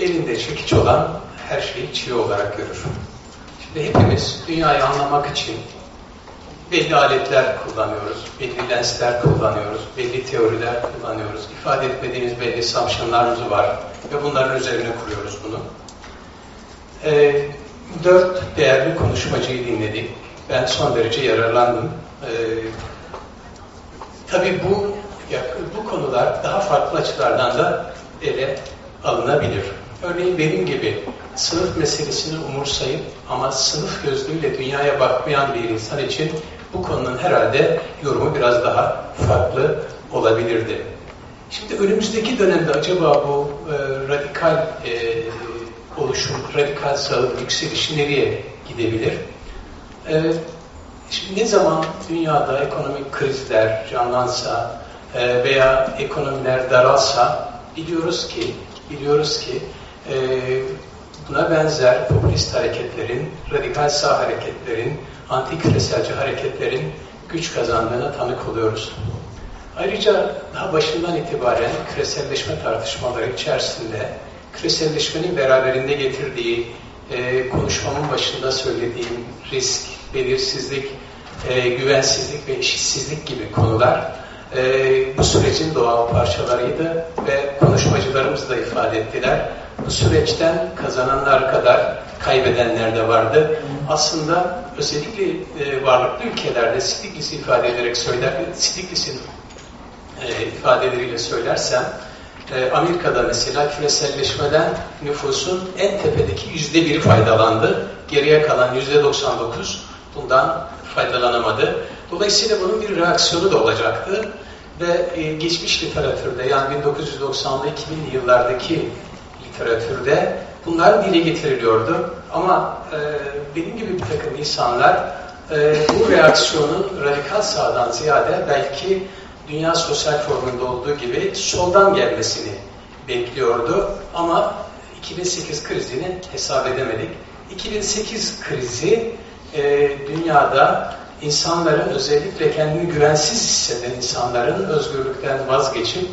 Elinde çekiç olan her şeyi çiğ olarak görür. Şimdi hepimiz dünyayı anlamak için belli aletler kullanıyoruz, belli lensler kullanıyoruz, belli teoriler kullanıyoruz. İfade etmediğimiz belli sapşanlarımız var ve bunların üzerine kuruyoruz bunu. E, dört değerli konuşmacıyı dinledik. Ben son derece yararlandım. E, tabii bu, bu konular daha farklı açılardan da ele alınabilir. Örneğin benim gibi sınıf meselesini umursayıp ama sınıf gözlüğüyle dünyaya bakmayan bir insan için bu konunun herhalde yorumu biraz daha farklı olabilirdi. Şimdi önümüzdeki dönemde acaba bu e, radikal e, oluşum, radikal sağlık yükselişi nereye gidebilir? E, şimdi ne zaman dünyada ekonomik krizler canlansa e, veya ekonomiler daralsa biliyoruz ki biliyoruz ki e, buna benzer popülist hareketlerin, radikal sağ hareketlerin, anti küreselci hareketlerin güç kazandığına tanık oluyoruz. Ayrıca daha başından itibaren küreselleşme tartışmaları içerisinde küreselleşmenin beraberinde getirdiği e, konuşmamın başında söylediğim risk, belirsizlik, e, güvensizlik ve eşitsizlik gibi konular e, bu sürecin doğal parçalarıydı ve konuşmacılarımız da ifade ettiler. Bu süreçten kazananlar kadar kaybedenler de vardı. Aslında özellikle e, varlıklı ülkelerde Stiglitz'i ifade ederek söyler, Stiglitz'in e, ifadeleriyle söylersem e, Amerika'da mesela küreselleşmeden nüfusun en tepedeki yüzde biri faydalandı. Geriye kalan yüzde 99 bundan faydalanamadı. Dolayısıyla bunun bir reaksiyonu da olacaktı. Ve e, geçmiş literatürde yani 1990'lı 2000'li yıllardaki literatürde bunlar dile getiriliyordu. Ama e, benim gibi bir takım insanlar e, bu reaksiyonun radikal sağdan ziyade belki Dünya Sosyal Forumu'nda olduğu gibi soldan gelmesini bekliyordu. Ama 2008 krizini hesap edemedik. 2008 krizi e, dünyada insanların özellikle kendini güvensiz hisseden insanların özgürlükten vazgeçip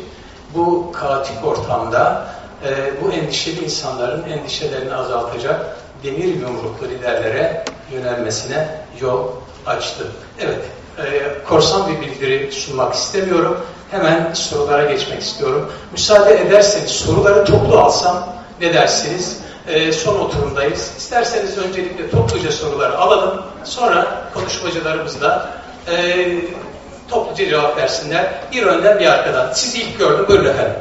bu kaotik ortamda e, bu endişeli insanların endişelerini azaltacak demir yumruklu liderlere yönelmesine yol açtı. Evet, e, korsan bir bildiri sunmak istemiyorum. Hemen sorulara geçmek istiyorum. Müsaade ederseniz soruları toplu alsam ne dersiniz? E, son oturumdayız. İsterseniz öncelikle topluca soruları alalım. Sonra konuşmacılarımız da e, topluca cevap versinler. Bir önden bir arkadan. Sizi ilk gördüm. Buyurun efendim.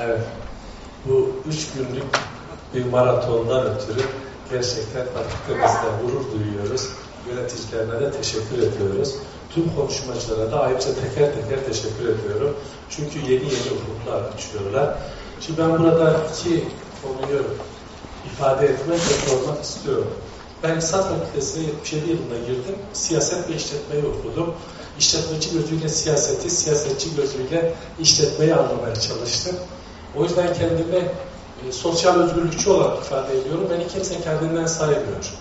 Evet. Bu üç günlük bir maratondan ötürü gerçekten fakültemizde gurur duyuyoruz. Yöneticilerine de teşekkür ediyoruz. Tüm konuşmacılara da ayrıca teker teker teşekkür ediyorum. Çünkü yeni yeni ufuklar açıyorlar. Şimdi ben burada iki konuyu ifade etmek ve sormak istiyorum. Ben İktisat Fakültesi'ne 77 yılında girdim. Siyaset ve işletmeyi okudum. İşletmeci gözüyle siyaseti, siyasetçi gözüyle işletmeyi anlamaya çalıştım. O yüzden kendimi e, sosyal özgürlükçü olarak ifade ediyorum. Beni kimse kendinden saymıyor.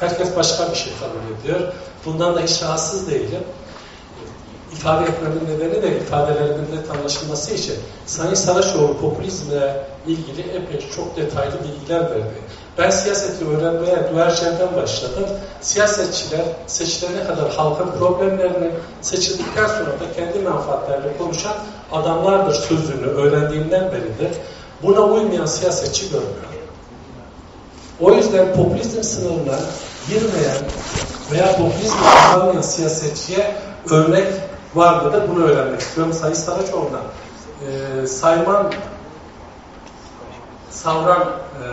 Herkes başka bir şey kabul ediyor. Bundan da hiç rahatsız değilim. İfade etmemin nedeni de ifadelerimin de anlaşılması için Sayın Saraçoğlu popülizmle ilgili epey çok detaylı bilgiler verdi. Ben siyaseti öğrenmeye Duerçen'den başladım. Siyasetçiler seçilene kadar halkın problemlerini seçildikten sonra da kendi menfaatlerini konuşan adamlardır sözünü öğrendiğimden beridir. Buna uymayan siyasetçi görmüyorum. O yüzden popülizm sınırına girmeyen veya popülizm kullanmayan siyasetçiye örnek vardı da bunu öğrenmek istiyorum. Sayın Saraçoğlu'na e, Sayman Savran e,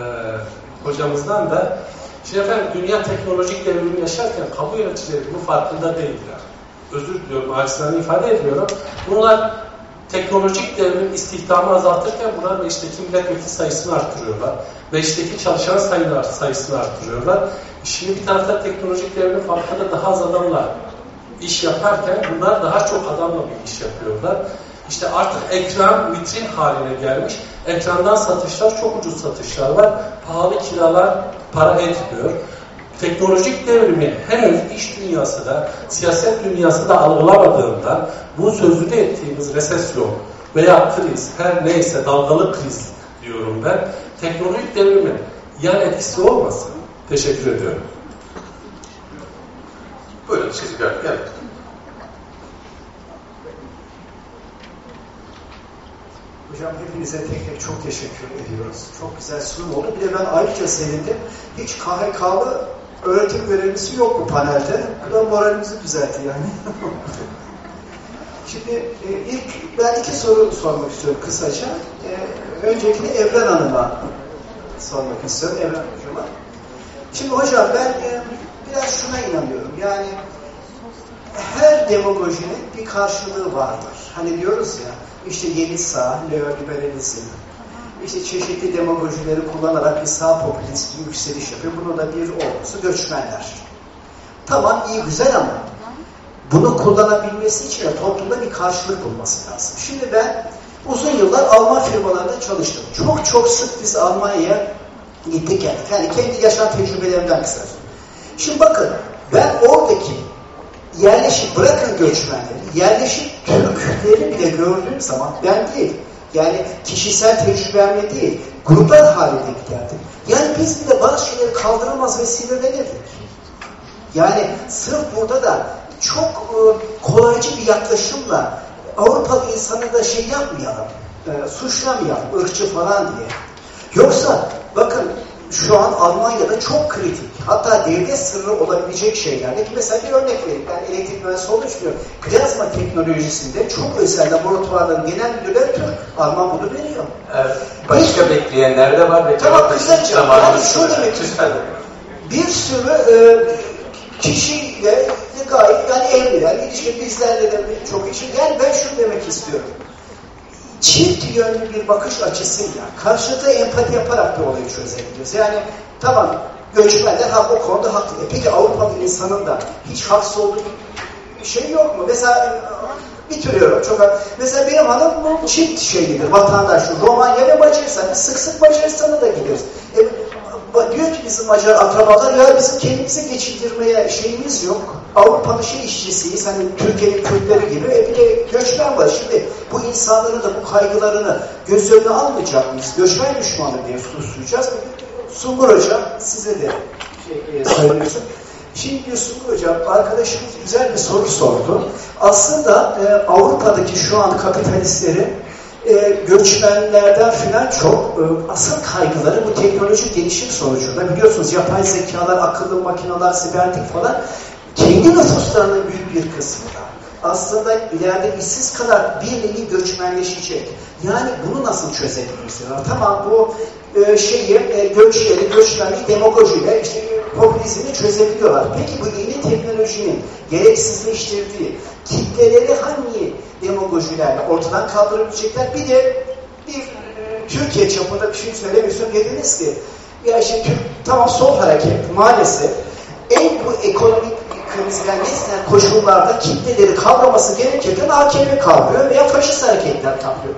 hocamızdan da şimdi efendim dünya teknolojik devrimi yaşarken kamu yöneticileri bunun farkında değiller. Özür diliyorum, acizane ifade ediyorum. Bunlar teknolojik devrim istihdamı azaltırken bunlar meclisteki milletvekili sayısını arttırıyorlar. Meclisteki çalışan sayılar sayısını arttırıyorlar. Şimdi bir tarafta teknolojik devrim farkında daha az adamla iş yaparken bunlar daha çok adamla bir iş yapıyorlar. İşte artık ekran vitrin haline gelmiş. Ekrandan satışlar çok ucuz satışlar var. Pahalı kiralar para etmiyor. Teknolojik devrimi henüz iş dünyası da, siyaset dünyası da algılamadığından bu sözünü ettiğimiz resesyon veya kriz, her neyse dalgalı kriz diyorum ben, teknolojik devrimin yan etkisi olmasın. Teşekkür ediyorum. Buyurun sizi gördük. Evet. Hocam hepinize tek tek çok teşekkür ediyoruz. Çok güzel sunum oldu. Bir de ben ayrıca sevindim. Hiç KHK'lı öğretim görevlisi yok bu panelde. Bu moralimizi düzeltti yani. Şimdi e, ilk ben iki soru sormak istiyorum kısaca. E, öncekini Evren Hanım'a sormak istiyorum. Evren Hocam'a. Şimdi hocam ben e, biraz şuna inanıyorum. Yani her demagojinin bir karşılığı vardır. Hani diyoruz ya işte yeni sağ, neoliberalizm, işte çeşitli demagojileri kullanarak bir sağ popülist bir yükseliş yapıyor. Bunun da bir olgusu göçmenler. Tamam iyi güzel ama bunu kullanabilmesi için de toplumda bir karşılık bulması lazım. Şimdi ben uzun yıllar Alman firmalarında çalıştım. Çok çok sık biz Almanya'ya gittik geldik. Yani kendi yaşam tecrübelerimden kısaca. Şimdi bakın ben oradaki yerleşik bırakın göçmenleri, yerleşik Türkleri bile gördüğüm zaman ben değil, yani kişisel tecrübemle değil, gruplar halinde giderdim. Yani biz bile bazı şeyleri kaldıramaz ve sinirlenirdik. Yani sırf burada da çok e, kolaycı bir yaklaşımla Avrupalı insanı da şey yapmayalım, e, suçlamayalım, ırkçı falan diye. Yoksa bakın şu an Almanya'da çok kritik. Hatta devlet sırrı olabilecek şeylerde ki mesela bir örnek vereyim. Ben elektrik mühendisi olduğu için Plazma teknolojisinde çok özel laboratuvarların genel müdürleri Türk. Alman bunu veriyor. Evet, başka bir, bekleyenler de var. Tamam kısaca. Yani şu demek istiyorum. Bir sürü e, kişiyle gayet yani evliler, ilişki bizlerle de çok işi. Yani ben şunu demek istiyorum çift yönlü bir bakış açısıyla karşıda empati yaparak da olayı çözebiliyoruz. Yani tamam göçmenler hak o konuda haklı. E peki Avrupalı insanın da hiç haksız olduğu bir şey yok mu? Mesela bitiriyorum çok Mesela benim hanım çift şeylidir, vatandaş. Romanya ve Macaristan. Sık sık Macaristan'a da gideriz. E, diyor ki bizim Macar akrabalar ya bizim kendimizi geçindirmeye şeyimiz yok. Avrupa'nın şey işçisiyiz. Hani Türkiye'nin Kürtleri gibi. E bir de göçmen var. Şimdi bu insanların da bu kaygılarını göz önüne almayacak mıyız? Göçmen düşmanı diye suslayacağız. Sungur Hocam size de şey, e, söylüyorsun. Şimdi Sungur Hocam arkadaşımız güzel bir soru sordu. Aslında e, Avrupa'daki şu an kapitalistlerin e, göçmenlerden filan çok e, asıl kaygıları bu teknoloji gelişim sonucunda biliyorsunuz yapay zekalar, akıllı makineler, sibernetik falan kendi nüfuslarının büyük bir kısmında aslında ileride işsiz kadar bir nevi göçmenleşecek. Yani bunu nasıl çözebiliriz? Tamam bu e, şeyi, e, göçleri, göçmenliği demagojiyle işte popülizmi çözebiliyorlar. Peki bu yeni teknolojinin gereksizleştirdiği kitleleri hangi demagojilerle ortadan kaldırabilecekler? Bir de bir e, Türkiye çapında bir şey söylemiyorsun. Dediniz ki ya işte Türk, tamam sol hareket maalesef en bu ekonomik krizden nesnel koşullarda kitleleri kavraması gerekirken AKP kavruyor veya faşist hareketler kavruyor.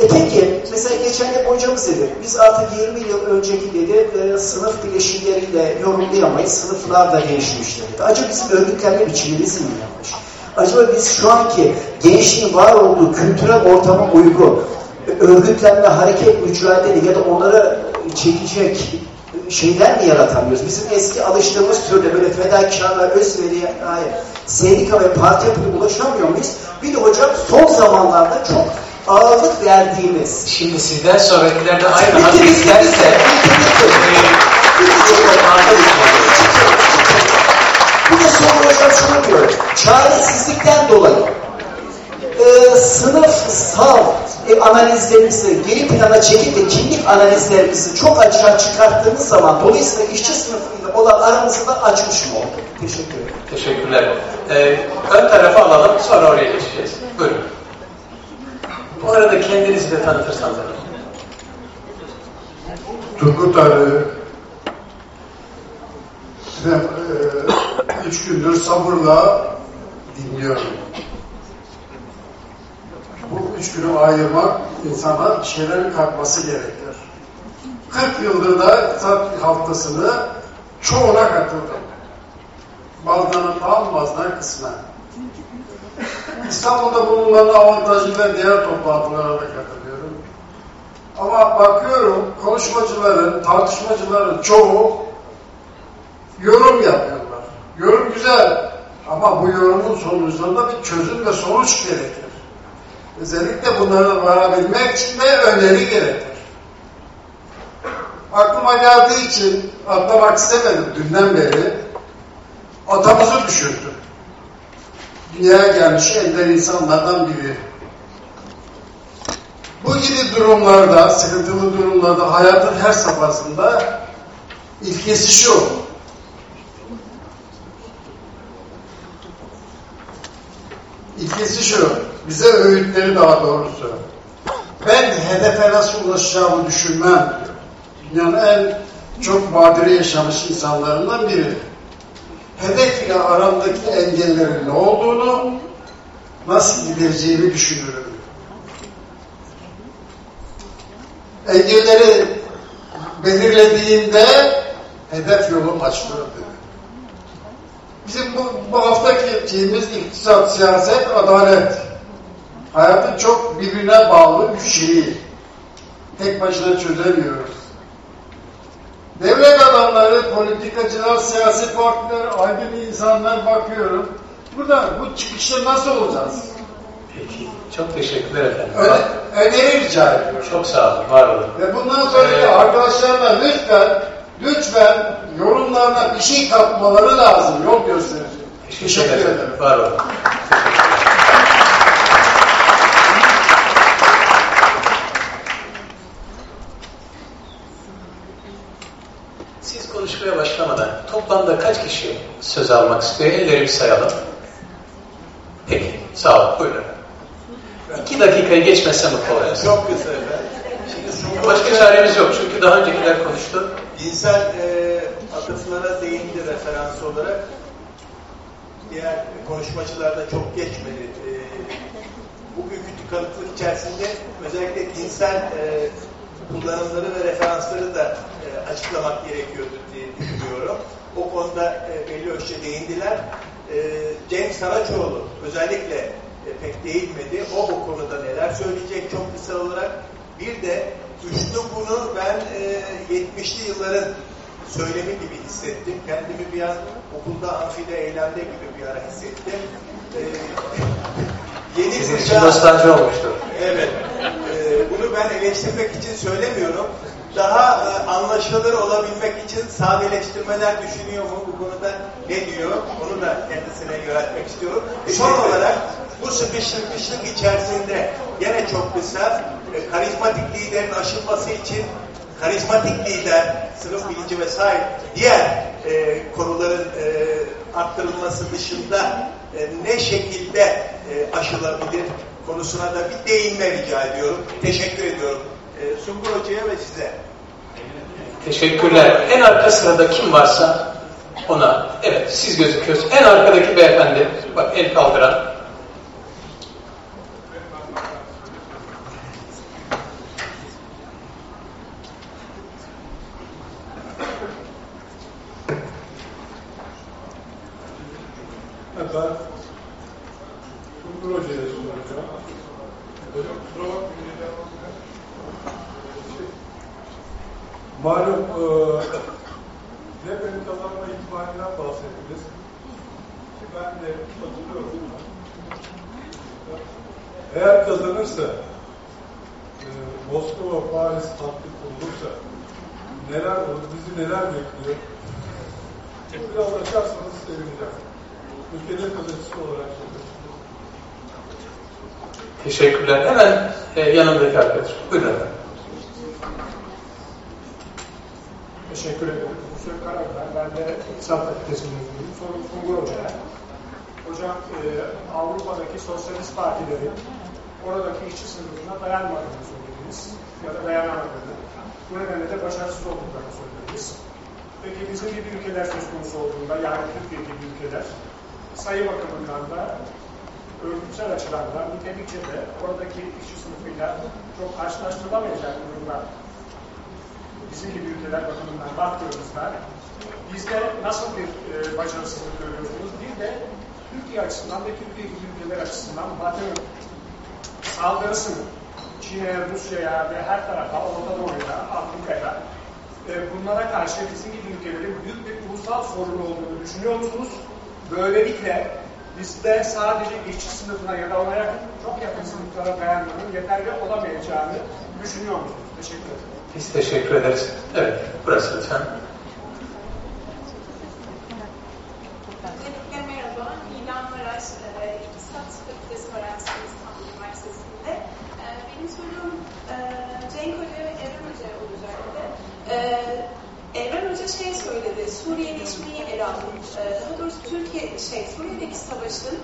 E peki, mesela geçen de hocamız dedi, biz artık 20 yıl önceki dedi, e, sınıf bileşimleriyle yorumlayamayız, sınıflar da değişmiştir dedi. Acaba bizim örgütlenme biçimimiz mi yanlış? Acaba biz şu anki gençliğin var olduğu kültürel ortama uygun, e, örgütlenme, hareket, mücadele ya da onlara çekecek şeyler mi yaratamıyoruz? Bizim eski alıştığımız türde böyle fedakarlar, özveriye, hayır, sendika ve parti yapıya ulaşamıyor muyuz? Bir de hocam son zamanlarda çok ağırlık verdiğimiz. Şimdi sizden sonra ileride aynı hak isterse bir de sonra hocam şunu diyor. Çaresizlikten dolayı e, sınıfsal e, analizlerimizi geri plana çekip de kimlik analizlerimizi çok açığa çıkarttığımız zaman dolayısıyla işçi sınıfıyla olan aramızı da açmış mı olduk? Teşekkür ederim. Teşekkürler. Ee, ön tarafa alalım, sonra oraya geçeceğiz. Buyurun. Bu arada kendinizi de tanıtırsanız. Turgut Arı ve e, üç gündür sabırla dinliyorum. Bu üç günü ayırmak insana bir şeylerin kalkması gerekir. 40 yıldır da tat haftasını çoğuna katıldım. Bazılarına tam bazılarına kısmen. İstanbul'da bulunan avantajlı ve diğer toplantılara da katılıyorum. Ama bakıyorum konuşmacıların, tartışmacıların çoğu yorum yapıyorlar. Yorum güzel ama bu yorumun sonucunda bir çözüm ve sonuç gerekir. Özellikle bunlara varabilmek için de öneri gerekir. Aklıma geldiği için atlamak istemedim dünden beri. Atamızı düşündüm. Dünyaya gelmiş ender insanlardan biri. Bu gibi durumlarda, sıkıntılı durumlarda hayatın her safhasında ilkesi şu. İlkesi şu. Bize öğütleri daha doğrusu. Ben hedefe nasıl ulaşacağımı düşünmem. Dünyanın en çok badire yaşamış insanlarından biri. Hedef ile aramdaki engellerin ne olduğunu, nasıl gidereceğimi düşünürüm. Engelleri belirlediğinde hedef yolum açılır dedi. Bizim bu, bu haftaki şeyimiz iktisat, siyaset, adalet. Hayatın çok birbirine bağlı bir şeyi. Tek başına çözemiyoruz. Devlet adamları, politikacılar, siyasi partiler, aydın insanlar bakıyorum. Burada bu çıkışta nasıl olacağız? Peki. Çok teşekkürler efendim. Öne, öneri rica ediyorum. Çok sağ olun. Var olun. Ve bundan sonraki Evet. arkadaşlarına lütfen, lütfen yorumlarına bir şey katmaları lazım. Yol gösterici. Teşekkür ederim. Var olun. Siz konuşmaya başlamadan toplamda kaç kişi söz almak istiyor? Elleri bir sayalım. Peki, sağ olun. Buyurun. İki dakikayı geçmezse mutlu olacağız. Çok kısa efendim. Başka çaremiz yok çünkü daha öncekiler konuştu. dinsel e, atıflara değindi referans olarak. Diğer konuşmacılarda çok geçmedi. E, bugünkü tıkanıklık içerisinde özellikle dinsel e, kullanımları ve referansları da e, açıklamak gerekiyordu diye düşünüyorum. O konuda e, belli ölçüde değindiler. E, Cem Saraçoğlu özellikle e, pek değinmedi. O o konuda neler söyleyecek çok kısa olarak. Bir de Üstü bunu ben e, 70'li yılların söylemi gibi hissettim. Kendimi bir an okulda amfide eylemde gibi bir ara hissettim. E, yeni Sizin için kuşağı- nostalji olmuştur. Evet. Ee, bunu ben eleştirmek için söylemiyorum. Daha e, anlaşılır olabilmek için sadeleştirmeler düşünüyor mu? Bu konuda ne diyor? Onu da kendisine yöneltmek istiyorum. E, son olarak bu sıkıştırmışlık içerisinde gene çok kısa e, karizmatik liderin aşılması için karizmatik lider, sınıf bilinci vesaire diğer e, konuların e, arttırılması dışında e, ne şekilde e, aşılabilir konusuna da bir değinme rica ediyorum. Teşekkür ediyorum. E, Sungur Hoca'ya ve size. Teşekkürler. En arka sırada kim varsa ona, evet siz gözüküyorsunuz. En arkadaki beyefendi, bak el kaldıran. Ben Sungur Hoca'ya soracağım. Hocam kusura bakmayın. Malum e, CHP'nin kazanma ihtimalinden bahsettiniz. Ki ben de katılıyorum. buna. Eğer kazanırsa e, Moskova, Paris hattı kurulursa neler olur, bizi neler bekliyor? Biraz açarsanız sevineceğim. Ülkenin gazetesi olarak söylüyorum. Teşekkürler. Hemen e, yanındaki arkadaş. Buyurun efendim. Teşekkür ederim. Hüseyin Karabel. Ben de İktisat Fakültesi mezunuyum. Sorum Sungur Hoca'ya. Hocam e, Avrupa'daki sosyalist partilerin oradaki işçi sınıfına dayanmadığını söylediniz. Ya da dayanamadığını. Bu nedenle de başarısız olduklarını söylediniz. Peki bizim gibi ülkeler söz konusu olduğunda, yani Türkiye gibi ülkeler, sayı bakımından da örgütsel açıdan da nitelikçe de oradaki işçi sınıfıyla çok karşılaştırılamayacak durumda bizim gibi ülkeler bakımından baktığımızda Bizde nasıl bir e, başarısızlık görüyorsunuz? Bir de Türkiye açısından ve Türkiye gibi ülkeler açısından Batı'nın saldırısını Çin'e, Rusya'ya ve her tarafa, Orta Doğu'ya, Afrika'ya e, bunlara karşı bizim gibi ülkelerin büyük bir ulusal sorunu olduğunu düşünüyor musunuz? Böylelikle bizde sadece işçi sınıfına ya da ona yakın, çok yakın sınıflara dayanmanın yeterli olamayacağını düşünüyor musunuz? Teşekkür ederim. Biz teşekkür ederiz. Evet, burası lütfen. Öncelikle merhaba. İlhan Maraş, e, İktisat Fakültesi öğrencisiyim İstanbul Üniversitesi'nde. E, benim sorum e, Cenk Hoca ve Evren Hoca şey söyledi, Suriye'leşmeyi ele aldı. E, daha doğrusu Türkiye, şey, Suriye'deki savaşın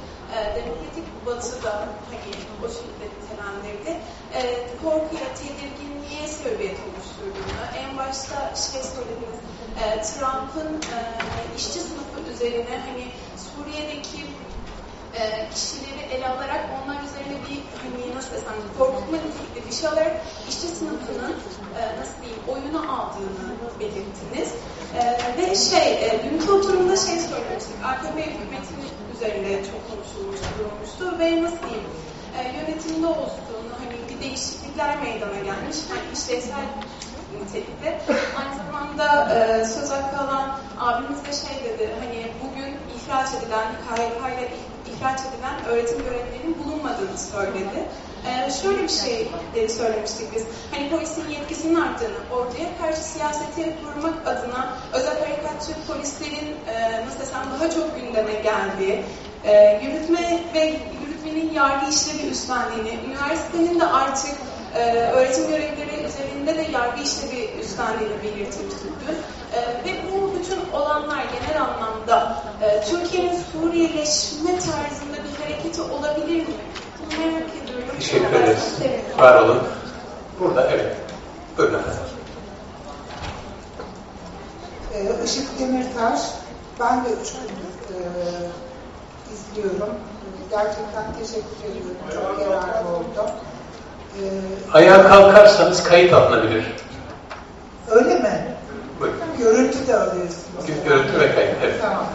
demokratik batıda hani o şekilde nitelendirdi. Korkuya, tedirginliğe sebebiyet oluşturduğunu, en başta şey söylediniz, e, Trump'ın e, işçi sınıfı üzerine hani Suriye'deki e, kişileri ele alarak onlar üzerine bir hani nasıl desem korkutma nitelikli bir şey alarak işçi sınıfının e, nasıl diyeyim oyunu aldığını belirttiniz. E, ve şey e, dünkü oturumda şey söylemiştik AKP hükümetinin üzerinde çok konuşulmuş durulmuştu ve nasıl diyeyim e, yönetimde olsun hani bir değişiklikler meydana gelmiş hani işlevsel nitelikte. Aynı zamanda e, söz hakkı alan abimiz de şey dedi, hani bugün ihraç edilen, KYK ile ihraç edilen öğretim görevlilerinin bulunmadığını söyledi. E, şöyle bir şey söylemiştik biz, hani polisin yetkisinin arttığını, ortaya karşı siyaseti korumak adına özel harekatçı polislerin e, nasıl desem daha çok gündeme geldiği, e, yürütme ve yürütmenin yargı işlevi üstlendiğini, üniversitenin de artık e, öğretim görevlileri üzerinde de yargı işlevi üstlendiğini belirtilmişti dün. E, ve bu bütün olanlar genel anlamda e, Türkiye'nin Suriyeleşme tarzında bir hareketi olabilir mi? Bunu merak ediyorum. Teşekkür ederiz. Var olun. Burada, evet. Buyurun. Ee, Işık Demirtaş, ben de üç gündür e, izliyorum. Gerçekten teşekkür ediyorum. Çok yararlı oldu. Ee, Ayağa kalkarsanız kayıt alınabilir. öyle mi? Buyurun. Görüntü de alıyorsunuz. Görüntü ve kayıt, evet. Tamam.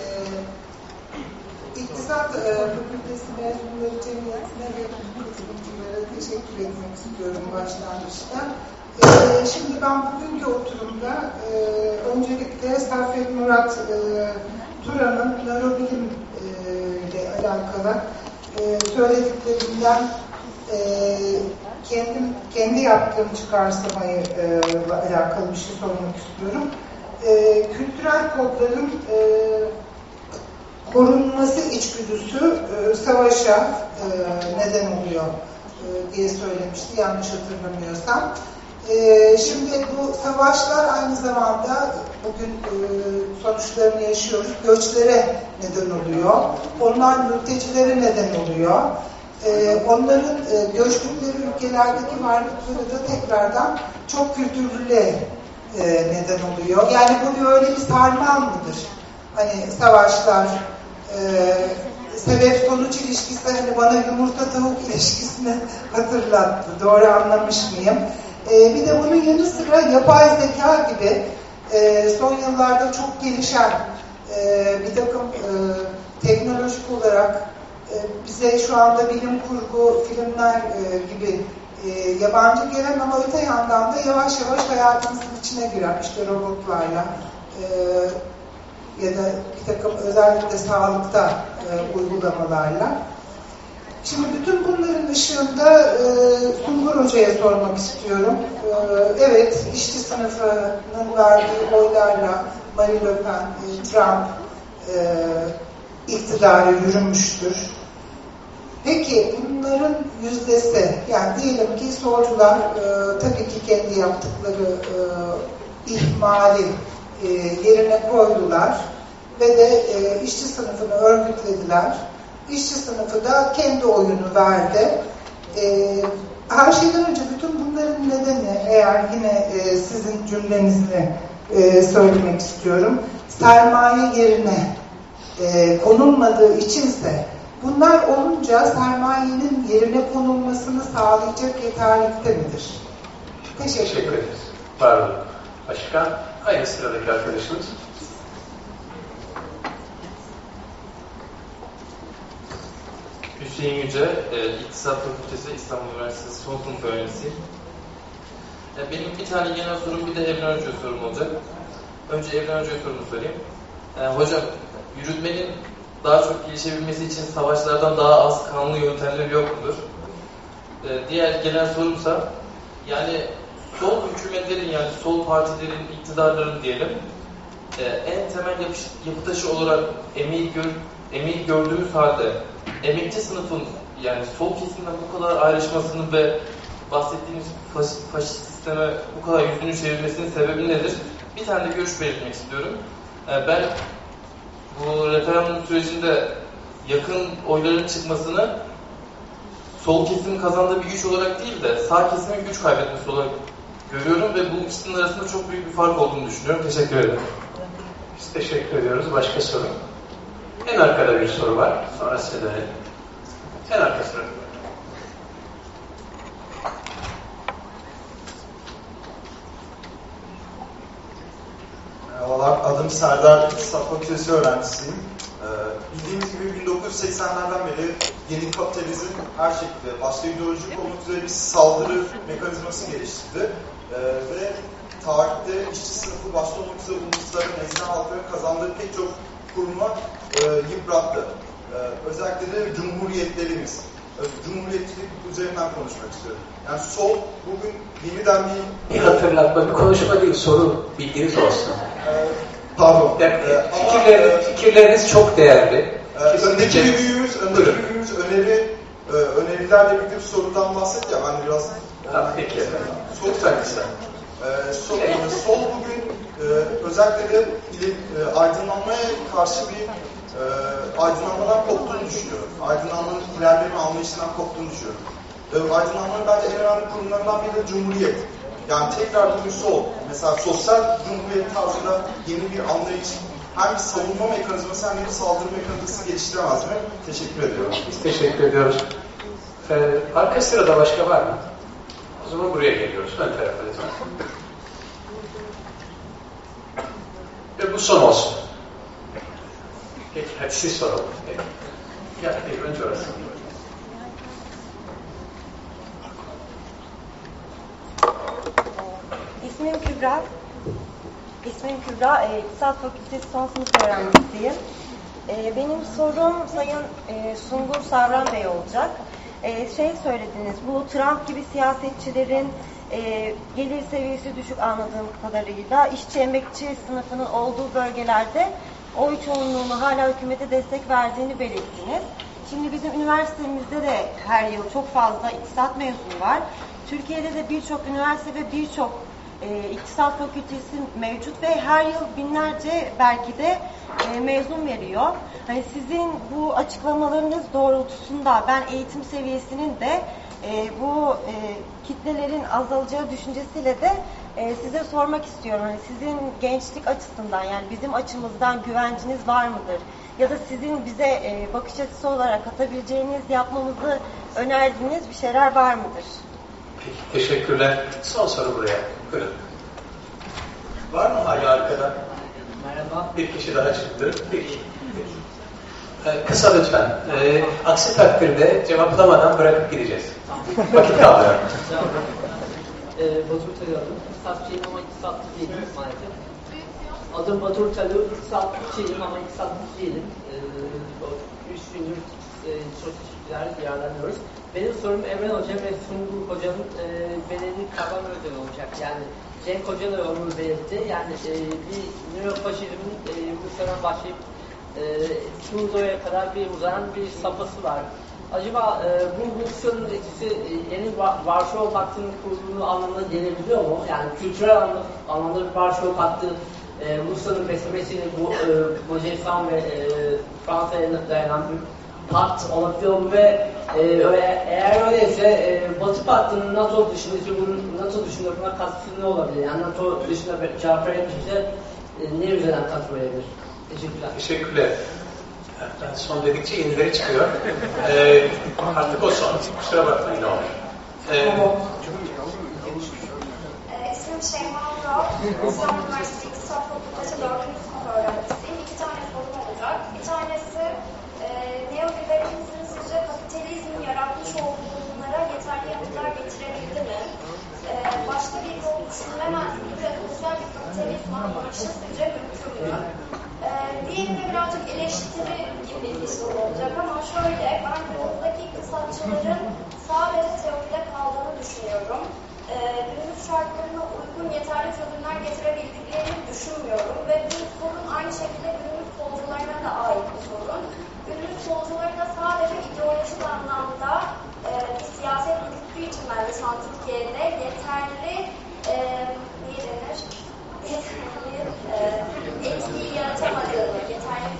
Ee, İktisat e, Fakültesi mezunları cemiyetine ve katılımcılara teşekkür etmek istiyorum başlangıçta. Ee, şimdi ben bugünkü oturumda e, öncelikle Serfet Murat e, Turan'ın nörobilim e, ile alakalı e, söylediklerinden e, kendim kendi yaptığım çıkarsamayı e, alakalı bir şey sormak istiyorum. E, kültürel kodların e, korunması içgüdüsü e, savaşa e, neden oluyor e, diye söylemişti yanlış hatırlamıyorsam. E, şimdi bu savaşlar aynı zamanda bugün e, sonuçlarını yaşıyoruz. Göçlere neden oluyor. Onlar mültecilere neden oluyor. E, onların e, göçtükleri ülkelerdeki varlıkları da tekrardan çok kültürlüğe e, neden oluyor. Yani bu böyle bir sarmal mıdır? Hani savaşlar, e, sebep sonuç ilişkisi hani bana yumurta tavuk ilişkisini hatırlattı. Doğru anlamış mıyım? E, bir de bunun yanı sıra yapay zeka gibi e, son yıllarda çok gelişen e, bir takım e, teknolojik olarak bize şu anda bilim kurgu filmler e, gibi e, yabancı gelen ama öte yandan da yavaş yavaş hayatımızın içine giren işte robotlarla e, ya da bir takım özellikle sağlıkta e, uygulamalarla. Şimdi bütün bunların ışığında e, Sungur Hoca'ya sormak istiyorum. E, evet, işçi sınıfının verdiği oylarla Marine Le Pen, e, Trump e, iktidara yürümüştür. Peki bunların yüzdesi, yani diyelim ki solcular e, tabii ki kendi yaptıkları e, ihmali e, yerine koydular ve de e, işçi sınıfını örgütlediler. İşçi sınıfı da kendi oyunu verdi. E, her şeyden önce bütün bunların nedeni, eğer yine e, sizin cümlenizi e, söylemek istiyorum, sermaye yerine e, konulmadığı içinse bunlar olunca sermayenin yerine konulmasını sağlayacak yeterlikte midir? Teşekkür, Teşekkür ederiz. Olun. Başka? Aynı sıradaki arkadaşımız. Hüseyin Yüce, e, İktisat Fakültesi İstanbul Üniversitesi son sınıf öğrencisiyim. E, benim bir tane genel sorum bir de Evren Hoca'ya sorum olacak. Önce Evren Hoca'ya sorumu sorayım. E, hocam, yürütmenin daha çok gelişebilmesi için savaşlardan daha az kanlı yöntemleri yok mudur? E, diğer genel sorumsa, yani sol hükümetlerin yani sol partilerin, iktidarların diyelim, e, en temel yapış, yapı taşı olarak emeği, gör, emeği gördüğümüz halde emekçi sınıfın yani sol kesimden bu kadar ayrışmasının ve bahsettiğimiz faş, faşist sisteme bu kadar yüzünü çevirmesinin sebebi nedir? Bir tane de görüş belirtmek istiyorum. E, ben bu referandum sürecinde yakın oyların çıkmasını sol kesimin kazandığı bir güç olarak değil de sağ kesimin güç kaybetmesi olarak görüyorum ve bu ikisinin arasında çok büyük bir fark olduğunu düşünüyorum. Teşekkür ederim. Biz teşekkür ediyoruz. Başka soru? En arkada bir soru var. Sonra size dönelim. En arka sıra. Merhabalar, adım Serdar İktisat Fakültesi öğrencisiyim. Ee, bildiğimiz gibi 1980'lerden beri yeni kapitalizm her şekilde başta ideolojik olmak üzere bir saldırı mekanizmasını geliştirdi. Ee, ve tarihte işçi sınıfı başta olmak üzere ulusların, esnaf halkların kazandığı pek çok kuruma e, yıprattı. Ee, özellikle de cumhuriyetlerimiz. Ee, Cumhuriyetçilik üzerinden konuşmak istiyorum. Yani sol bugün yeniden bir... Bir hatırlatma, bir konuşma değil, soru bilginiz olsun. Pardon. Yani, Ee, ama, fikirleriniz, e, fikirleriniz çok değerli. Ee, öndeki Kesinlikle. bir büyüğümüz, öndeki bir büyüğümüz öneri, e, önerilerle birlikte bir sorudan bahsetti ya ben biraz... Tamam, peki. Sol, Lütfen kısa. e, sol, e, sol bugün e, özellikle de e, aydınlanmaya karşı bir e, aydınlanmadan koptuğunu düşünüyorum. Aydınlanmanın ilerleme anlayışından koptuğunu düşünüyorum. E, aydınlanmanın bence en önemli kurumlarından biri de Cumhuriyet. Yani tekrar bugün sol, mesela sosyal cumhuriyet tarzında yeni bir anlayış, hem bir savunma mekanizması hem bir saldırı mekanizması geliştiremez mi? Teşekkür ediyorum. Biz teşekkür ediyoruz. Ee, arka sırada başka var mı? O zaman buraya geliyoruz. Ön tarafa lütfen. Ve bu son olsun. Peki, hadi siz soralım. Peki. Gel, peki, önce orası. İsmim Kübra. İsmim Kübra. E, İktisat Fakültesi son sınıf öğrencisiyim. E, benim sorum Sayın e, Sungur Savran Bey olacak. E, şey söylediniz, bu Trump gibi siyasetçilerin e, gelir seviyesi düşük anladığım kadarıyla işçi emekçi sınıfının olduğu bölgelerde oy çoğunluğunu hala hükümete destek verdiğini belirttiniz. Şimdi bizim üniversitemizde de her yıl çok fazla iktisat mezunu var. Türkiye'de de birçok üniversite ve birçok e, iktisat fakültesi mevcut ve her yıl binlerce belki de e, mezun veriyor. Hani sizin bu açıklamalarınız doğrultusunda ben eğitim seviyesinin de e, bu e, kitlelerin azalacağı düşüncesiyle de e, size sormak istiyorum. Hani sizin gençlik açısından yani bizim açımızdan güvenciniz var mıdır? Ya da sizin bize e, bakış açısı olarak atabileceğiniz, yapmamızı önerdiğiniz bir şeyler var mıdır? Peki, teşekkürler. Son soru buraya. Buyurun. Var mı hala arkada? Merhaba. Bir kişi daha çıktı. Peki. Ee, kısa lütfen. Ee, aksi takdirde cevaplamadan bırakıp gideceğiz. Vakit kalmıyor. Ee, Batur adım. İktisatçıyım ama iktisatçı değilim maalesef. Adım Batur Talı. İktisatçıyım ama iktisatçı değilim. Ee, üç gündür e, çok teşekkürler, yararlanıyoruz. Benim sorum Emre Hoca ve Sungur Hoca'nın e, belirli kavram ödevi olacak. Yani Cenk Hoca da onu belirtti. Yani e, bir neofaşizmin e, Rusya'dan başlayıp e, Suudo'ya kadar bir uzanan bir sapası var. Acaba e, bu Rusya'nın etkisi e, yeni Va- Varşova Paktı'nın kurulduğu anlamına gelebiliyor mu? Yani kültürel anlamda, anlamda Varşova Paktı e, Rusya'nın beslemesiyle bu e, Macaristan ve e, Fransa'ya dayanan bir pakt olabiliyor mu ve e, öyle- eğer öyleyse e, Batı Paktı'nın NATO dışında bunun NATO dışında buna katkısı ne olabilir? Yani NATO dışında cevap verebilirse e, ne üzerinden katkı verebilir? Teşekkürler. Teşekkürler. Ben son dedikçe yenileri çıkıyor. Ee, artık o son. Kusura bakmayın olur. Ee, Ee, ismim Şeyma Vural. İstanbul Üniversitesi İktisat Fakültesi 4. sınıf öğrencisiyim. İki tane sorum olacak. Bir tanesi e, neoliberalizmin sizce kapitalizmin yaratmış olduğu bunlara yeterli yanıtlar getirebildi mi? E, başka bir yol düşünülemez mi ve bir kapitalizm anlayışı sizce mümkün mü? E, diğeri de birazcık eleştiri gibi bir soru olacak ama şöyle, ben doğudaki iktisatçıların sadece teoride kaldığını düşünüyorum. E, günümüz şartlarına uygun yeterli çözümler getirebildiklerini düşünmüyorum ve bu sorun aynı şekilde günümüz solcularına da ait bir sorun. Günümüz solcuları da sadece ideolojik anlamda e, bir siyaset yürüttüğü için bence santrif yerine yeterli e, ne denir? E, etkiyi yaratamadığını, yeterli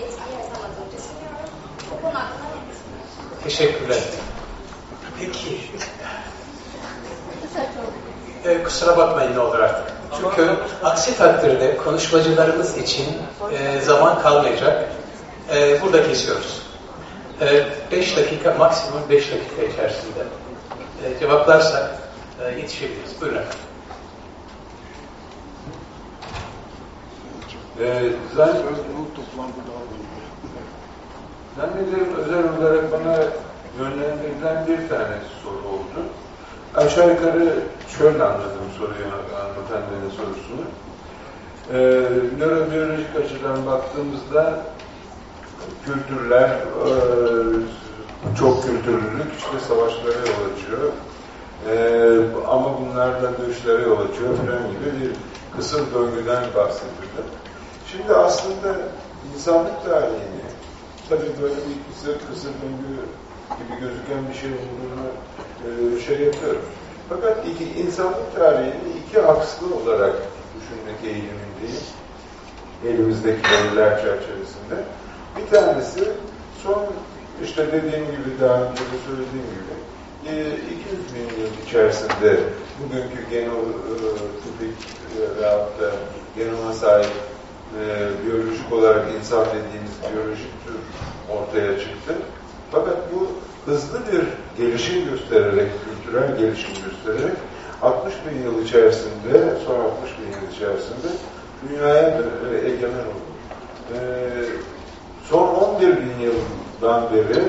etkiyi yaratamadığını düşünüyorum. Bu konu hakkında ne düşünüyorsunuz? Teşekkürler. Peki. Ee, kusura bakmayın ne olur artık. Çünkü aksi takdirde konuşmacılarımız için e, zaman kalmayacak. E, burada kesiyoruz. 5 dakika, maksimum 5 dakika içerisinde e, cevaplarsak e, yetişebiliriz. Buyurun efendim. Ee, Zannederim özel olarak bana yönlendirilen bir tane soru oldu. Aşağı yukarı şöyle anladım soruyu, hanımefendinin sorusunu. Ee, nörobiyolojik açıdan baktığımızda kültürler, e, çok kültürlülük işte savaşlara yol açıyor. Ee, ama bunlar da dövüşlere yol açıyor falan gibi bir kısır döngüden bahsedildi. Şimdi aslında insanlık tarihini tabii böyle bir kısır kısır döngü gibi gözüken bir şey olduğunu e, şey yapıyorum. Fakat iki, insanlık tarihini iki akslı olarak düşünmek eğilimindeyim. Elimizdeki veriler çerçevesinde. Bir tanesi son işte dediğim gibi daha önce de söylediğim gibi e, 200 bin yıl içerisinde bugünkü genotipik e, veyahut da genoma sahip e, biyolojik olarak insan dediğimiz biyolojik tür ortaya çıktı. Fakat bu hızlı bir gelişim göstererek, kültürel gelişim göstererek 60 bin yıl içerisinde, son 60 bin yıl içerisinde dünyaya e, egemen oldu. E, son 11 bin yıldan beri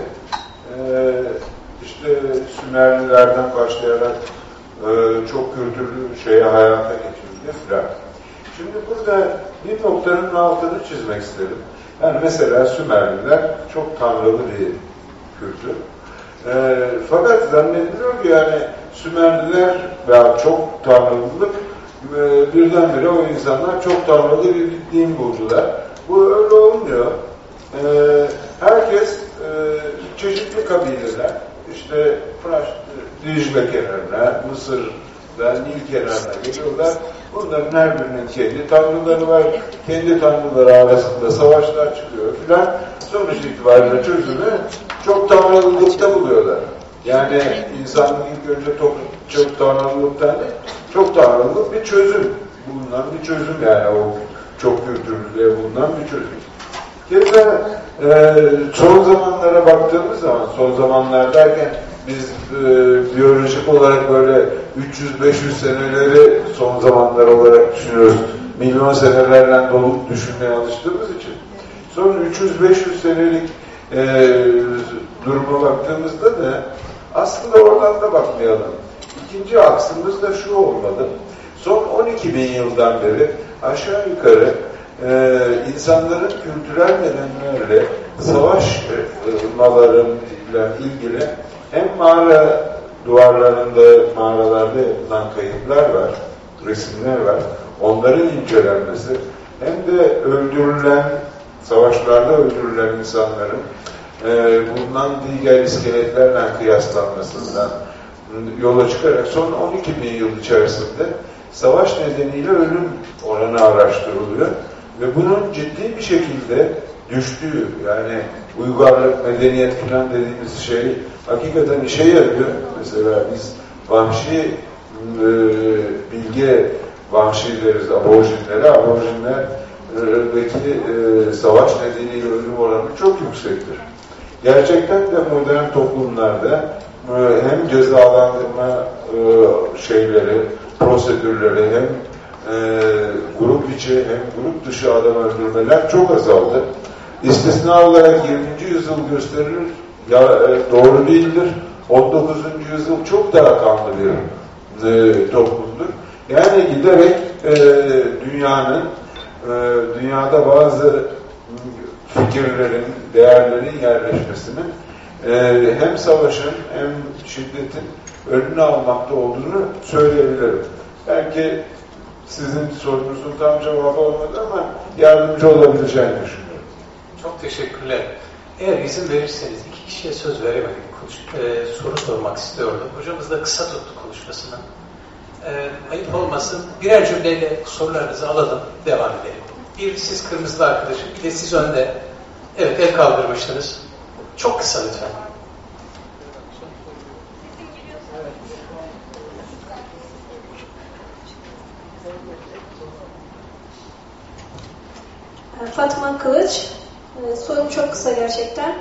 e, işte Sümerlilerden başlayarak e, çok kültürlü şeye hayata geçirildi filan. Şimdi burada bir noktanın altını çizmek istedim. Yani mesela Sümerliler çok tanrılı bir kültür. E, fakat zannediliyor ki yani Sümerliler veya çok tanrılılık e, birdenbire o insanlar çok tanrılı bir din buldular. Bu öyle olmuyor. E, herkes e, çeşitli kabileler, işte Fıraş, Dicle kenarına, Mısır'da, Nil kenarına geliyorlar. Bunların her birinin kendi tanrıları var. Kendi tanrıları arasında savaşlar çıkıyor filan. Sonuç itibariyle çözümü çok tanrılılıkta buluyorlar. Yani insanlık ilk önce çok, çok tanrılılıktan değil, çok tanrılılık bir çözüm. Bulunan bir çözüm yani o çok kültürlülüğe bulunan bir çözüm. Keza e, son zamanlara baktığımız zaman, son zamanlar derken biz e, biyolojik olarak böyle 300-500 seneleri son zamanlar olarak düşünüyoruz. Milyon senelerden dolup düşünmeye alıştığımız için. Son 300-500 senelik e, duruma baktığımızda da aslında oradan da bakmayalım. İkinci aksımız da şu olmalı. Son 12 bin yıldan beri aşağı yukarı e, insanların kültürel nedenlerle savaşmalarıyla ilgili hem mağara duvarlarında, mağaralarda yapılan kayıtlar var, resimler var. Onların incelenmesi hem de öldürülen, savaşlarda öldürülen insanların e, bulunan diğer iskeletlerle kıyaslanmasından yola çıkarak son 12 bin yıl içerisinde savaş nedeniyle ölüm oranı araştırılıyor. Ve bunun ciddi bir şekilde düştüğü, yani uygarlık, medeniyet falan dediğimiz şey hakikaten işe yarıyor. Mesela biz vahşi e, bilge vahşi deriz aborjinlere. Aborjinlerdeki e, savaş nedeniyle ölüm oranı çok yüksektir. Gerçekten de modern toplumlarda e, hem cezalandırma e, şeyleri, prosedürleri hem grup içi hem grup dışı adam öldürmeler çok azaldı. İstisna olarak 20. yüzyıl gösterilir, ya, e, doğru değildir. 19. yüzyıl çok daha kanlı bir e, toplumdur. Yani giderek e, dünyanın e, dünyada bazı fikirlerin, değerlerin yerleşmesinin e, hem savaşın hem şiddetin önünü almakta olduğunu söyleyebilirim. Belki sizin sorunuzun tam cevabı olmadı ama yardımcı olabileceğini düşünüyorum. Çok teşekkürler. Eğer izin verirseniz iki kişiye söz veremedik. Konuş, e, soru sormak istiyordum. Hocamız da kısa tuttu konuşmasını. E, ayıp olmasın. Birer cümleyle sorularınızı alalım. Devam edelim. Bir siz kırmızılı arkadaşım, bir de siz önde. Evet, el kaldırmıştınız. Çok kısa lütfen. Fatma Kılıç. Ee, sorum çok kısa gerçekten.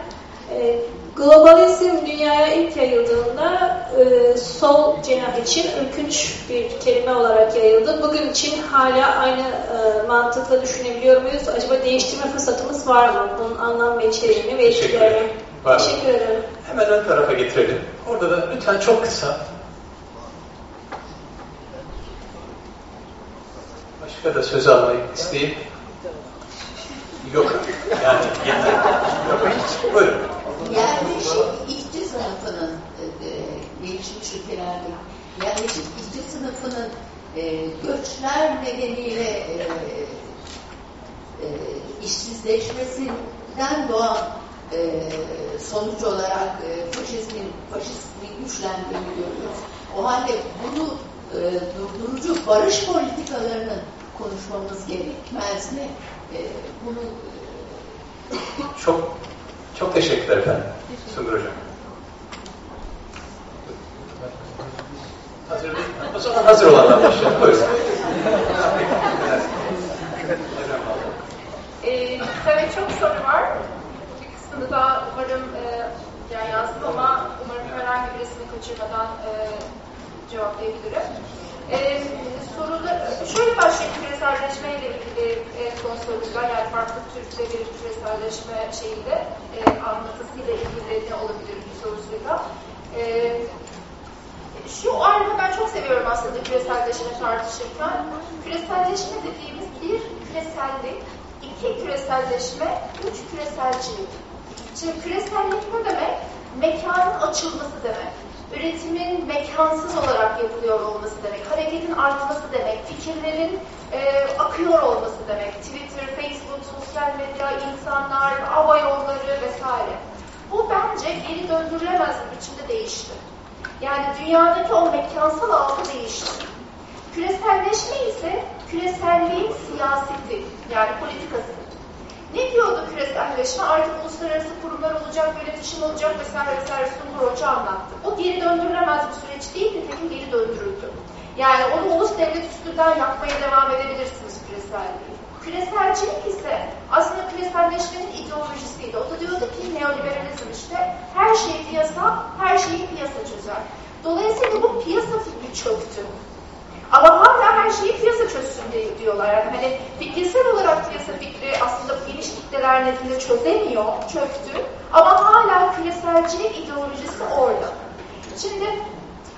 Ee, globalizm dünyaya ilk yayıldığında e, sol cenah için ürkünç bir kelime olarak yayıldı. Bugün için hala aynı e, mantıkla düşünebiliyor muyuz? Acaba değiştirme fırsatımız var mı? Bunun anlam ve içeriğini ve etkilerini. Teşekkür ederim. Hemen ön tarafa getirelim. Orada da lütfen çok kısa. Başka da söz almayı isteyip Yok. Yani yeter. Yok hiç. Buyurun. Yerleşik işçi sınıfının e, gelişmiş ülkelerde yerleşik işçi sınıfının e, göçler nedeniyle e, e, işsizleşmesinden doğan e, sonuç olarak e, faşizmin faşistliğin güçlendiğini görüyoruz. O halde bunu e, durdurucu barış politikalarının konuşmamız gerekmez mi? E, bunu çok çok teşekkürler efendim. Sungur Hocam. Hazır değil. O zaman hazır olanlar başlayalım. Buyurun. Ee, tabii çok soru var. Bir kısmını da umarım e, yani yazdım ama umarım herhangi birisini kaçırmadan e, cevaplayabilirim. Ee, sorular, şöyle başlayayım küreselleşme ile ilgili e, son soruyla yani farklı türde bir küreselleşme şeyiyle e, anlatısıyla ilgili ne olabilir bir sorusuyla. E, şu ayrımı ben çok seviyorum aslında küreselleşme tartışırken. Küreselleşme dediğimiz bir küresellik, iki küreselleşme, üç küreselcilik. Şimdi küresellik ne demek? Mekanın açılması demek üretimin mekansız olarak yapılıyor olması demek, hareketin artması demek, fikirlerin e, akıyor olması demek, Twitter, Facebook, sosyal medya, insanlar, hava yolları vesaire. Bu bence geri döndürülemez bir biçimde değişti. Yani dünyadaki o mekansal algı değişti. Küreselleşme ise küreselliğin siyaseti, yani politikası. Ne diyordu küreselleşme? Artık uluslararası kurumlar olacak, yönetişim olacak vesaire vesaire Sungur Hoca anlattı. O geri döndürülemez bir süreç değil, nitekim geri döndürüldü. Yani onu ulus devlet üstünden yapmaya devam edebilirsiniz küreselliği. Küreselcilik ise aslında küreselleşmenin ideolojisiydi. O da diyordu ki neoliberalizm işte her şey piyasa, her şeyi piyasa çözer. Dolayısıyla bu piyasa fikri çöktü. Ama hala her şeyi piyasa çözsün diyorlar. Yani hani fikirsel olarak piyasa fikri aslında geniş kitleler nezdinde çözemiyor, çöktü. Ama hala küreselcilik ideolojisi orada. Şimdi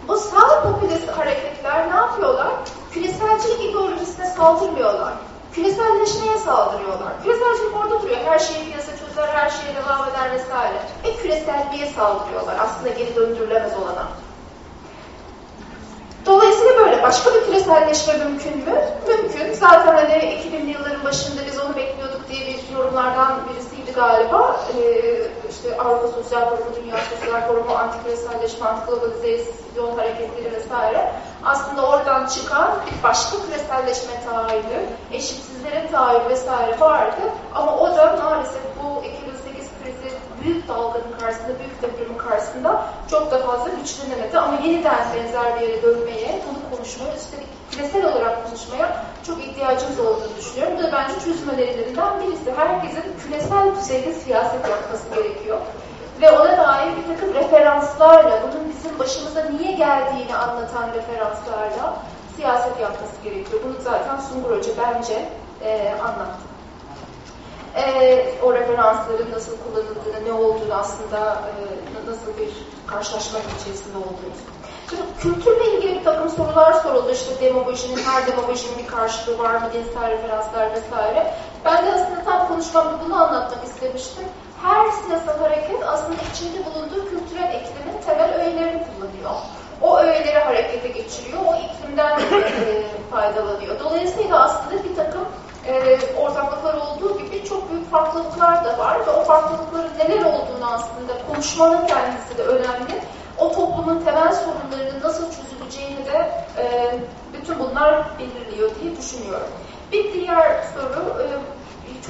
bu sağ popülist hareketler ne yapıyorlar? Küreselcilik ideolojisine saldırmıyorlar. Küreselleşmeye saldırıyorlar. Küreselcilik orada duruyor. Her şeyi piyasa çözer, her şeye devam eder vesaire. Ve küreselliğe saldırıyorlar. Aslında geri döndürülemez olana. Başka bir küreselleşme mümkün mü? Mümkün. Zaten hani 2000'li yılların başında biz onu bekliyorduk diye bir yorumlardan birisiydi galiba. Ee, işte Avrupa Sosyal Forumu, Dünya Sosyal Forumu, anti-küreselleşme, anti-globalizasyon hareketleri vesaire. Aslında oradan çıkan bir başka küreselleşme tahayyülü, eşitsizlere tahayyül vesaire vardı. Ama o da maalesef bu 2008 krizi büyük dalganın karşısında, büyük depremin karşısında çok da fazla güçlenemedi. Ama yeniden benzer bir yere dönmeye, bunu konuşmaya, üstelik küresel olarak konuşmaya çok ihtiyacımız olduğunu düşünüyorum. Bu da bence çözüm önerilerinden birisi. Herkesin küresel düzeyde siyaset yapması gerekiyor. Ve ona dair bir takım referanslarla, bunun bizim başımıza niye geldiğini anlatan referanslarla siyaset yapması gerekiyor. Bunu zaten Sungur Hoca bence e, anlattı. E, o referansların nasıl kullanıldığını, ne olduğunu aslında e, nasıl bir karşılaşma içerisinde olduğunu. Şimdi kültürle ilgili bir takım sorular soruldu. İşte demagojinin, her demagojinin bir karşılığı var mı, dinsel referanslar vesaire. Ben de aslında tam konuşmamda bunu anlatmak istemiştim. Her siyasal hareket aslında içinde bulunduğu kültürel iklimin temel öğelerini kullanıyor. O öğeleri harekete geçiriyor, o iklimden e, faydalanıyor. Dolayısıyla aslında bir takım e, ortaklıklar olduğu gibi çok büyük farklılıklar da var ve o farklılıkların neler olduğunu aslında konuşmanın kendisi de önemli. O toplumun temel sorunlarının nasıl çözüleceğini de e, bütün bunlar belirliyor diye düşünüyorum. Bir diğer soru, e,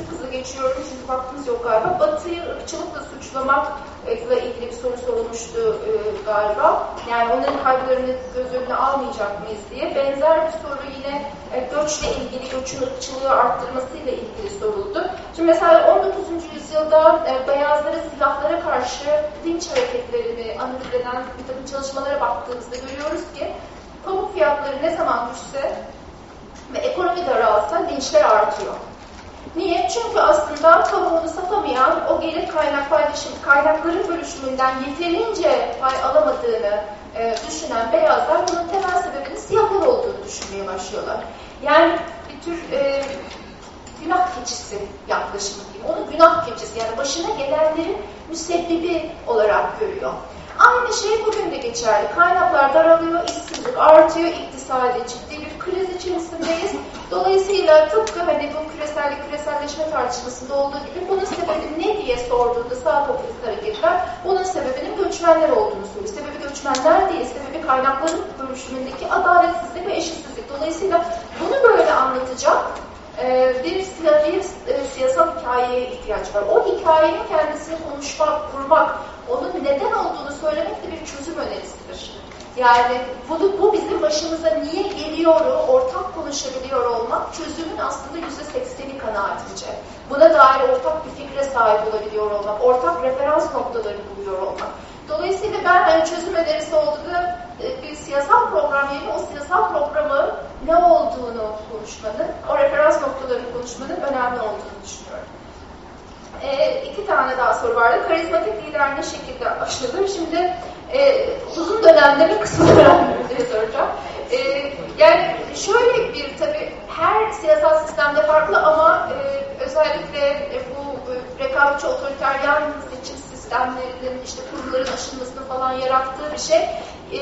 çok hızlı geçiyorum çünkü vaktimiz yok galiba. Batı'yı ırkçılıkla suçlamakla ilgili bir soru sorulmuştu e, galiba. Yani onların kaygılarını göz önüne almayacak mıyız diye. Benzer bir soru yine e, göçle ilgili, göçün ırkçılığı arttırmasıyla ilgili soruldu. Şimdi mesela 19. yüzyılda e, beyazların silahlara karşı dinç hareketlerini analiz eden bir takım çalışmalara baktığımızda görüyoruz ki pamuk fiyatları ne zaman düşse ve ekonomi daralsa dinçler artıyor. Niye? Çünkü aslında kamuoyu satamayan o gelir kaynak paylaşım, kaynakların bölüşümünden yeterince pay alamadığını e, düşünen beyazlar bunun temel sebebinin siyahlar olduğunu düşünmeye başlıyorlar. Yani bir tür e, günah keçisi yaklaşımı diyeyim. Onu günah keçisi yani başına gelenlerin müsebbibi olarak görüyor. Aynı şey bugün de geçerli. Kaynaklar daralıyor, işsizlik artıyor, iktisadi ciddi bir kriz içerisindeyiz. Dolayısıyla tıpkı hani bu küresellik, küreselleşme tartışmasında olduğu gibi bunun sebebi ne diye sorduğunda sağ popülist hareketler bunun sebebinin göçmenler olduğunu söylüyor. Sebebi göçmenler değil, sebebi kaynakların bölüşümündeki adaletsizlik ve eşitsizlik. Dolayısıyla bunu böyle anlatacak bir, bir siyasal hikayeye ihtiyaç var. O hikayenin kendisini konuşmak, kurmak, onun neden olduğunu söylemek de bir çözüm önerisidir. Yani bunu, bu bizim başımıza niye geliyor, ortak konuşabiliyor olmak çözümün aslında yüzde sekseni kanaatimce. Buna dair ortak bir fikre sahip olabiliyor olmak, ortak referans noktaları buluyor olmak. Dolayısıyla ben hani çözüm önerisi olduğunda e, bir siyasal program yerine o siyasal programı ne olduğunu konuşmanın, o referans noktalarını konuşmanın önemli olduğunu düşünüyorum. E, iki tane daha soru vardı. Karizmatik lider ne şekilde aşılır? Şimdi e, uzun dönemde bir kısmını öğrendim diye soracağım. E, yani şöyle bir tabii her siyasal sistemde farklı ama e, özellikle bu e, rekabetçi otoriteryen seçim sistemlerinin işte kurumların aşılmasını falan yarattığı bir şey e,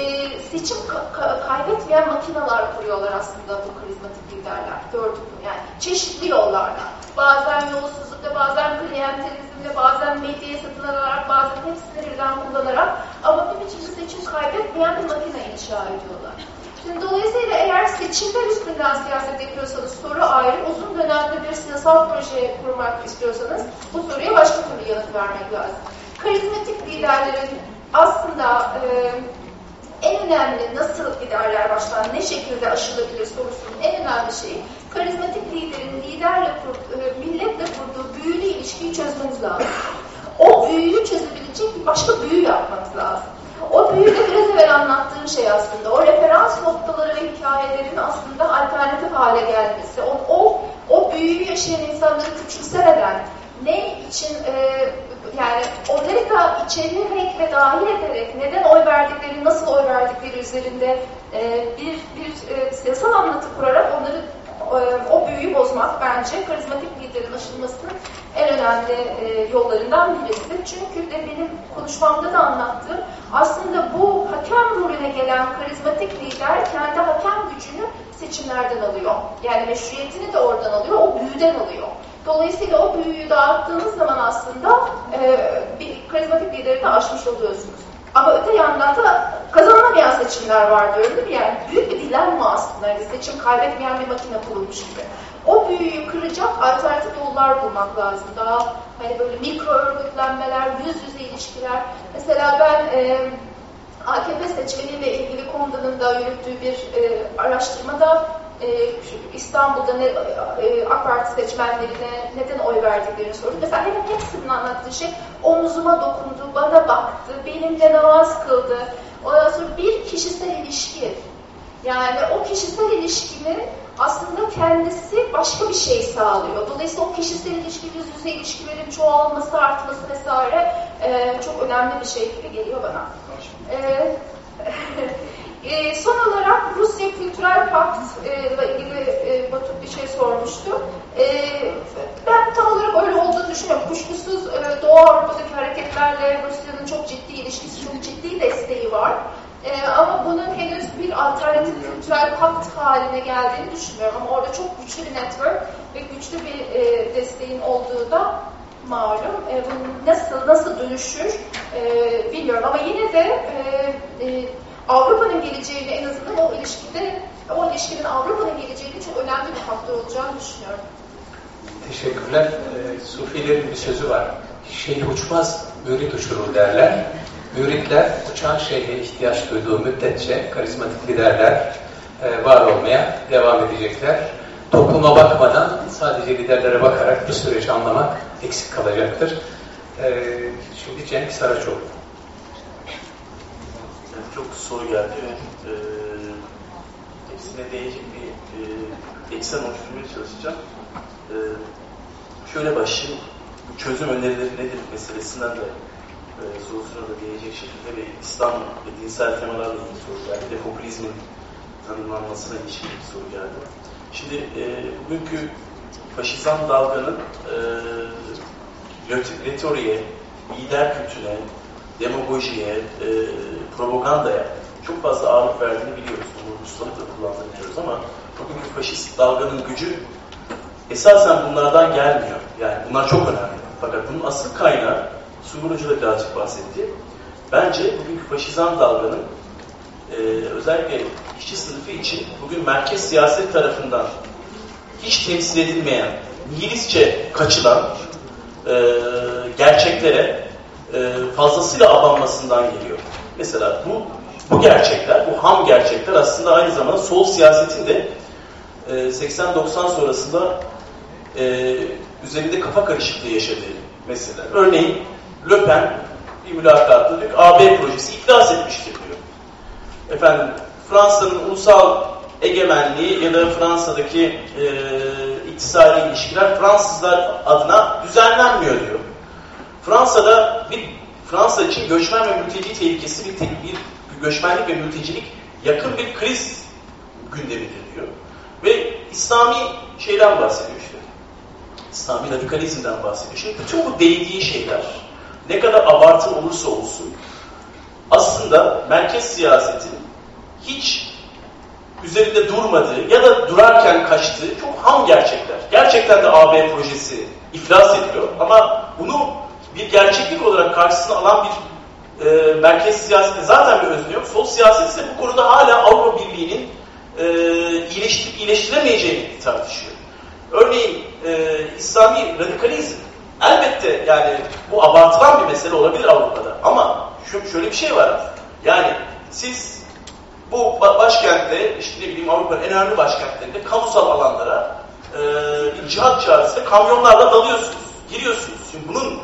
seçim ka ka kaybetmeyen makineler kuruyorlar aslında bu karizmatik liderler. Gördük mü? Yani çeşitli yollarla. Bazen yolsuzlukla, bazen klientelizmle, bazen medyaya satın alarak, bazen hepsini birden kullanarak ama bir biçimde seçim kaybetmeyen bir makine inşa ediyorlar. Şimdi dolayısıyla eğer seçimler üstünden siyaset yapıyorsanız soru ayrı, uzun dönemde bir siyasal proje kurmak istiyorsanız bu soruya başka türlü yanıt vermek lazım. Karizmatik liderlerin aslında e, en önemli nasıl liderler baştan ne şekilde aşılabilir sorusunun en önemli şeyi karizmatik liderin liderle kur, e, milletle kurduğu büyülü ilişkiyi çözmeniz lazım. O büyüyü çözebilecek bir başka büyü yapmanız lazım. O büyü de biraz evvel anlattığım şey aslında. O referans noktaları ve hikayelerin aslında alternatif hale gelmesi. O, o, o büyüyü yaşayan insanları küçümsemeden ne için e, yani onları da içeriyerek ve dahil ederek neden oy verdikleri, nasıl oy verdikleri üzerinde e, bir, bir e, siyasal anlatı kurarak onları e, o büyüyü bozmak bence karizmatik liderin aşılmasının en önemli e, yollarından birisi. Çünkü de benim konuşmamda da anlattığım aslında bu hakem rolüne gelen karizmatik lider kendi hakem gücünü seçimlerden alıyor. Yani meşruiyetini de oradan alıyor, o büyüden alıyor. Dolayısıyla o büyüyü dağıttığınız zaman aslında e, bir karizmatik lideri de aşmış oluyorsunuz. Ama öte yandan da kazanılamayan seçimler var diyorum mi? Yani büyük bir dilenma aslında. Yani seçim kaybetmeyen bir makine kurulmuş gibi. O büyüyü kıracak alternatif yollar bulmak lazım. Daha hani böyle mikro örgütlenmeler, yüz yüze ilişkiler. Mesela ben e, AKP seçmeniyle ilgili konudanın da yürüttüğü bir e, araştırmada e, İstanbul'da ne, e, AK Parti seçmenlerine neden oy verdiklerini sordu. Mesela hemen hepsinin anlattığı şey omuzuma dokundu, bana baktı, benimle namaz kıldı. Ondan sonra bir kişisel ilişki. Yani o kişisel ilişkinin aslında kendisi başka bir şey sağlıyor. Dolayısıyla o kişisel ilişki, yüz yüze ilişkilerin çoğalması, artması vesaire e, çok önemli bir şey gibi geliyor bana. E, e, son olarak Rusya Kültürel Pakt e, ile ilgili e, Batu bir şey sormuştu. E, ben tam olarak öyle olduğunu düşünüyorum. Kuşkusuz e, Doğu Avrupa'daki hareketlerle Rusya'nın çok ciddi ilişkisi, çok ciddi desteği var. E, ama bunun henüz bir alternatif kültürel pakt haline geldiğini düşünmüyorum. Ama orada çok güçlü bir network ve güçlü bir e, desteğin olduğu da malum. E, bu nasıl nasıl dönüşür e, bilmiyorum. Ama yine de e, e, Avrupa'nın geleceğini en azından o ilişkide o ilişkinin Avrupa'nın geleceğini çok önemli bir faktör olacağını düşünüyorum. Teşekkürler. E, Sufilerin bir sözü var. Şeyh uçmaz, mürit uçurur derler. Müritler uçan şeyhe ihtiyaç duyduğu müddetçe karizmatik liderler e, var olmaya devam edecekler. Topluma bakmadan sadece liderlere bakarak bu süreci anlamak eksik kalacaktır. E, şimdi Cenk Saraçoğlu. Çok soru geldi ve e, hepsine değecek bir e, eksen oluşturmaya çalışacağım. E, şöyle başlayayım. Çözüm önerileri nedir meselesinden de e, sorusuna da değecek şekilde ve İslam ve dinsel temalarla ilgili soru geldi. Ve popülizmin tanımlanmasına ilişkin bir soru geldi. Şimdi e, bugünkü faşizan dalganın e, retoriğe, lider kültüne, demagojiye, e, propagandaya çok fazla ağırlık verdiğini biliyoruz. Bunu ustalıkla kullandığını biliyoruz ama bugünkü faşist dalganın gücü esasen bunlardan gelmiyor. Yani bunlar çok önemli. Fakat bunun asıl kaynağı Sungur da birazcık bahsetti. Bence bugünkü faşizan dalganın e, özellikle işçi sınıfı için bugün merkez siyaset tarafından hiç temsil edilmeyen, nihilistçe kaçılan e, gerçeklere e, fazlasıyla abanmasından geliyor. Mesela bu bu gerçekler, bu ham gerçekler aslında aynı zamanda sol siyasetin de e, 80-90 sonrasında e, üzerinde kafa karışıklığı yaşadığı mesela. Örneğin Le Pen bir mülakatta diyor AB projesi iflas etmiştir diyor. Efendim Fransa'nın ulusal egemenliği ya da Fransa'daki e, iktisadi ilişkiler Fransızlar adına düzenlenmiyor diyor. Fransa'da bir Fransa için göçmen ve mülteci tehlikesi bir, bir, bir göçmenlik ve mültecilik yakın bir kriz gündemidir diyor. Ve İslami şeyden bahsediyor işte. İslami radikalizmden bahsediyor. Şimdi bütün bu değdiği şeyler ne kadar abartı olursa olsun aslında merkez siyasetin hiç üzerinde durmadığı ya da durarken kaçtığı çok ham gerçekler. Gerçekten de AB projesi iflas ediliyor ama bunu bir gerçeklik olarak karşısına alan bir e, merkez siyasette zaten bir özne yok. Sol siyaset ise bu konuda hala Avrupa Birliği'nin e, iyileştirip iyileştiremeyeceğini tartışıyor. Örneğin e, İslami radikalizm elbette yani bu abartılan bir mesele olabilir Avrupa'da ama şu, şöyle bir şey var. Yani siz bu başkentte işte ne bileyim Avrupa'nın en önemli başkentlerinde kamusal alanlara e, cihat çağrısıyla kamyonlarla dalıyorsunuz, giriyorsunuz. Şimdi bunun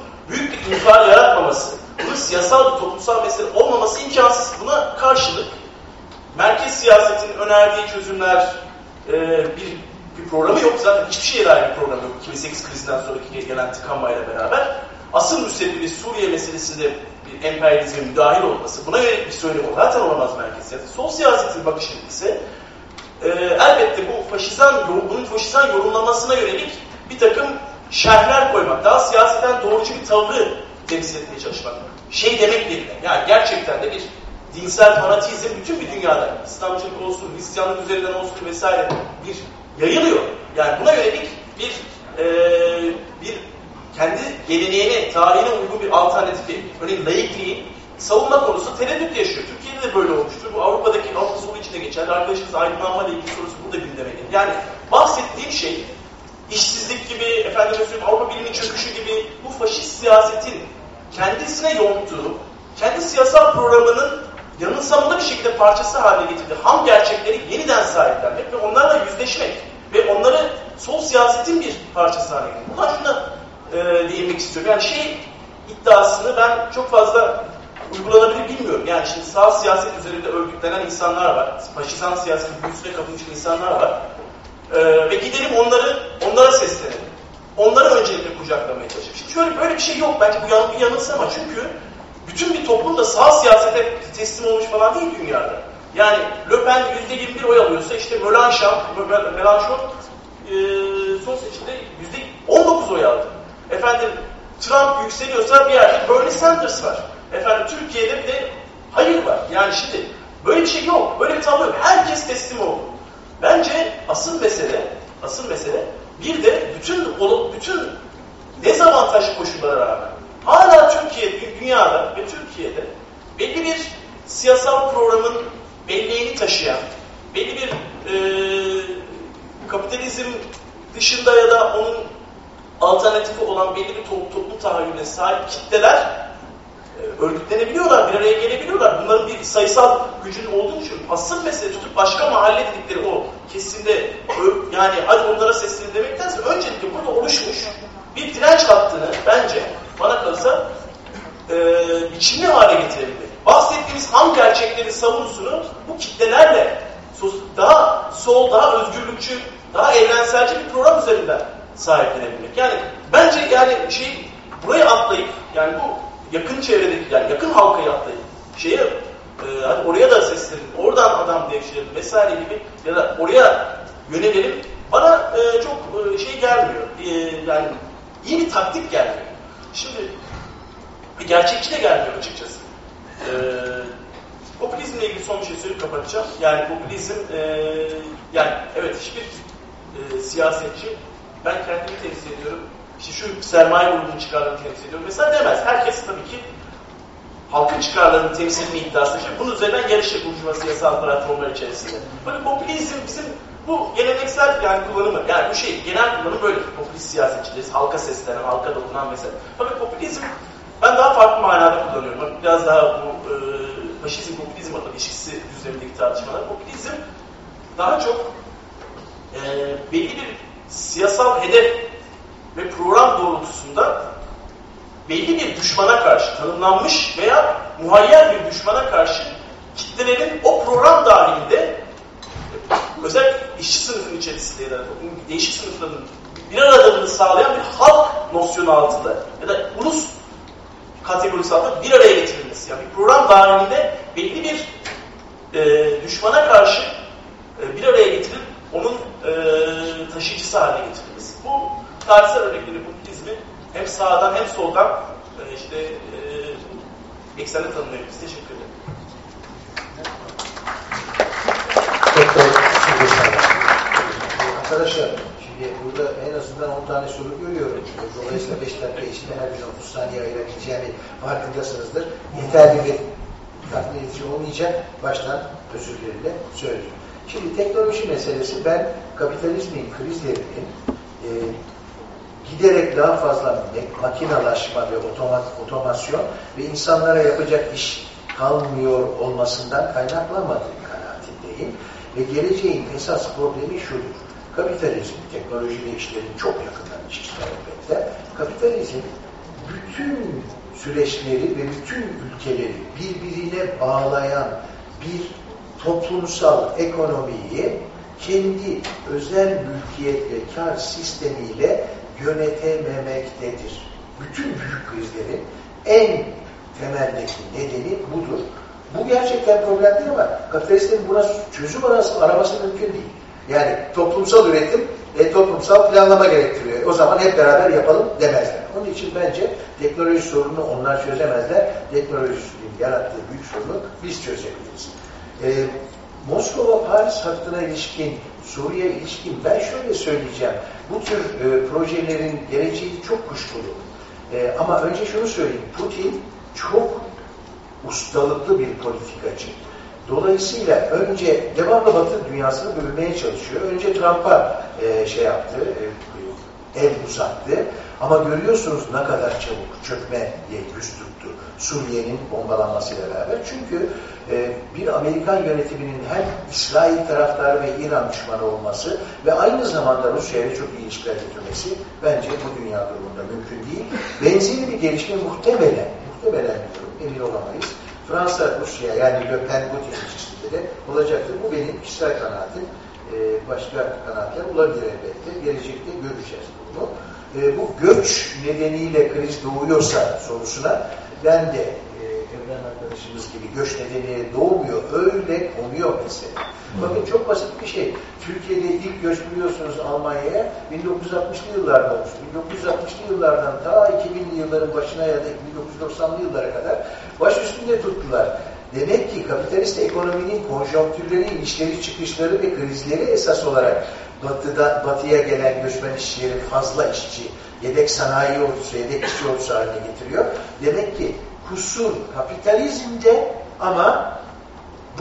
infial yaratmaması, bunun siyasal bir toplumsal mesele olmaması imkansız. Buna karşılık merkez siyasetin önerdiği çözümler e, bir, bir programı yok. Zaten hiçbir şeye dair bir program yok. 2008 krizinden sonraki gelen tıkanmayla beraber. Asıl müsebbibi Suriye meselesinde bir emperyalizme müdahil olması, buna yönelik bir söylem zaten olamaz merkez siyaset. Sol siyasetin bakışı ise e, elbette bu faşizan, bunun faşizan yorumlamasına yönelik bir takım şerhler koymak, daha siyaseten doğrucu bir tavrı temsil etmeye çalışmak. Şey demek yerine, yani gerçekten de bir dinsel fanatizm bütün bir dünyada, İslamcılık olsun, Hristiyanlık üzerinden olsun vesaire bir yayılıyor. Yani buna yönelik bir e, bir kendi geleneğine, tarihine uygun bir alternatifi, örneğin laikliğin savunma konusu tereddüt yaşıyor. Türkiye'de de böyle olmuştur. Bu Avrupa'daki Avrupa solu içinde geçerli. Arkadaşımız aydınlanma ile ilgili sorusu burada gündeme gelir. Yani bahsettiğim şey işsizlik gibi, efendim Avrupa Birliği'nin çöküşü gibi bu faşist siyasetin kendisine yonttuğu, kendi siyasal programının yanılsamında bir şekilde parçası haline getirdiği ham gerçekleri yeniden sahiplenmek ve onlarla yüzleşmek ve onları sol siyasetin bir parçası haline getirmek. Buradan şuna e, değinmek istiyorum. Yani şey iddiasını ben çok fazla uygulanabilir bilmiyorum. Yani şimdi sağ siyaset üzerinde örgütlenen insanlar var. Faşizan siyasetin büyüsüne kapılmış insanlar var. Ee, ve gidelim onları onlara seslenelim. Onları öncelikle kucaklamaya çalışalım. Şimdi şöyle böyle bir şey yok. Bence bu yan, bir yanılsama. Çünkü bütün bir toplum da sağ siyasete teslim olmuş falan değil dünyada. Yani Le Pen %21 oy alıyorsa işte Mélenchon, Mélenchon e, son seçimde %19 oy aldı. Efendim Trump yükseliyorsa bir yerde Bernie Sanders var. Efendim Türkiye'de bir de hayır var. Yani şimdi böyle bir şey yok. Böyle bir tablo yok. Herkes teslim oldu. Bence asıl mesele, asıl mesele bir de bütün bütün dezavantajlı koşullara rağmen hala Türkiye, dünyada ve Türkiye'de belli bir siyasal programın belleğini taşıyan, belli bir e, kapitalizm dışında ya da onun alternatifi olan belli bir toplum, tahayyüne sahip kitleler örgütlenebiliyorlar, bir araya gelebiliyorlar. Bunların bir sayısal gücün olduğunu için asıl mesele tutup başka mahalle dedikleri o kesimde yani hadi onlara seslenin demektense öncelikle burada oluşmuş bir direnç hattını bence bana kalırsa e, biçimli hale getirebilmek. Bahsettiğimiz ham gerçeklerin savunusunu bu kitlelerle daha sol, daha özgürlükçü, daha evrenselci bir program üzerinden sahiplenebilmek. Yani bence yani şey buraya atlayıp yani bu yakın çevredeki yani yakın halkayı atlayıp şeye e, hani oraya da seslenin, oradan adam devşirelim vesaire gibi ya da oraya yönelelim bana e, çok e, şey gelmiyor. E, yani iyi bir taktik gelmiyor. Şimdi gerçekçi de gelmiyor açıkçası. E, popülizmle ilgili son bir şey söyleyip kapatacağım. Yani popülizm e, yani evet hiçbir e, siyasetçi ben kendimi temsil ediyorum işte şu sermaye grubunun çıkarlarını temsil ediyorum mesela demez. Herkes tabii ki halkın çıkarlarını temsil etme iddiası işte bunun üzerinden yarışır burjuva siyasal platformlar içerisinde. Böyle popülizm bizim bu geleneksel yani kullanımı, yani bu şey genel kullanım böyle popülist siyasetçileriz, halka seslenen, halka dokunan mesela. Tabii popülizm ben daha farklı manada kullanıyorum. Biraz daha bu e, faşizm popülizm ilişkisi üzerindeki tartışmalar. Popülizm daha çok e, belli bir siyasal hedef ve program doğrultusunda belli bir düşmana karşı tanımlanmış veya muhayyer bir düşmana karşı kitlelerin o program dahilinde özel işçi sınıfının içerisinde ya da değişik sınıfların bir aradığını sağlayan bir halk nosyonu altında ya da ulus kategorisi altında bir araya getirilmesi. Yani bir program dahilinde belli bir e, düşmana karşı e, bir araya getirilip onun e, taşıyıcısı haline getirilmesi. Bu tarihsel örnekleri popülizmi hem sağdan hem soldan e, işte e, eksende tanımlıyoruz. Teşekkür ederim. Arkadaşlar şimdi burada en azından 10 tane soru görüyorum. Dolayısıyla 5 dakika içinde her bir 30 saniye ayırabileceğimi farkındasınızdır. Yeterli bir tatmin edici olmayacak. Baştan özür dilerim söyleyeyim. Şimdi teknoloji meselesi ben kapitalizmin krizlerinin e, giderek daha fazla makinalaşma ve otomasyon ve insanlara yapacak iş kalmıyor olmasından kaynaklanmadığı kanaatindeyim. Ve geleceğin esas problemi şudur. Kapitalizm, teknolojiyle işlerin çok yakından ilişkisi elbette. Kapitalizm bütün süreçleri ve bütün ülkeleri birbirine bağlayan bir toplumsal ekonomiyi kendi özel mülkiyet ve kar sistemiyle yönetememektedir. Bütün büyük krizlerin en temeldeki nedeni budur. Bu gerçekten problem değil ama kapitalistlerin buna çözüm araması mümkün değil. Yani toplumsal üretim e, toplumsal planlama gerektiriyor. O zaman hep beraber yapalım demezler. Onun için bence teknoloji sorunu onlar çözemezler. Teknolojinin yarattığı büyük sorunu biz çözebiliriz. E, Moskova-Paris hattına ilişkin, Suriye ilişkin ben şöyle söyleyeceğim. Bu tür e, projelerin geleceği çok kuşkulu. E, ama önce şunu söyleyeyim. Putin çok ustalıklı bir politikacı. Dolayısıyla önce devamlı Batı dünyasını bölmeye çalışıyor. Önce Trump'a e, şey yaptı, e, el uzattı. Ama görüyorsunuz ne kadar çabuk çökmeye yüz tuttu Suriye'nin bombalanmasıyla beraber. Çünkü e, bir Amerikan yönetiminin hem İsrail taraftarı ve İran düşmanı olması ve aynı zamanda Rusya'ya çok iyi ilişkiler getirmesi bence bu dünya durumunda mümkün değil. Benzeri bir gelişme muhtemelen, muhtemelen diyorum, emin olamayız Fransa, Rusya yani Le Pen bu tip ilişkileri olacaktır. Bu benim kişisel kanaatim. Ee, başka kanaatler olabilir elbette. Gelecekte göreceğiz bunu. Ee, bu göç nedeniyle kriz doğuyorsa sorusuna ben de e, Evren arkadaşımız gibi göç nedeniyle doğmuyor. Öyle konuyor mesela. Bakın çok basit bir şey. Türkiye'de ilk göç biliyorsunuz Almanya'ya 1960'lı yıllarda olmuş. 1960'lı yıllardan ta 2000'li yılların başına ya da 1990'lı yıllara kadar baş üstünde tuttular. Demek ki kapitalist ekonominin konjonktürleri, inişleri, çıkışları ve krizleri esas olarak batıda, batıya gelen göçmen işçilerin fazla işçi, yedek sanayi ordusu, yedek işçi ordusu haline getiriyor. Demek ki kusur kapitalizmde ama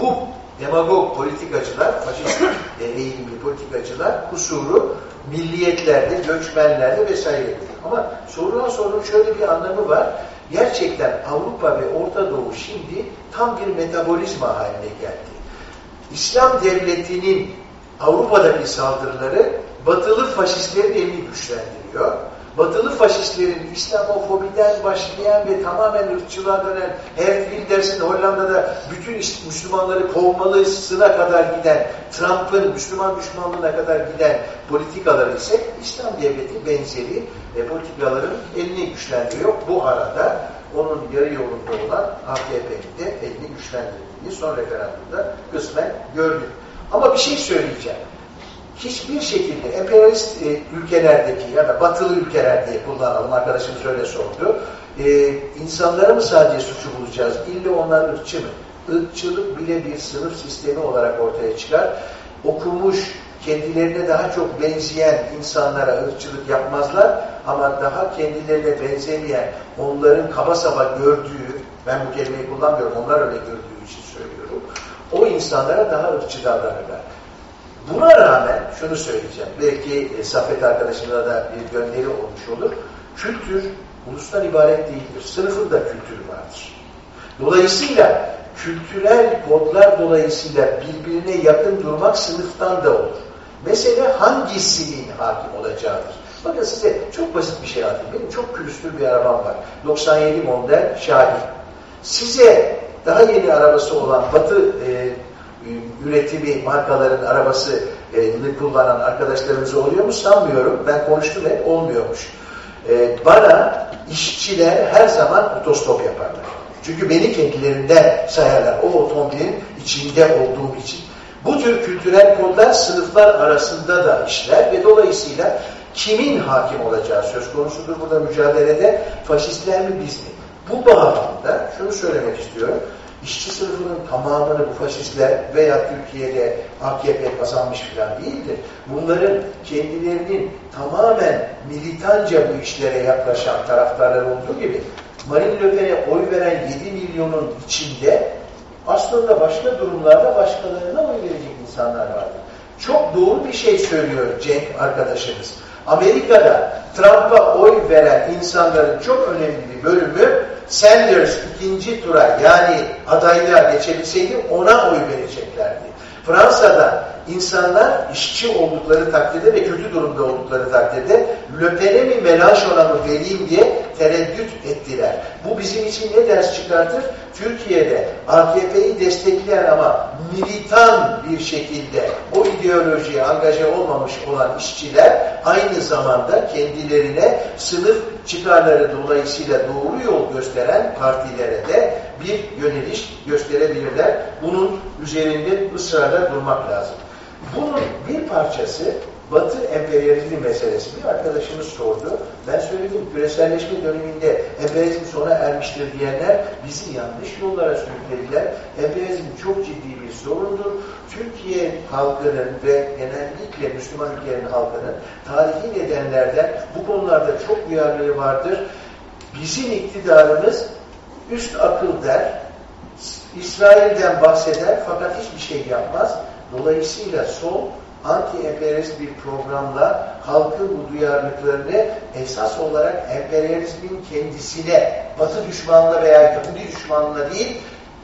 bu demagog politikacılar, faşist eğilimli politikacılar kusuru milliyetlerde, göçmenlerde vesaire. Ama sorulan sorunun şöyle bir anlamı var. Gerçekten Avrupa ve Orta Doğu şimdi tam bir metabolizma haline geldi. İslam devletinin Avrupa'daki saldırıları batılı faşistlerin elini güçlendiriyor. Batılı faşistlerin İslamofobiden başlayan ve tamamen ırkçılığa dönen her Wilders'in Hollanda'da bütün Müslümanları kovmalısına kadar giden, Trump'ın Müslüman düşmanlığına kadar giden politikaları ise İslam devleti benzeri e, politikaların elini güçlendiriyor. Bu arada onun yarı yolunda olan AKP'nin de elini güçlendirdiğini son referandumda kısmen gördük. Ama bir şey söyleyeceğim hiçbir şekilde emperyalist e, ülkelerdeki ya da batılı ülkeler diye kullanalım, arkadaşımız öyle sordu. E, insanları mı sadece suçu bulacağız? İlle onlar ırkçı mı? Irkçılık bile bir sınıf sistemi olarak ortaya çıkar. Okumuş, kendilerine daha çok benzeyen insanlara ırkçılık yapmazlar ama daha kendilerine benzemeyen, onların kaba saba gördüğü, ben bu kelimeyi kullanmıyorum, onlar öyle gördüğü için söylüyorum, o insanlara daha ırkçı davranırlar. Buna rağmen şunu söyleyeceğim. Belki e, Safet arkadaşımla da bir gönderi olmuş olur. Kültür ulustan ibaret değildir. Sınıfın da kültürü vardır. Dolayısıyla kültürel kodlar dolayısıyla birbirine yakın durmak sınıftan da olur. Mesele hangisinin hakim olacağıdır. Bakın size çok basit bir şey anlatayım. Benim çok külüstür bir arabam var. 97 model Şahin. Size daha yeni arabası olan Batı e, üretimi markaların arabasını kullanan arkadaşlarımız oluyor mu sanmıyorum. Ben konuştum hep olmuyormuş. E, bana işçiler her zaman otostop yaparlar. Çünkü beni kendilerinden sayarlar. O otomobilin içinde olduğum için. Bu tür kültürel kodlar sınıflar arasında da işler ve dolayısıyla kimin hakim olacağı söz konusudur burada mücadelede. Faşistler mi biz mi? Bu bağlamda şunu söylemek istiyorum işçi sınıfının tamamını bu faşistler veya Türkiye'de AKP kazanmış falan değildir. Bunların kendilerinin tamamen militanca bu işlere yaklaşan taraftarlar olduğu gibi Marine Le Pen'e oy veren 7 milyonun içinde aslında başka durumlarda başkalarına oy verecek insanlar vardır. Çok doğru bir şey söylüyor Cenk arkadaşımız. Amerika'da Trump'a oy veren insanların çok önemli bir bölümü Sanders ikinci tura yani adaylığa geçebilseydi ona oy vereceklerdi. Fransa'da insanlar işçi oldukları takdirde ve kötü durumda oldukları takdirde Le Pen'e mi melanj olanı vereyim diye tereddüt ettiler. Bu bizim için ne ders çıkartır? Türkiye'de AKP'yi destekleyen ama militan bir şekilde o ideolojiye angaje olmamış olan işçiler aynı zamanda kendilerine sınıf çıkarları dolayısıyla doğru yol gösteren partilere de bir yöneliş gösterebilirler. Bunun üzerinde ısrarla durmak lazım. Bunun bir parçası Batı emperyalizmi meselesi. Bir arkadaşımız sordu. Ben söyledim küreselleşme döneminde emperyalizm sona ermiştir diyenler bizi yanlış yollara sürüklediler. Emperyalizm çok ciddi bir sorundur. Türkiye halkının ve genellikle Müslüman ülkelerin halkının tarihi nedenlerden bu konularda çok duyarlılığı vardır. Bizim iktidarımız üst akıl der, İsrail'den bahseder fakat hiçbir şey yapmaz. Dolayısıyla sol anti-emperyalist bir programla halkın bu duyarlılıklarını esas olarak emperyalizmin kendisine, batı düşmanlığına veya Yahudi düşmanlığına değil,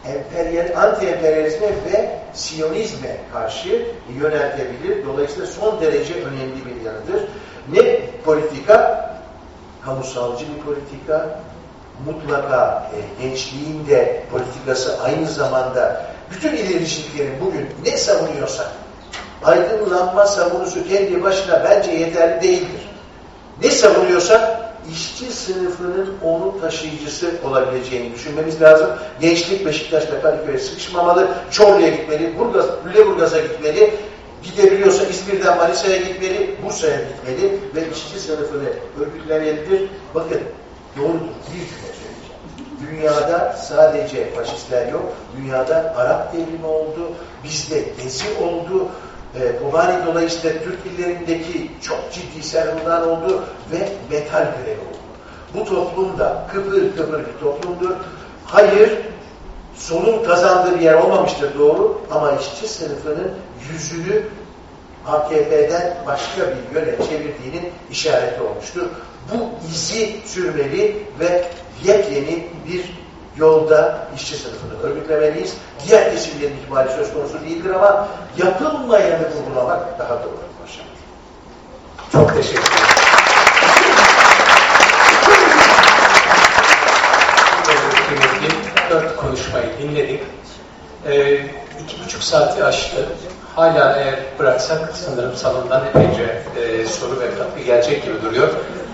emperyal, anti-emperyalizme ve siyonizme karşı yöneltebilir. Dolayısıyla son derece önemli bir yanıdır. Ne politika? Kamusalcı bir politika, mutlaka e, gençliğin de politikası aynı zamanda bütün ilericiliklerin bugün ne savunuyorsa aydınlanma savunusu kendi başına bence yeterli değildir. Ne savunuyorsak işçi sınıfının onu taşıyıcısı olabileceğini düşünmemiz lazım. Gençlik Beşiktaş'ta Kadıköy'e sıkışmamalı, Çorlu'ya gitmeli, Burgaz, Lüleburgaz'a gitmeli, gidebiliyorsa İzmir'den Manisa'ya gitmeli, Bursa'ya gitmeli ve işçi sınıfını örgütlemelidir. Bakın doğrudur, bir cümle söyleyeceğim. Dünyada sadece faşistler yok, dünyada Arap devrimi oldu, bizde Gezi oldu, e, Kobani dolayısıyla Türk illerindeki çok ciddi sermalar oldu ve metal grevi oldu. Bu toplum da kıpır kıpır bir toplumdur. Hayır, solun kazandığı bir yer olmamıştır doğru ama işçi sınıfının yüzünü AKP'den başka bir yöne çevirdiğinin işareti olmuştur. Bu izi sürmeli ve yepyeni bir yolda işçi sınıfını örgütlemeliyiz. Diğer kesimlerin ihmali söz konusu değildir ama yapılmayanı vurgulamak daha doğru. Çok teşekkür ederim. Dört konuşmayı dinledik. Ee, iki buçuk saati aştı. Hala eğer bıraksak sanırım salondan epeyce e, soru ve katkı gelecek gibi duruyor.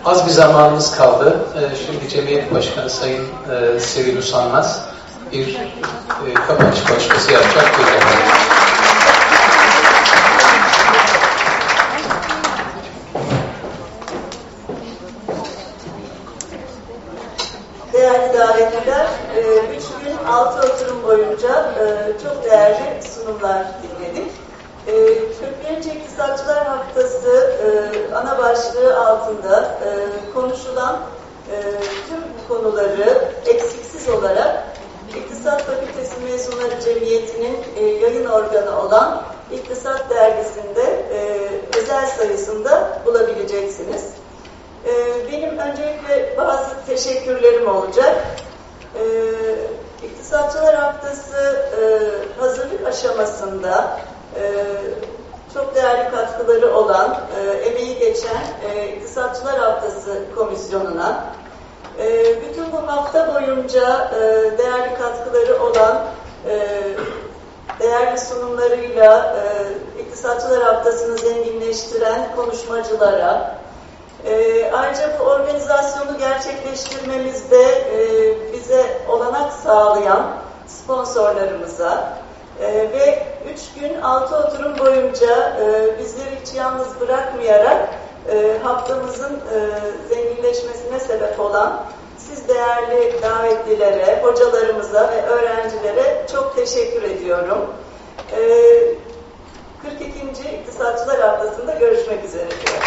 Az bir zamanımız kaldı. E, şimdi Cemiyet Başkanı Sayın e, Sevil Usanmaz bir e, kapanış konuşması yapacak. Buyurun. Davetliler, e, üç gün altı oturum boyunca e, çok değerli sunumlar dinledik. E, 41. İktisatçılar Haftası e, ana başlığı altında e, konuşulan e, tüm konuları eksiksiz olarak İktisat Fakültesi Mezunları Cemiyeti'nin e, yayın organı olan İktisat Dergisi'nde özel sayısında bulabileceksiniz. Benim öncelikle bazı teşekkürlerim olacak. İktisatçılar Haftası hazırlık aşamasında çok değerli katkıları olan, e, emeği geçen e, İktisatçılar Haftası Komisyonu'na, e, bütün bu hafta boyunca e, değerli katkıları olan, e, değerli sunumlarıyla e, İktisatçılar Haftası'nı zenginleştiren konuşmacılara, e, ayrıca bu organizasyonu gerçekleştirmemizde e, bize olanak sağlayan sponsorlarımıza, e, ve üç gün altı oturum boyunca e, bizleri hiç yalnız bırakmayarak e, haftamızın e, zenginleşmesine sebep olan siz değerli davetlilere, hocalarımıza ve öğrencilere çok teşekkür ediyorum. Ee, e, 42. İktisatçılar Haftası'nda görüşmek üzere. Diyorum.